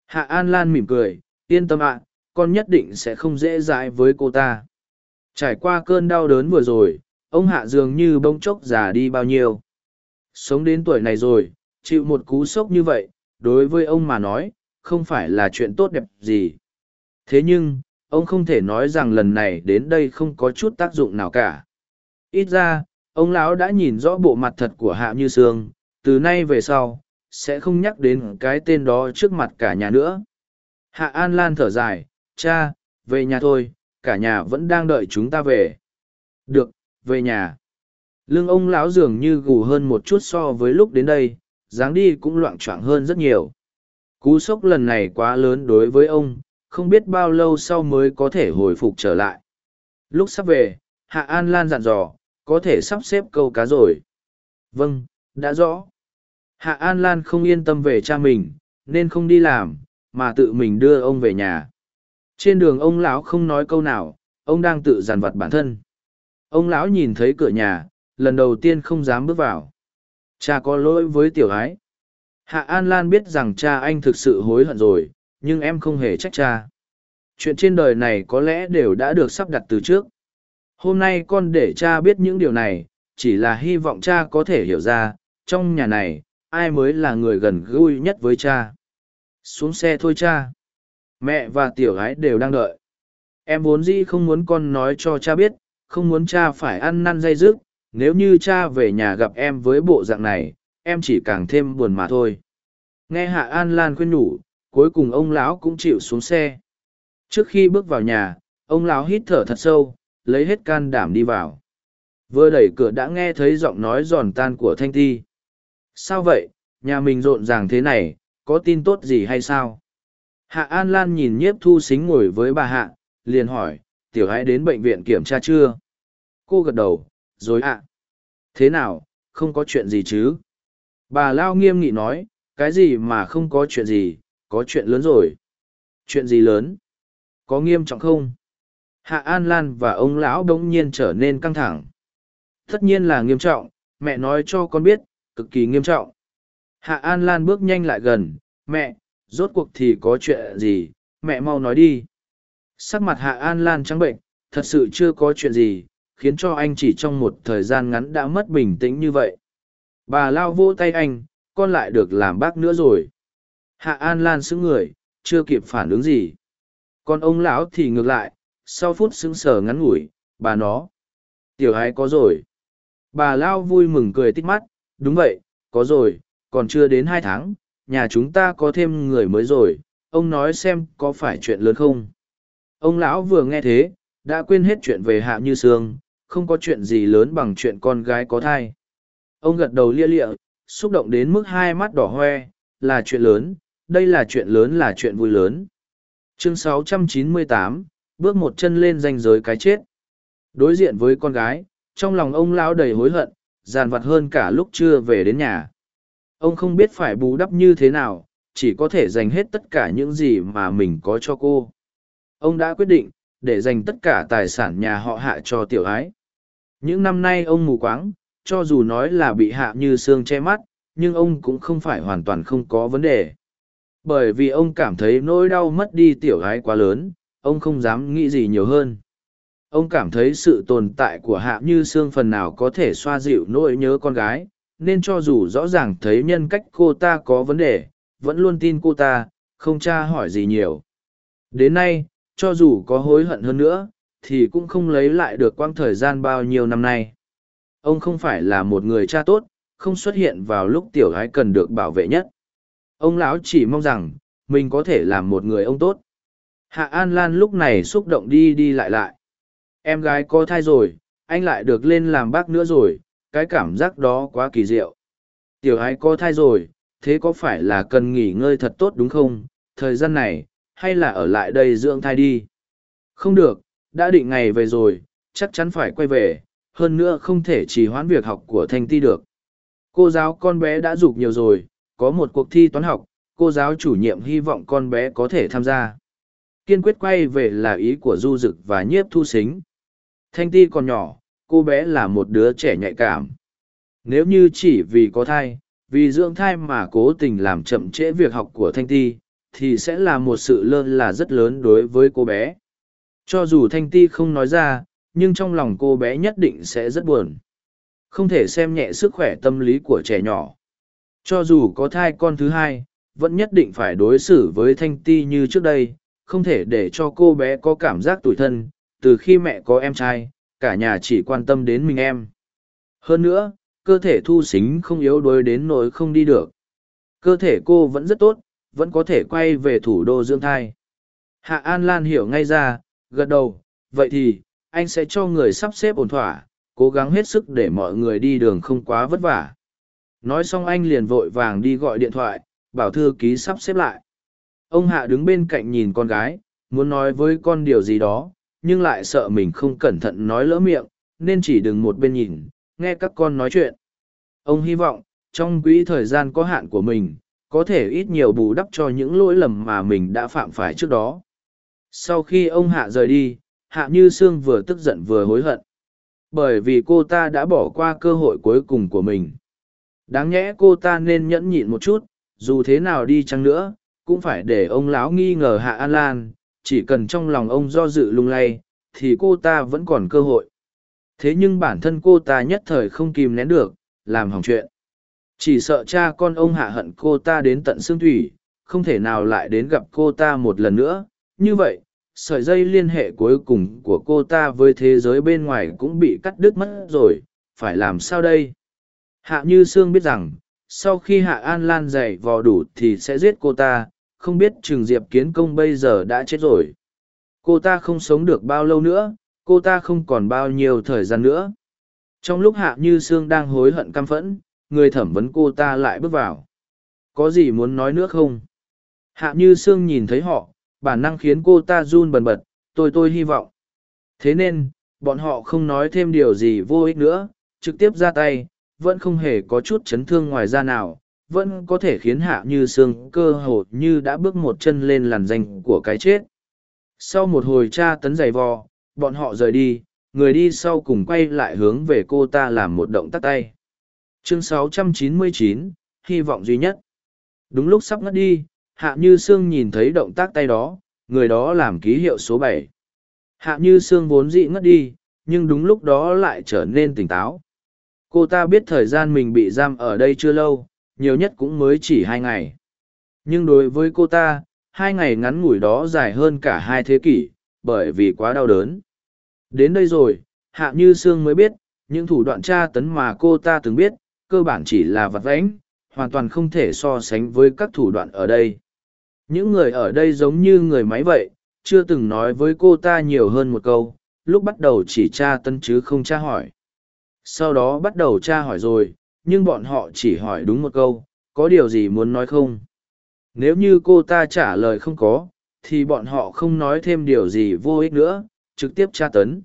Hạ An Lan mỉm cười, yên tâm ạ, con nhất định sẽ không dễ dãi với cô ta. Trải qua cơn đau đớn vừa rồi, ông Hạ dường như bông chốc già đi bao nhiêu. Sống đến tuổi này rồi, chịu một cú sốc như vậy, đối với ông mà nói, không phải là chuyện tốt đẹp gì. Thế nhưng, ông không thể nói rằng lần này đến đây không có chút tác dụng nào cả. Ít ra, ông lão đã nhìn rõ bộ mặt thật của Hạ Như Sương, từ nay về sau, sẽ không nhắc đến cái tên đó trước mặt cả nhà nữa. Hạ An Lan thở dài, cha, về nhà thôi, cả nhà vẫn đang đợi chúng ta về. Được, về nhà. Lương ông lão dường như gù hơn một chút so với lúc đến đây, dáng đi cũng loạn choạng hơn rất nhiều. Cú sốc lần này quá lớn đối với ông, không biết bao lâu sau mới có thể hồi phục trở lại. Lúc sắp về, Hạ An Lan dặn dò, có thể sắp xếp câu cá rồi. Vâng, đã rõ. Hạ An Lan không yên tâm về cha mình, nên không đi làm, mà tự mình đưa ông về nhà. Trên đường ông lão không nói câu nào, ông đang tự dằn vặt bản thân. Ông lão nhìn thấy cửa nhà, lần đầu tiên không dám bước vào. Cha có lỗi với tiểu ái. Hạ An Lan biết rằng cha anh thực sự hối hận rồi, nhưng em không hề trách cha. Chuyện trên đời này có lẽ đều đã được sắp đặt từ trước. Hôm nay con để cha biết những điều này, chỉ là hy vọng cha có thể hiểu ra, trong nhà này, ai mới là người gần gũi nhất với cha. Xuống xe thôi cha. Mẹ và tiểu gái đều đang đợi. Em vốn dĩ không muốn con nói cho cha biết, không muốn cha phải ăn năn dây dứt, nếu như cha về nhà gặp em với bộ dạng này, em chỉ càng thêm buồn mà thôi nghe hạ an lan khuyên nhủ cuối cùng ông lão cũng chịu xuống xe trước khi bước vào nhà ông lão hít thở thật sâu lấy hết can đảm đi vào. Vừa đẩy cửa đã nghe thấy giọng nói giòn tan của thanh ti. Sao vậy? Nhà mình rộn ràng thế này, có tin tốt gì hay sao? Hạ an lan nhìn nhiếp thu xính ngồi với bà hạ, liền hỏi, tiểu hãy đến bệnh viện kiểm tra chưa? Cô gật đầu, rồi ạ. Thế nào, không có chuyện gì chứ? Bà lao nghiêm nghị nói, cái gì mà không có chuyện gì, có chuyện lớn rồi. Chuyện gì lớn? Có nghiêm trọng không? Hạ an lan và ông lão đ ỗ n g nhiên trở nên căng thẳng. Tất nhiên là nghiêm trọng, mẹ nói cho con biết, cực kỳ nghiêm trọng. Hạ an lan bước nhanh lại gần, mẹ, rốt cuộc thì có chuyện gì? Mẹ mau nói đi. Sắc mặt hạ an lan trắng bệnh, thật sự chưa có chuyện gì, khiến cho anh chỉ trong một thời gian ngắn đã mất bình tĩnh như vậy. Bà lao vô tay anh, con lại được làm bác nữa rồi. Hạ an lan xứng người, chưa kịp phản ứng gì. Còn ông lão thì ngược lại sau phút sững sờ ngắn ngủi bà nó. Tiểu ái có rồi. Bà lao vui mừng cười tít mắt. Đúng vậy có rồi còn chưa đến hai tháng nhà chúng ta có thêm người mới rồi. Ông nói xem có phải chuyện lớn không? Ông lão vừa nghe thế đã quên hết chuyện về hạ như sương không có chuyện gì lớn bằng chuyện con gái có thai. Ông gật đầu lia lịa, xúc động đến mức hai mắt đỏ hoe, là chuyện lớn, đây là chuyện lớn là chuyện vui lớn. Chương 698, bước một chân lên danh giới cái chết. Đối diện với con gái, trong lòng ông lão đầy hối hận, giàn vặt hơn cả lúc chưa về đến nhà. Ông không biết phải bù đắp như thế nào, chỉ có thể dành hết tất cả những gì mà mình có cho cô. Ông đã quyết định, để dành tất cả tài sản nhà họ hạ cho tiểu ái. Những năm nay ông mù quáng, cho dù nói là bị hạ như xương che mắt, nhưng ông cũng không phải hoàn toàn không có vấn đề. Bởi vì ông cảm thấy nỗi đau mất đi tiểu gái quá lớn, ông không dám nghĩ gì nhiều hơn. Ông cảm thấy sự tồn tại của hạ như xương phần nào có thể xoa dịu nỗi nhớ con gái, nên cho dù rõ ràng thấy nhân cách cô ta có vấn đề, vẫn luôn tin cô ta, không tra hỏi gì nhiều. Đến nay, cho dù có hối hận hơn nữa, thì cũng không lấy lại được quãng thời gian bao nhiêu năm nay. Ông không phải là một người cha tốt, không xuất hiện vào lúc tiểu gái cần được bảo vệ nhất. Ông lão chỉ mong rằng, mình có thể làm một người ông tốt. Hạ An Lan lúc này xúc động đi đi lại lại. Em gái có thai rồi, anh lại được lên làm bác nữa rồi, cái cảm giác đó quá kỳ diệu. Tiểu ái có thai rồi, thế có phải là cần nghỉ ngơi thật tốt đúng không? Thời gian này, hay là ở lại đây dưỡng thai đi? Không được, đã định ngày về rồi, chắc chắn phải quay về, hơn nữa không thể trì hoãn việc học của Thanh Ti được. Cô giáo con bé đã dục nhiều rồi, có một cuộc thi toán học, cô giáo chủ nhiệm hy vọng con bé có thể tham gia. Kiên quyết quay về là ý của Du Dực và Nhiếp Thu Xính. Thanh Ti còn nhỏ, cô bé là một đứa trẻ nhạy cảm. Nếu như chỉ vì có thai, vì dưỡng thai mà cố tình làm chậm trễ việc học của Thanh Ti, thì sẽ là một sự lơ là rất lớn đối với cô bé. Cho dù Thanh Ti không nói ra, nhưng trong lòng cô bé nhất định sẽ rất buồn. Không thể xem nhẹ sức khỏe tâm lý của trẻ nhỏ. Cho dù có thai con thứ hai, vẫn nhất định phải đối xử với Thanh Ti như trước đây, không thể để cho cô bé có cảm giác tủi thân, từ khi mẹ có em trai, cả nhà chỉ quan tâm đến mình em. Hơn nữa, cơ thể thu xính không yếu đuối đến nỗi không đi được. Cơ thể cô vẫn rất tốt, vẫn có thể quay về thủ đô dưỡng thai. Hạ An Lan hiểu ngay ra, gật đầu, vậy thì, anh sẽ cho người sắp xếp ổn thỏa, cố gắng hết sức để mọi người đi đường không quá vất vả. Nói xong anh liền vội vàng đi gọi điện thoại, bảo thư ký sắp xếp lại. Ông Hạ đứng bên cạnh nhìn con gái, muốn nói với con điều gì đó, nhưng lại sợ mình không cẩn thận nói lỡ miệng, nên chỉ đừng một bên nhìn, nghe các con nói chuyện. Ông hy vọng, trong quỹ thời gian có hạn của mình, có thể ít nhiều bù đắp cho những lỗi lầm mà mình đã phạm phải trước đó. Sau khi ông Hạ rời đi, Hạ Như Sương vừa tức giận vừa hối hận. Bởi vì cô ta đã bỏ qua cơ hội cuối cùng của mình. Đáng nhẽ cô ta nên nhẫn nhịn một chút, dù thế nào đi chăng nữa, cũng phải để ông lão nghi ngờ Hạ An Lan, chỉ cần trong lòng ông do dự lung lay, thì cô ta vẫn còn cơ hội. Thế nhưng bản thân cô ta nhất thời không kìm nén được, làm hỏng chuyện. Chỉ sợ cha con ông hạ hận cô ta đến tận xương thủy, không thể nào lại đến gặp cô ta một lần nữa. Như vậy, sợi dây liên hệ cuối cùng của cô ta với thế giới bên ngoài cũng bị cắt đứt mất rồi, phải làm sao đây? Hạ Như Sương biết rằng, sau khi Hạ An Lan dạy vò đủ thì sẽ giết cô ta, không biết Trường Diệp Kiến Công bây giờ đã chết rồi. Cô ta không sống được bao lâu nữa, cô ta không còn bao nhiêu thời gian nữa. Trong lúc Hạ Như Sương đang hối hận căm phẫn, người thẩm vấn cô ta lại bước vào. Có gì muốn nói nữa không? Hạ Như Sương nhìn thấy họ, bản năng khiến cô ta run bần bật, tôi tôi hy vọng. Thế nên, bọn họ không nói thêm điều gì vô ích nữa, trực tiếp ra tay, vẫn không hề có chút chấn thương ngoài ra nào, vẫn có thể khiến hạ như xương cơ hồ như đã bước một chân lên làn danh của cái chết. Sau một hồi tra tấn giày vò, bọn họ rời đi, người đi sau cùng quay lại hướng về cô ta làm một động tác tay. Chương 699, hy vọng duy nhất. Đúng lúc sắp ngất đi, Hạ Như Sương nhìn thấy động tác tay đó, người đó làm ký hiệu số bảy. Hạ Như Sương vốn dị ngất đi, nhưng đúng lúc đó lại trở nên tỉnh táo. Cô ta biết thời gian mình bị giam ở đây chưa lâu, nhiều nhất cũng mới chỉ hai ngày. Nhưng đối với cô ta, hai ngày ngắn ngủi đó dài hơn cả hai thế kỷ, bởi vì quá đau đớn. Đến đây rồi, Hạ Như Sương mới biết, những thủ đoạn tra tấn mà cô ta từng biết, cơ bản chỉ là vặt vãnh, hoàn toàn không thể so sánh với các thủ đoạn ở đây. Những người ở đây giống như người máy vậy, chưa từng nói với cô ta nhiều hơn một câu, lúc bắt đầu chỉ tra tấn chứ không tra hỏi. Sau đó bắt đầu tra hỏi rồi, nhưng bọn họ chỉ hỏi đúng một câu, có điều gì muốn nói không? Nếu như cô ta trả lời không có, thì bọn họ không nói thêm điều gì vô ích nữa, trực tiếp tra tấn.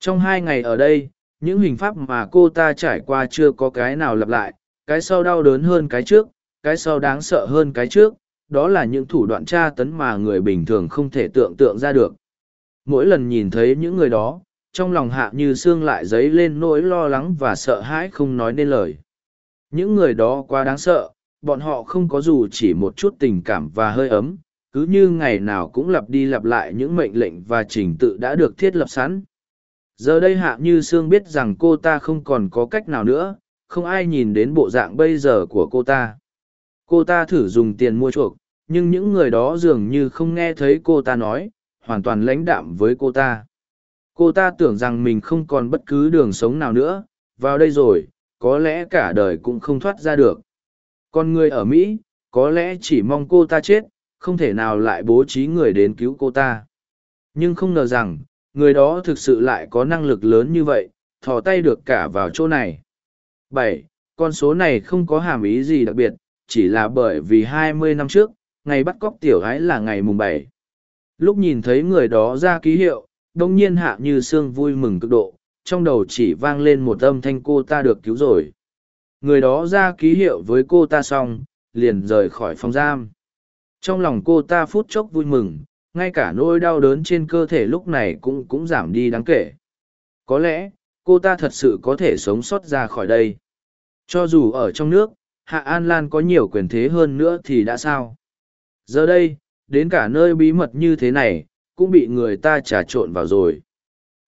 Trong hai ngày ở đây, những hình pháp mà cô ta trải qua chưa có cái nào lặp lại, cái sau đau đớn hơn cái trước, cái sau đáng sợ hơn cái trước, đó là những thủ đoạn tra tấn mà người bình thường không thể tưởng tượng ra được. Mỗi lần nhìn thấy những người đó, trong lòng hạ như xương lại dấy lên nỗi lo lắng và sợ hãi không nói nên lời. Những người đó quá đáng sợ, bọn họ không có dù chỉ một chút tình cảm và hơi ấm, cứ như ngày nào cũng lặp đi lặp lại những mệnh lệnh và trình tự đã được thiết lập sẵn. Giờ đây hạ như xương biết rằng cô ta không còn có cách nào nữa, không ai nhìn đến bộ dạng bây giờ của cô ta. Cô ta thử dùng tiền mua chuộc, nhưng những người đó dường như không nghe thấy cô ta nói, hoàn toàn lãnh đạm với cô ta. Cô ta tưởng rằng mình không còn bất cứ đường sống nào nữa, vào đây rồi, có lẽ cả đời cũng không thoát ra được. Còn người ở Mỹ, có lẽ chỉ mong cô ta chết, không thể nào lại bố trí người đến cứu cô ta. Nhưng không ngờ rằng, người đó thực sự lại có năng lực lớn như vậy, thò tay được cả vào chỗ này. bảy Con số này không có hàm ý gì đặc biệt, chỉ là bởi vì hai mươi năm trước, ngày bắt cóc tiểu gái là ngày mùng bảy. Lúc nhìn thấy người đó ra ký hiệu, đông nhiên hạ như sương vui mừng cực độ, trong đầu chỉ vang lên một âm thanh cô ta được cứu rồi. Người đó ra ký hiệu với cô ta xong, liền rời khỏi phòng giam. Trong lòng cô ta phút chốc vui mừng, ngay cả nỗi đau đớn trên cơ thể lúc này cũng cũng giảm đi đáng kể. Có lẽ, cô ta thật sự có thể sống sót ra khỏi đây. Cho dù ở trong nước, Hạ An Lan có nhiều quyền thế hơn nữa thì đã sao? Giờ đây, đến cả nơi bí mật như thế này, cũng bị người ta trà trộn vào rồi.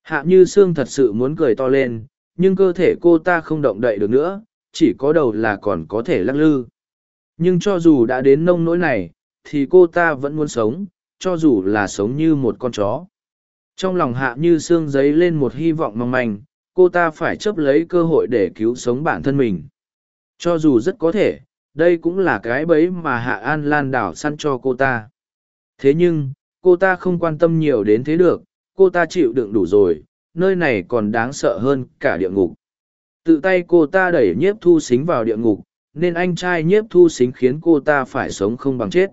Hạ Như Sương thật sự muốn cười to lên, nhưng cơ thể cô ta không động đậy được nữa, chỉ có đầu là còn có thể lắc lư. Nhưng cho dù đã đến nông nỗi này, thì cô ta vẫn muốn sống, cho dù là sống như một con chó. Trong lòng Hạ Như Sương giấy lên một hy vọng mong manh, cô ta phải chấp lấy cơ hội để cứu sống bản thân mình. Cho dù rất có thể, đây cũng là cái bẫy mà Hạ An Lan đảo săn cho cô ta. Thế nhưng, cô ta không quan tâm nhiều đến thế được, cô ta chịu đựng đủ rồi, nơi này còn đáng sợ hơn cả địa ngục. Tự tay cô ta đẩy nhiếp thu xính vào địa ngục, nên anh trai nhiếp thu xính khiến cô ta phải sống không bằng chết.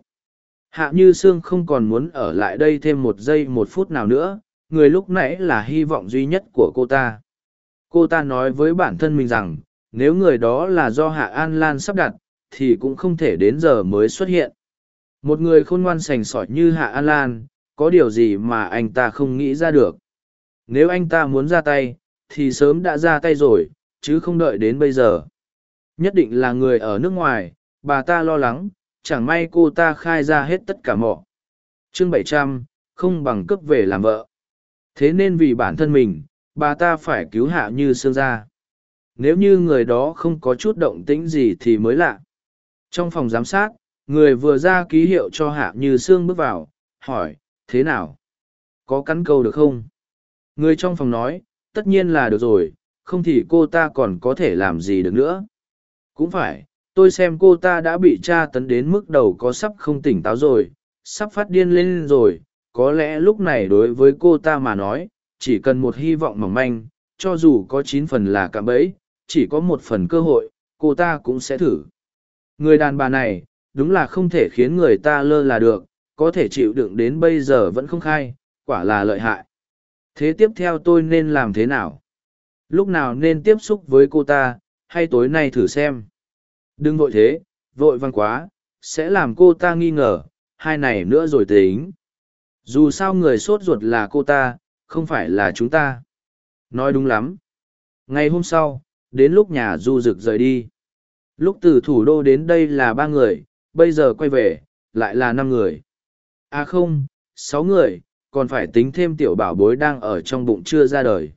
Hạ Như Sương không còn muốn ở lại đây thêm một giây một phút nào nữa, người lúc nãy là hy vọng duy nhất của cô ta. Cô ta nói với bản thân mình rằng, nếu người đó là do Hạ An Lan sắp đặt, thì cũng không thể đến giờ mới xuất hiện. Một người khôn ngoan sành sỏi như Hạ An Lan, có điều gì mà anh ta không nghĩ ra được. Nếu anh ta muốn ra tay, thì sớm đã ra tay rồi, chứ không đợi đến bây giờ. Nhất định là người ở nước ngoài, bà ta lo lắng, chẳng may cô ta khai ra hết tất cả mọ. Chương bảy trăm không bằng cấp về làm vợ. Thế nên vì bản thân mình, bà ta phải cứu hạ như xương ra. Nếu như người đó không có chút động tĩnh gì thì mới lạ. Trong phòng giám sát, người vừa ra ký hiệu cho hạ như Sương bước vào, hỏi, thế nào? Có cắn câu được không? Người trong phòng nói, tất nhiên là được rồi, không thì cô ta còn có thể làm gì được nữa. Cũng phải, tôi xem cô ta đã bị tra tấn đến mức đầu có sắp không tỉnh táo rồi, sắp phát điên lên rồi, có lẽ lúc này đối với cô ta mà nói, chỉ cần một hy vọng mỏng manh, cho dù có chín phần là cạm bẫy, chỉ có một phần cơ hội, cô ta cũng sẽ thử. Người đàn bà này, đúng là không thể khiến người ta lơ là được, có thể chịu đựng đến bây giờ vẫn không khai, quả là lợi hại. Thế tiếp theo tôi nên làm thế nào? Lúc nào nên tiếp xúc với cô ta, hay tối nay thử xem? Đừng vội thế, vội văng quá, sẽ làm cô ta nghi ngờ, hai này nữa rồi tính. Dù sao người sốt ruột là cô ta, không phải là chúng ta. Nói đúng lắm. Ngày hôm sau, đến lúc nhà du rực rời đi. Lúc từ thủ đô đến đây là ba người, bây giờ quay về, lại là năm người. À không, sáu người, còn phải tính thêm tiểu bảo bối đang ở trong bụng chưa ra đời.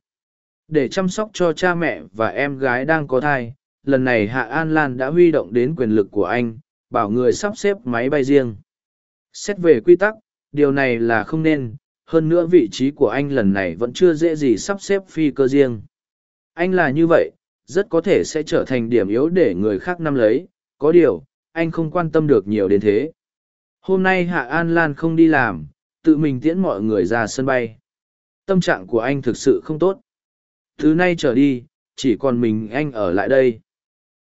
Để chăm sóc cho cha mẹ và em gái đang có thai, lần này Hạ An Lan đã huy động đến quyền lực của anh, bảo người sắp xếp máy bay riêng. Xét về quy tắc, điều này là không nên, hơn nữa vị trí của anh lần này vẫn chưa dễ gì sắp xếp phi cơ riêng. Anh là như vậy, rất có thể sẽ trở thành điểm yếu để người khác nắm lấy, có điều, anh không quan tâm được nhiều đến thế. Hôm nay Hạ An Lan không đi làm, tự mình tiễn mọi người ra sân bay. Tâm trạng của anh thực sự không tốt. Thứ nay trở đi, chỉ còn mình anh ở lại đây.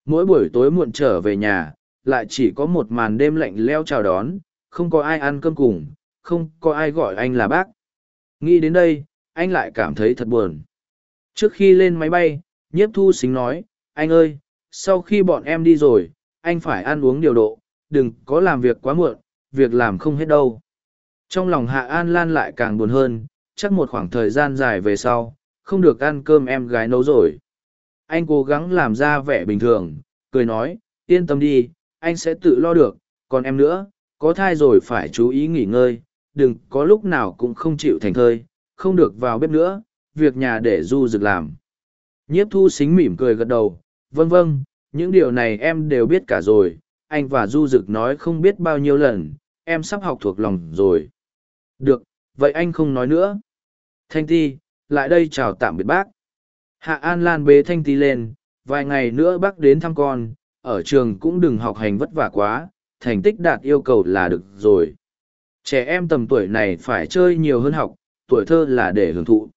Mỗi buổi tối muộn trở về nhà, lại chỉ có một màn đêm lạnh leo chào đón, không có ai ăn cơm cùng, không có ai gọi anh là bác. Nghĩ đến đây, anh lại cảm thấy thật buồn. Trước khi lên máy bay, nhiếp thu xính nói, anh ơi, sau khi bọn em đi rồi, anh phải ăn uống điều độ, đừng có làm việc quá muộn, việc làm không hết đâu. Trong lòng Hạ An Lan lại càng buồn hơn, chắc một khoảng thời gian dài về sau, không được ăn cơm em gái nấu rồi. Anh cố gắng làm ra vẻ bình thường, cười nói, yên tâm đi, anh sẽ tự lo được, còn em nữa, có thai rồi phải chú ý nghỉ ngơi, đừng có lúc nào cũng không chịu thành thơi, không được vào bếp nữa, việc nhà để du rực làm. Nhiếp thu xính mỉm cười gật đầu, vâng vâng, những điều này em đều biết cả rồi, anh và du Dực nói không biết bao nhiêu lần, em sắp học thuộc lòng rồi. Được, vậy anh không nói nữa. Thanh Ti, lại đây chào tạm biệt bác. Hạ An Lan bế Thanh Ti lên, vài ngày nữa bác đến thăm con, ở trường cũng đừng học hành vất vả quá, thành tích đạt yêu cầu là được rồi. Trẻ em tầm tuổi này phải chơi nhiều hơn học, tuổi thơ là để hưởng thụ.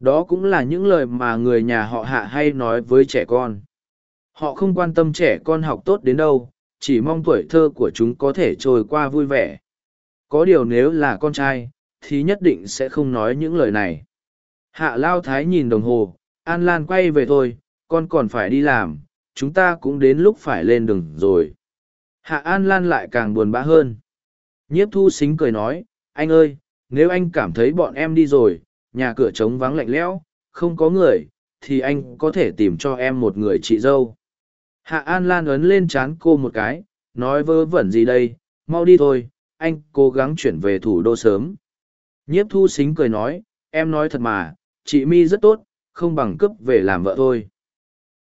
Đó cũng là những lời mà người nhà họ hạ hay nói với trẻ con. Họ không quan tâm trẻ con học tốt đến đâu, chỉ mong tuổi thơ của chúng có thể trôi qua vui vẻ. Có điều nếu là con trai, thì nhất định sẽ không nói những lời này. Hạ Lao Thái nhìn đồng hồ, An Lan quay về thôi, con còn phải đi làm, chúng ta cũng đến lúc phải lên đường rồi. Hạ An Lan lại càng buồn bã hơn. Nhiếp thu xính cười nói, anh ơi, nếu anh cảm thấy bọn em đi rồi, nhà cửa trống vắng lạnh lẽo, không có người, thì anh có thể tìm cho em một người chị dâu. Hạ An Lan ấn lên chán cô một cái, nói vơ vẩn gì đây, mau đi thôi, anh cố gắng chuyển về thủ đô sớm. Nhiếp thu xính cười nói, em nói thật mà, chị mi rất tốt, không bằng cướp về làm vợ thôi.